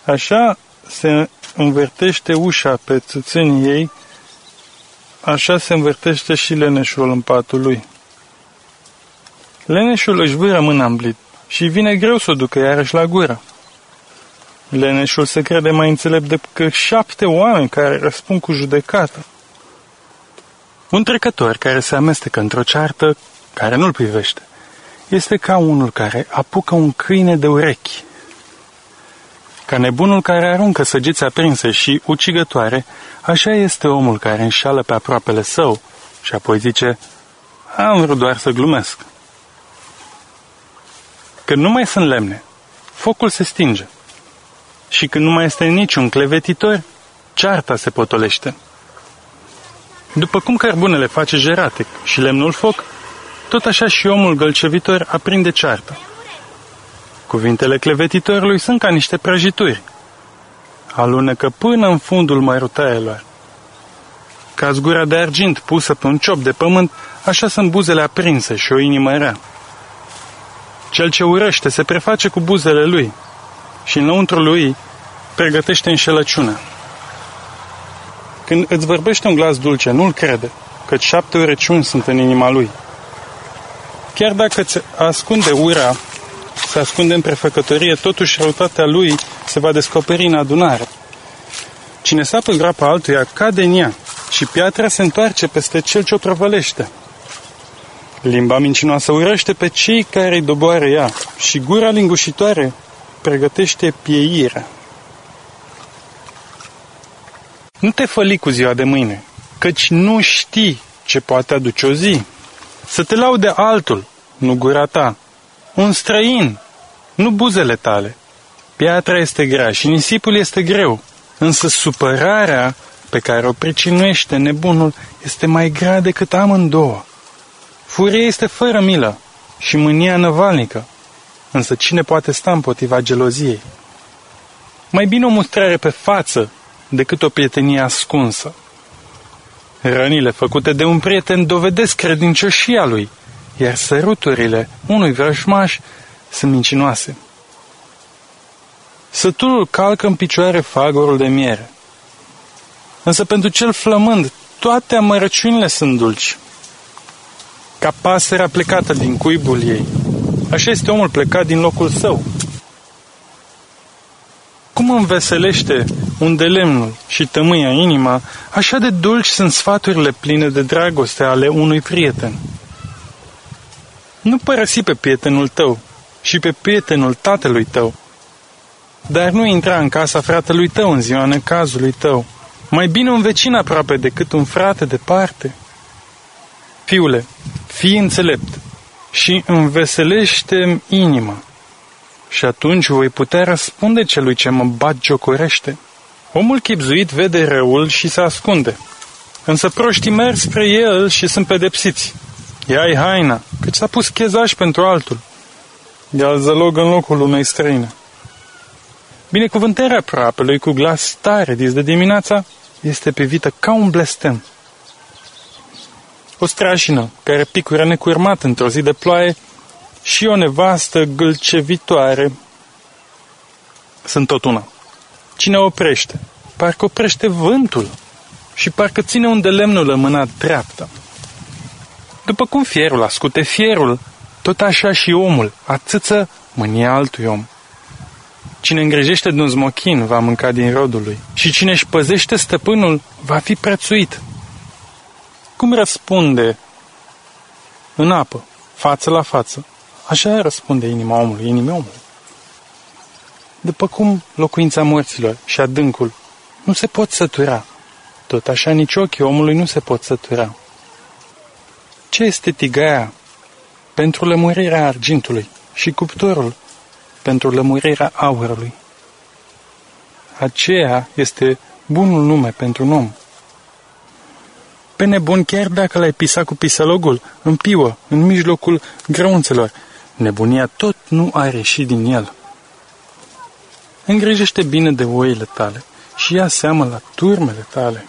Așa se învertește ușa pe țâțânii ei, așa se învertește și leneșul în patul lui. Leneșul își vâră mâna în blit și vine greu să o ducă iarăși la gură. Leneșul se crede mai înțelept decât șapte oameni care răspund cu judecată. Un trecător care se amestecă într-o ceartă care nu-l privește este ca unul care apucă un câine de urechi. Ca nebunul care aruncă săgeți aprinse și ucigătoare, așa este omul care înșală pe aproapele său și apoi zice, am vrut doar să glumesc. Când nu mai sunt lemne, focul se stinge. Și când nu mai este niciun clevetitor, cearta se potolește. După cum cărbunele face jerate și lemnul foc, tot așa și omul gălcevitor aprinde ceartă. Cuvintele clevetitorului sunt ca niște prăjituri. Alunecă până în fundul mărutaelor. Ca zgura de argint pusă pe un ciop de pământ, așa sunt buzele aprinse și o inimă rea. Cel ce urăște se preface cu buzele lui și înăuntru lui pregătește înșelăciunea. Când îți vorbește un glas dulce, nu-l crede, căci șapte urăciuni sunt în inima lui. Chiar dacă îți ascunde ura, se ascunde în prefăcătorie, totuși răutatea lui se va descoperi în adunare. Cine sapă grapa altuia cade în ea și piatra se întoarce peste cel ce o prăvălește. Limba mincinoasă urăște pe cei care îi doboare ea și gura lingușitoare pregătește pieirea. Nu te făli cu ziua de mâine, căci nu știi ce poate aduce o zi. Să te laude altul, nu gura ta. Un străin, nu buzele tale. Piatra este grea și nisipul este greu, însă supărarea pe care o pricinuiește nebunul este mai grea decât amândouă. Furia este fără milă și mânia năvalnică, însă cine poate sta împotriva geloziei? Mai bine o mustrare pe față decât o prietenie ascunsă. Rănile făcute de un prieten dovedesc credincioșia lui, iar săruturile unui vrăjmaș sunt mincinoase. Sătulul calcă în picioare fagorul de miere. Însă pentru cel flămând, toate amărăciunile sunt dulci. Ca pasărea plecată din cuibul ei, așa este omul plecat din locul său. Cum înveselește unde lemnul și tămâia inima, așa de dulci sunt sfaturile pline de dragoste ale unui prieten. Nu părăsi pe prietenul tău și pe prietenul tatălui tău, dar nu intra în casa fratelui tău în ziua necazului tău. Mai bine un vecin aproape decât un frate departe. Fiule, fii înțelept și înveselește inima și atunci voi putea răspunde celui ce mă bat jocorește. Omul chipzuit vede răul și se ascunde, însă proștii merg spre el și sunt pedepsiți. Ia-i haina, căci s-a pus chezaș pentru altul. Ia-l zălog în locul unei străine. Binecuvântarea aproapelui cu glas tare dis de dimineața este privită ca un blestem. O strașină care picură necurmat într-o zi de ploaie și o nevastă gâlcevitoare sunt tot una. Cine oprește? Parcă oprește vântul și parcă ține un de lemnul în mâna dreaptă. După cum fierul ascute fierul, tot așa și omul atâță mânia altui om. Cine îngrijește de un smochin va mânca din rodul lui și cine își păzește stăpânul va fi prețuit. Cum răspunde în apă, față la față, Așa răspunde inima omului, inima omului. După cum locuința morților și adâncul nu se pot sătura, tot așa nici ochii omului nu se pot sătura. Ce este tigaia pentru lămurirea argintului și cuptorul pentru lămurirea aurului? Aceea este bunul nume pentru un om. Pe nebun chiar dacă l-ai pisat cu pisălogul, în piuă, în mijlocul grăunțelor, Nebunia tot nu a reșit din el. Îngrijește bine de oile tale și ia seamă la turmele tale.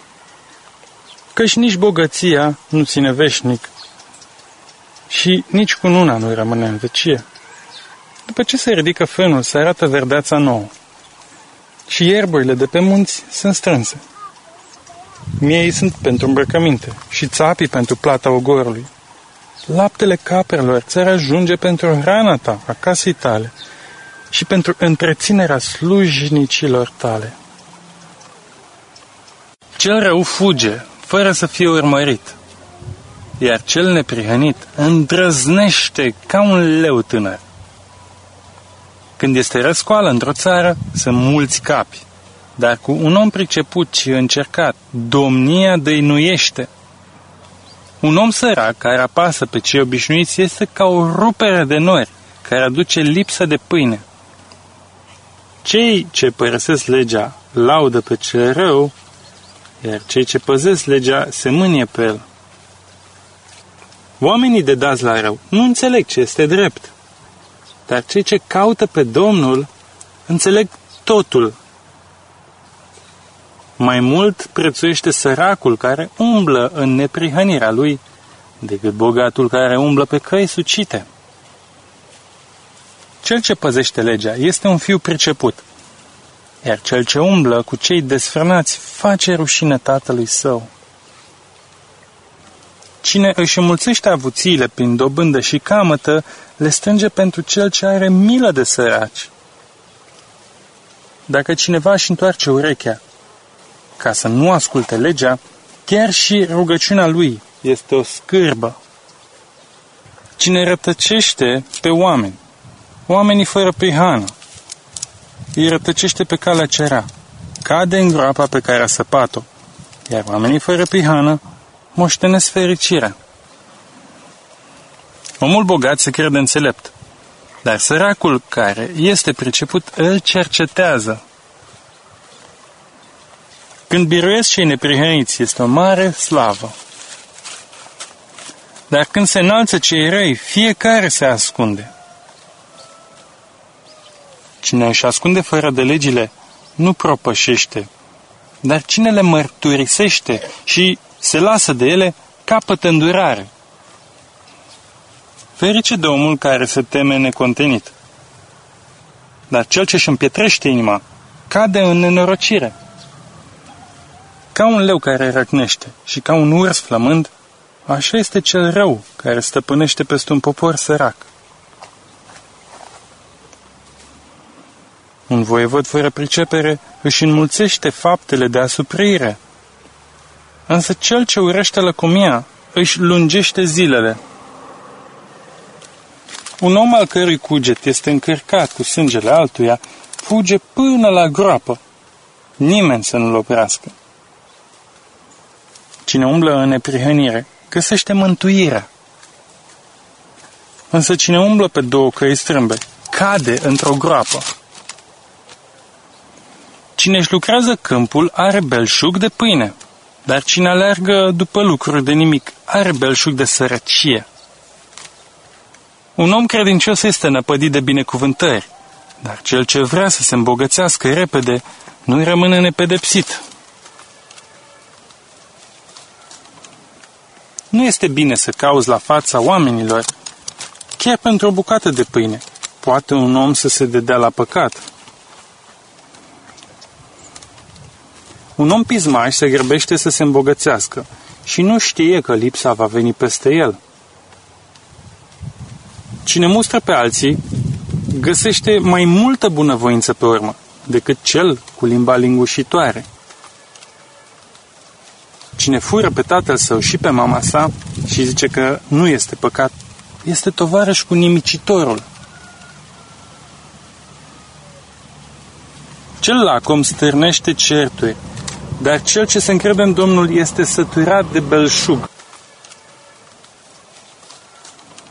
Căci nici bogăția nu ține veșnic și nici cu nuna nu rămâne în vecie. După ce se ridică fânul, se arată verdeața nouă și ierburile de pe munți sunt strânse. Miei sunt pentru îmbrăcăminte și țapii pentru plata ogorului laptele caprelor ți ajunge pentru hrana ta, a casei tale și pentru întreținerea slujnicilor tale. Cel rău fuge, fără să fie urmărit, iar cel neprihănit îndrăznește ca un leu tânăr. Când este răscoală într-o țară, sunt mulți capi, dar cu un om priceput și încercat, domnia dăinuiește – un om sărac care apasă pe cei obișnuiți este ca o rupere de nori care aduce lipsă de pâine. Cei ce părăsesc legea laudă pe cel rău, iar cei ce păzesc legea se mânie pe el. Oamenii de dați la rău nu înțeleg ce este drept, dar cei ce caută pe Domnul înțeleg totul mai mult prețuiește săracul care umblă în neprihănirea lui decât bogatul care umblă pe căi sucite. Cel ce păzește legea este un fiu priceput, iar cel ce umblă cu cei desfrânați face rușine tatălui său. Cine își înmulțește avuțiile prin dobândă și camătă, le strânge pentru cel ce are milă de săraci. Dacă cineva își întoarce urechea ca să nu asculte legea, chiar și rugăciunea lui este o scârbă. Cine rătăcește pe oameni, oamenii fără prihană, îi rătăcește pe calea cerea, cade în groapa pe care a săpat-o, iar oamenii fără prihană moștenesc fericirea. Omul bogat se crede înțelept, dar săracul care este priceput îl cercetează când biruiesc cei neprihăniți, este o mare slavă. Dar când se înalță cei răi, fiecare se ascunde. Cine își ascunde fără de legile, nu propășește, dar cine le mărturisește și se lasă de ele, capătă îndurare. Ferice de omul care se teme necontenit. Dar cel ce își împietrește inima, cade în nenorocire. Ca un leu care răcnește și ca un urs flămând, așa este cel rău care stăpânește peste un popor sărac. Un voievod fără pricepere își înmulțește faptele de asuprire. Însă cel ce urăște lăcomia își lungește zilele. Un om al cărui cuget este încărcat cu sângele altuia, fuge până la groapă. Nimeni să nu-l oprească. Cine umblă în neprihănire, găsește mântuirea. Însă cine umblă pe două căi strâmbe, cade într-o groapă. Cine își lucrează câmpul are belșug de pâine, dar cine alergă după lucruri de nimic are belșug de sărăcie. Un om credincios este năpădit de binecuvântări, dar cel ce vrea să se îmbogățească repede nu-i rămâne nepedepsit. Nu este bine să cauți la fața oamenilor, chiar pentru o bucată de pâine. Poate un om să se dedea la păcat. Un om pismaș se grăbește să se îmbogățească și nu știe că lipsa va veni peste el. Cine mustră pe alții, găsește mai multă bunăvoință pe urmă decât cel cu limba lingușitoare. Cine fură pe tatăl său și pe mama sa și zice că nu este păcat, este tovarăș cu nimicitorul. Cel lacom stârnește certuri, dar cel ce se încrede în Domnul este săturat de belșug.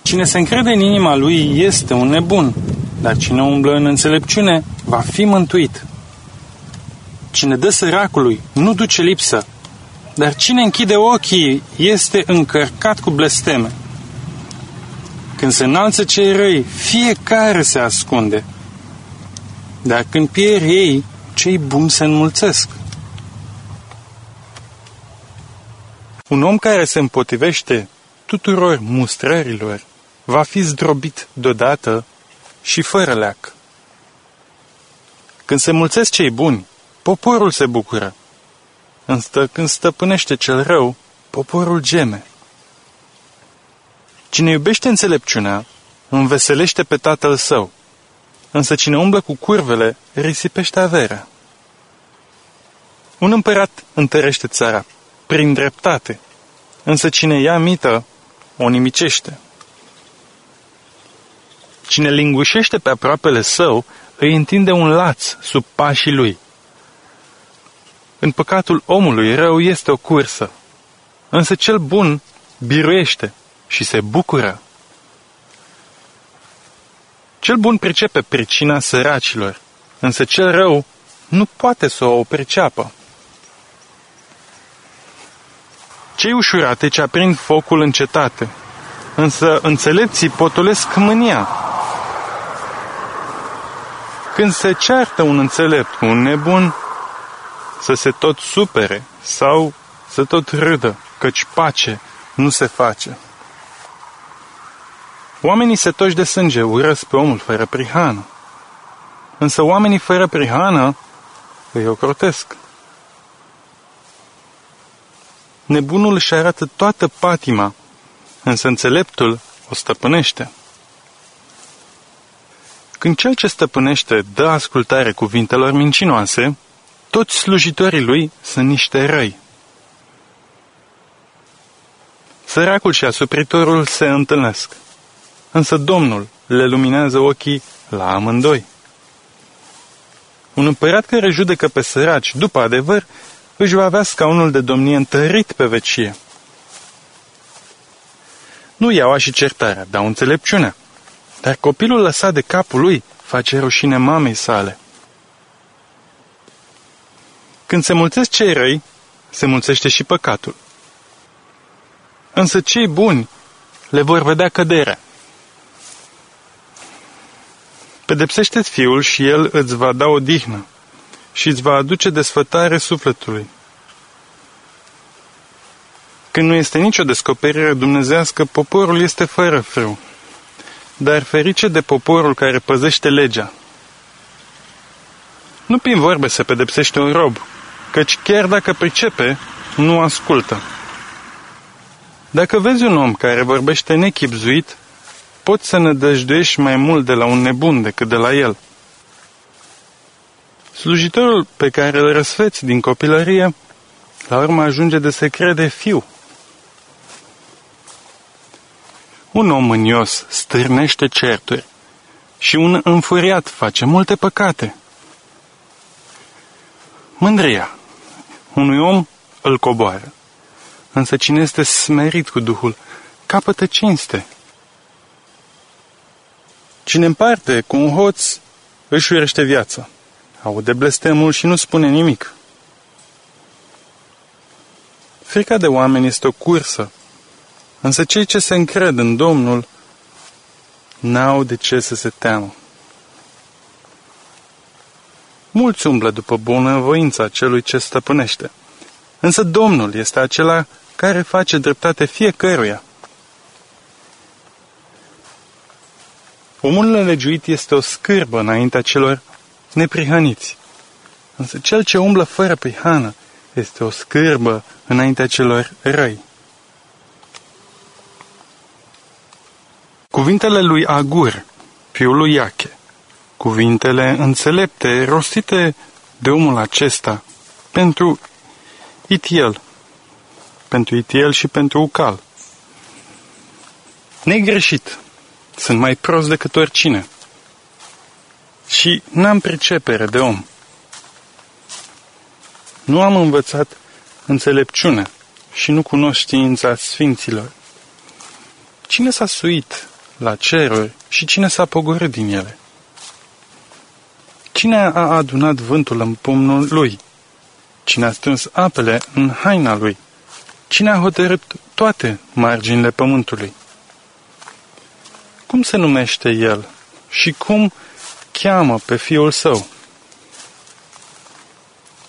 Cine se încrede în inima lui este un nebun, dar cine umblă în înțelepciune va fi mântuit. Cine dă săracului nu duce lipsă, dar cine închide ochii este încărcat cu blesteme. Când se înalță cei răi, fiecare se ascunde. Dar când pierd ei, cei buni se înmulțesc. Un om care se împotrivește tuturor mustrărilor va fi zdrobit deodată și fără leac. Când se mulțesc cei buni, poporul se bucură. Însă când stăpânește cel rău, poporul geme. Cine iubește înțelepciunea, înveselește pe tatăl său, însă cine umblă cu curvele, risipește averea. Un împărat întărește țara prin dreptate, însă cine ia mită, o nimicește. Cine lingușește pe aproapele său, îi întinde un laț sub pașii lui. În păcatul omului rău este o cursă, însă cel bun biruiește și se bucură. Cel bun pricepe pricina săracilor, însă cel rău nu poate să o priceapă. Cei ușurate ce aprind focul în cetate, însă înțelepții potolesc mânia. Când se ceartă un înțelept cu un nebun, să se tot supere sau să tot râdă, căci pace nu se face. Oamenii setoși de sânge urăsc pe omul fără prihană, însă oamenii fără prihană îi ocrotesc. Nebunul își arată toată patima, însă înțeleptul o stăpânește. Când cel ce stăpânește dă ascultare cuvintelor mincinoase, toți slujitorii lui sunt niște răi. Săracul și asupritorul se întâlnesc, însă Domnul le luminează ochii la amândoi. Un împărat care judecă pe săraci după adevăr își va avea scaunul de domnie întărit pe vecie. Nu iau și certarea, dar înțelepciunea. Dar copilul lăsat de capul lui face rușine mamei sale. Când se mulțesc cei răi, se mulțește și păcatul. Însă cei buni le vor vedea căderea. Pedepsește-ți fiul și el îți va da o dihnă și îți va aduce desfătare sufletului. Când nu este nicio descoperire dumnezească, poporul este fără frâu. Dar ferice de poporul care păzește legea. Nu prin vorbe se pedepsește un rob, căci chiar dacă pricepe, nu ascultă. Dacă vezi un om care vorbește nechipzuit, poți să ne dăjduiești mai mult de la un nebun decât de la el. Slujitorul pe care îl răsfeți din copilărie, la urmă ajunge de se crede fiu. Un om mânios stârnește certuri și un înfuriat face multe păcate. Mândria unui om îl coboară, însă cine este smerit cu Duhul capătă cinste. Cine împarte cu un hoț își urește viața. Aude blestemul și nu spune nimic. Frica de oameni este o cursă, însă cei ce se încred în Domnul n-au de ce să se teamă. Mulți umblă după bunăvoința celui ce stăpânește, însă Domnul este acela care face dreptate fiecăruia. Omul nelegiuit este o scârbă înaintea celor neprihăniți. Însă cel ce umblă fără prihană este o scârbă înaintea celor răi. Cuvintele lui Agur, fiul lui Iache, cuvintele înțelepte rostite de omul acesta pentru Itiel, pentru Itiel și pentru Ucal. Negreșit, sunt mai prost decât oricine și n-am pricepere de om. Nu am învățat înțelepciune și nu cunosc știința sfinților. Cine s-a suit la ceruri și cine s-a pogorât din ele? Cine a adunat vântul în pumnul lui? Cine a strâns apele în haina lui? Cine a hotărât toate marginile pământului? Cum se numește el și cum cheamă pe fiul său.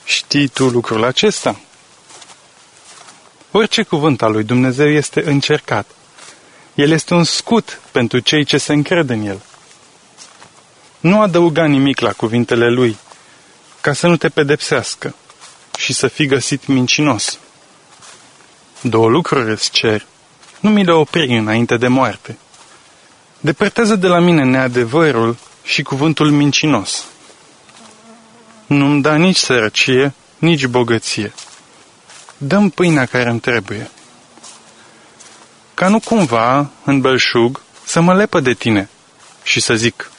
Știi tu lucrul acesta? Orice cuvânt al lui Dumnezeu este încercat. El este un scut pentru cei ce se încred în el. Nu adăuga nimic la cuvintele lui, ca să nu te pedepsească și să fii găsit mincinos. Două lucruri îți cer, nu mi le opri înainte de moarte. Depărtează de la mine neadevărul și cuvântul mincinos. Nu-mi da nici sărăcie, nici bogăție. Dăm pâinea care îmi trebuie. Ca nu cumva, în belșug, să mă lepă de tine și să zic,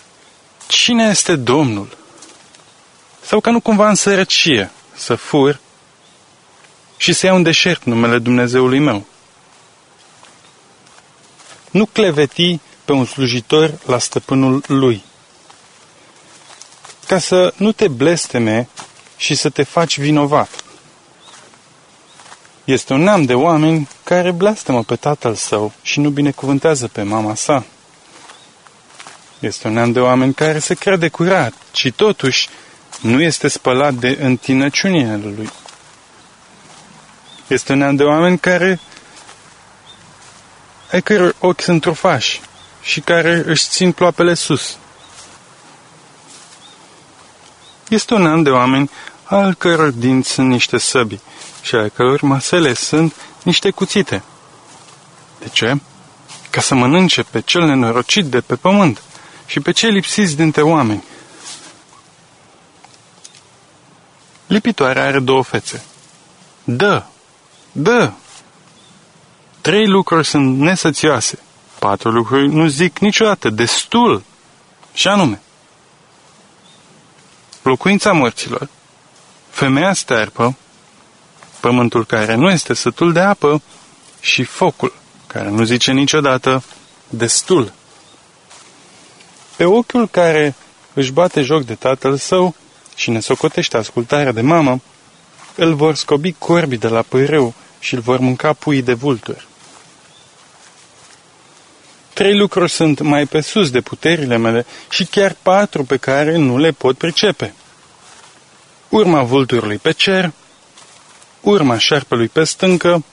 cine este Domnul? Sau ca nu cumva în sărăcie, să fur și să iau în deșert numele Dumnezeului meu. Nu cleveti pe un slujitor la stăpânul lui ca să nu te blesteme și să te faci vinovat. Este un neam de oameni care blestemă pe tatăl său și nu binecuvântează pe mama sa. Este un neam de oameni care se crede curat și totuși nu este spălat de întinăciunile lui. Este un neam de oameni care ai căror ochi sunt trufași și care își țin ploapele sus. Este un an de oameni al căror dinți sunt niște săbi și al căror masele sunt niște cuțite. De ce? Ca să mănânce pe cel nenorocit de pe pământ și pe cei lipsiți dintre oameni. Lipitoarea are două fețe. Dă! Dă! Trei lucruri sunt nesățioase. Patru lucruri nu zic niciodată destul. Și anume, locuința morților, femeia sterpă, pământul care nu este sătul de apă și focul, care nu zice niciodată destul. Pe ochiul care își bate joc de tatăl său și ne socotește ascultarea de mamă, îl vor scobi corbii de la pârâu și îl vor mânca puii de vulturi. Trei lucruri sunt mai pe sus de puterile mele și chiar patru pe care nu le pot pricepe. Urma vulturului pe cer, urma șarpelui pe stâncă,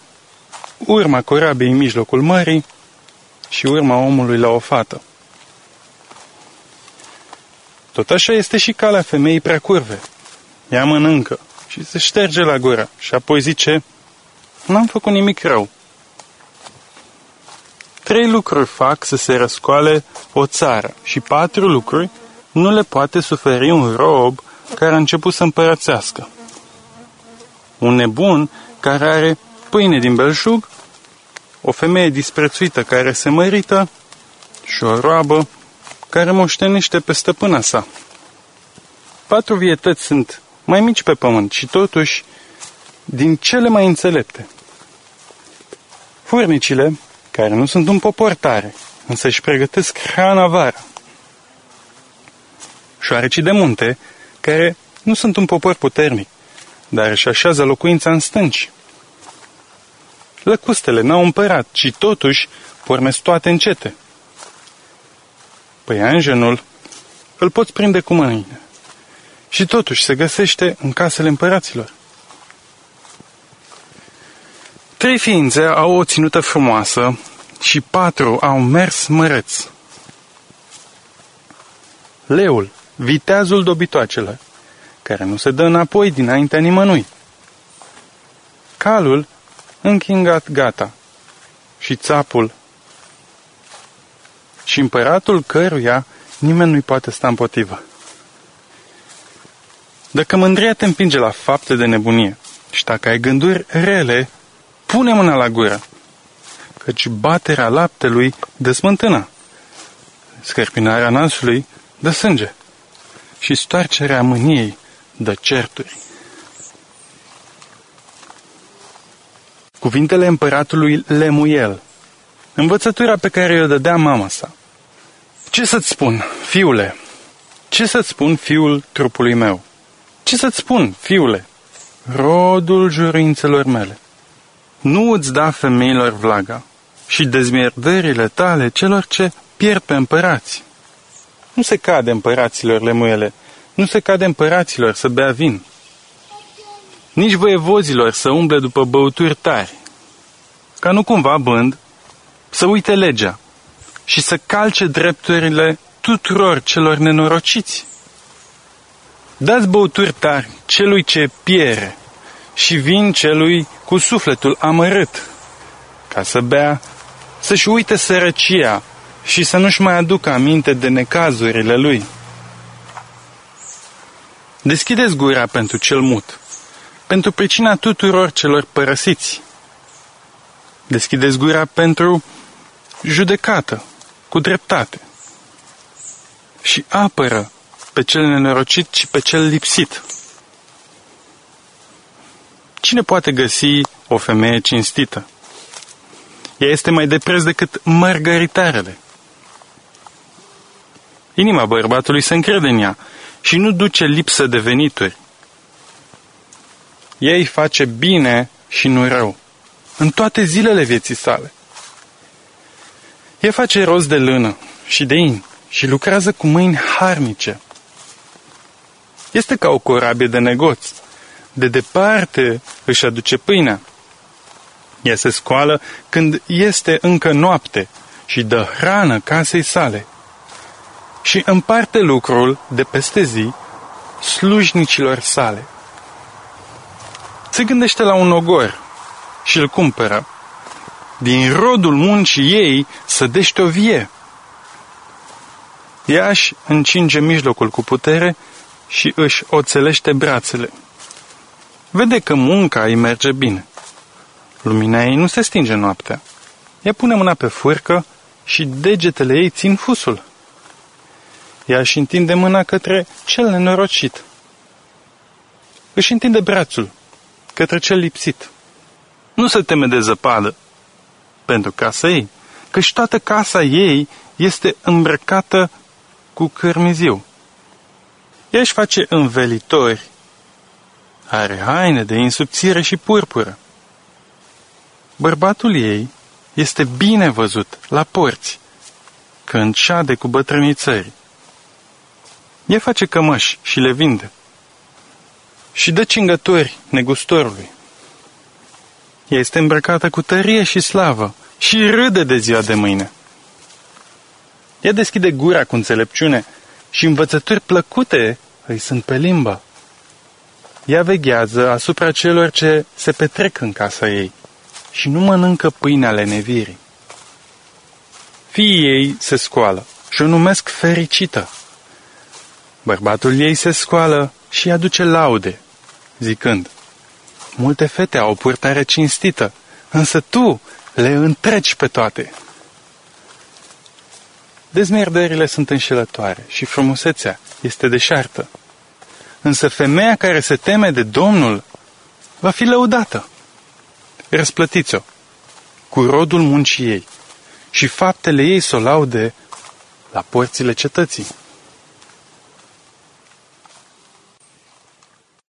urma corabiei în mijlocul mării și urma omului la o fată. Tot așa este și calea femeii prea curve. Ea mănâncă și se șterge la gură și apoi zice, n-am făcut nimic rău. Trei lucruri fac să se răscoale o țară și patru lucruri nu le poate suferi un rob care a început să împărățească. Un nebun care are pâine din belșug, o femeie disprețuită care se mărită și o roabă care moștenește pe stăpâna sa. Patru vietăți sunt mai mici pe pământ și totuși din cele mai înțelepte. Furnicile, care nu sunt un popor tare, însă își pregătesc hrana vara. Șoarecii de munte, care nu sunt un popor puternic, dar își așează locuința în stânci. Lăcustele n-au împărat, ci totuși pornesc toate încete. Păianjenul îl poți prinde cu mâine și totuși se găsește în casele împăraților. Trei ființe au o ținută frumoasă și patru au mers măreț. Leul, viteazul dobitoacelor, care nu se dă înapoi dinaintea nimănui. Calul, închingat gata, și țapul, și împăratul căruia nimeni nu-i poate sta împotrivă. Dacă mândria te împinge la fapte de nebunie și dacă ai gânduri rele, pune mâna la gură, căci baterea laptelui dă smântână, scărpinarea nasului dă sânge și stoarcerea mâniei dă certuri. Cuvintele împăratului Lemuel, învățătura pe care o dădea mama sa. Ce să-ți spun, fiule? Ce să-ți spun, fiul trupului meu? Ce să-ți spun, fiule? Rodul jurințelor mele. Nu îți da femeilor vlaga și dezmierdările tale celor ce pierd pe împărați. Nu se cade împăraților lemuele, nu se cade împăraților să bea vin. Nici voievozilor să umble după băuturi tari, ca nu cumva bând să uite legea și să calce drepturile tuturor celor nenorociți. Dați băuturi tari celui ce piere și vin celui cu sufletul amărât, ca să bea, să-și uite sărăcia și să nu-și mai aducă aminte de necazurile lui. Deschideți gura pentru cel mut, pentru pricina tuturor celor părăsiți. Deschideți gura pentru judecată, cu dreptate. Și apără pe cel nenorocit și pe cel lipsit. Cine poate găsi o femeie cinstită? Ea este mai de preț decât margaritarele. Inima bărbatului se încrede în ea și nu duce lipsă de venituri. Ei face bine și nu rău, în toate zilele vieții sale. Ea face rost de lână și de in și lucrează cu mâini harnice. Este ca o corabie de negoți. De departe își aduce pâinea. Ea se scoală când este încă noapte și dă hrană casei sale. Și împarte lucrul de peste zi slujnicilor sale. Se gândește la un ogor și îl cumpără. Din rodul muncii ei sădește o vie. Ea își încinge mijlocul cu putere și își oțelește brațele. Vede că munca îi merge bine. Lumina ei nu se stinge noaptea. Ea pune mâna pe furcă și degetele ei țin fusul. Ea își întinde mâna către cel nenorocit. Își întinde brațul către cel lipsit. Nu se teme de zăpadă pentru casa ei, căci toată casa ei este îmbrăcată cu cărmiziu. Ea își face învelitori, are haine de insubțire și purpură. Bărbatul ei este bine văzut la porți, când șade cu bătrânii țării. Ea face cămăși și le vinde și dă cingători negustorului. Ea este îmbrăcată cu tărie și slavă și râde de ziua de mâine. Ea deschide gura cu înțelepciune și învățături plăcute îi sunt pe limbă. Ea veghează asupra celor ce se petrec în casa ei și nu mănâncă pâinea lenevirii. Fiii ei se scoală și o numesc fericită. Bărbatul ei se scoală și aduce laude, zicând, Multe fete au o purtare cinstită, însă tu le întreci pe toate. Dezmierdările sunt înșelătoare și frumusețea este deșartă. Însă femeia care se teme de Domnul va fi lăudată. Răsplătiți-o cu rodul muncii ei și faptele ei să o laude la porțile cetății.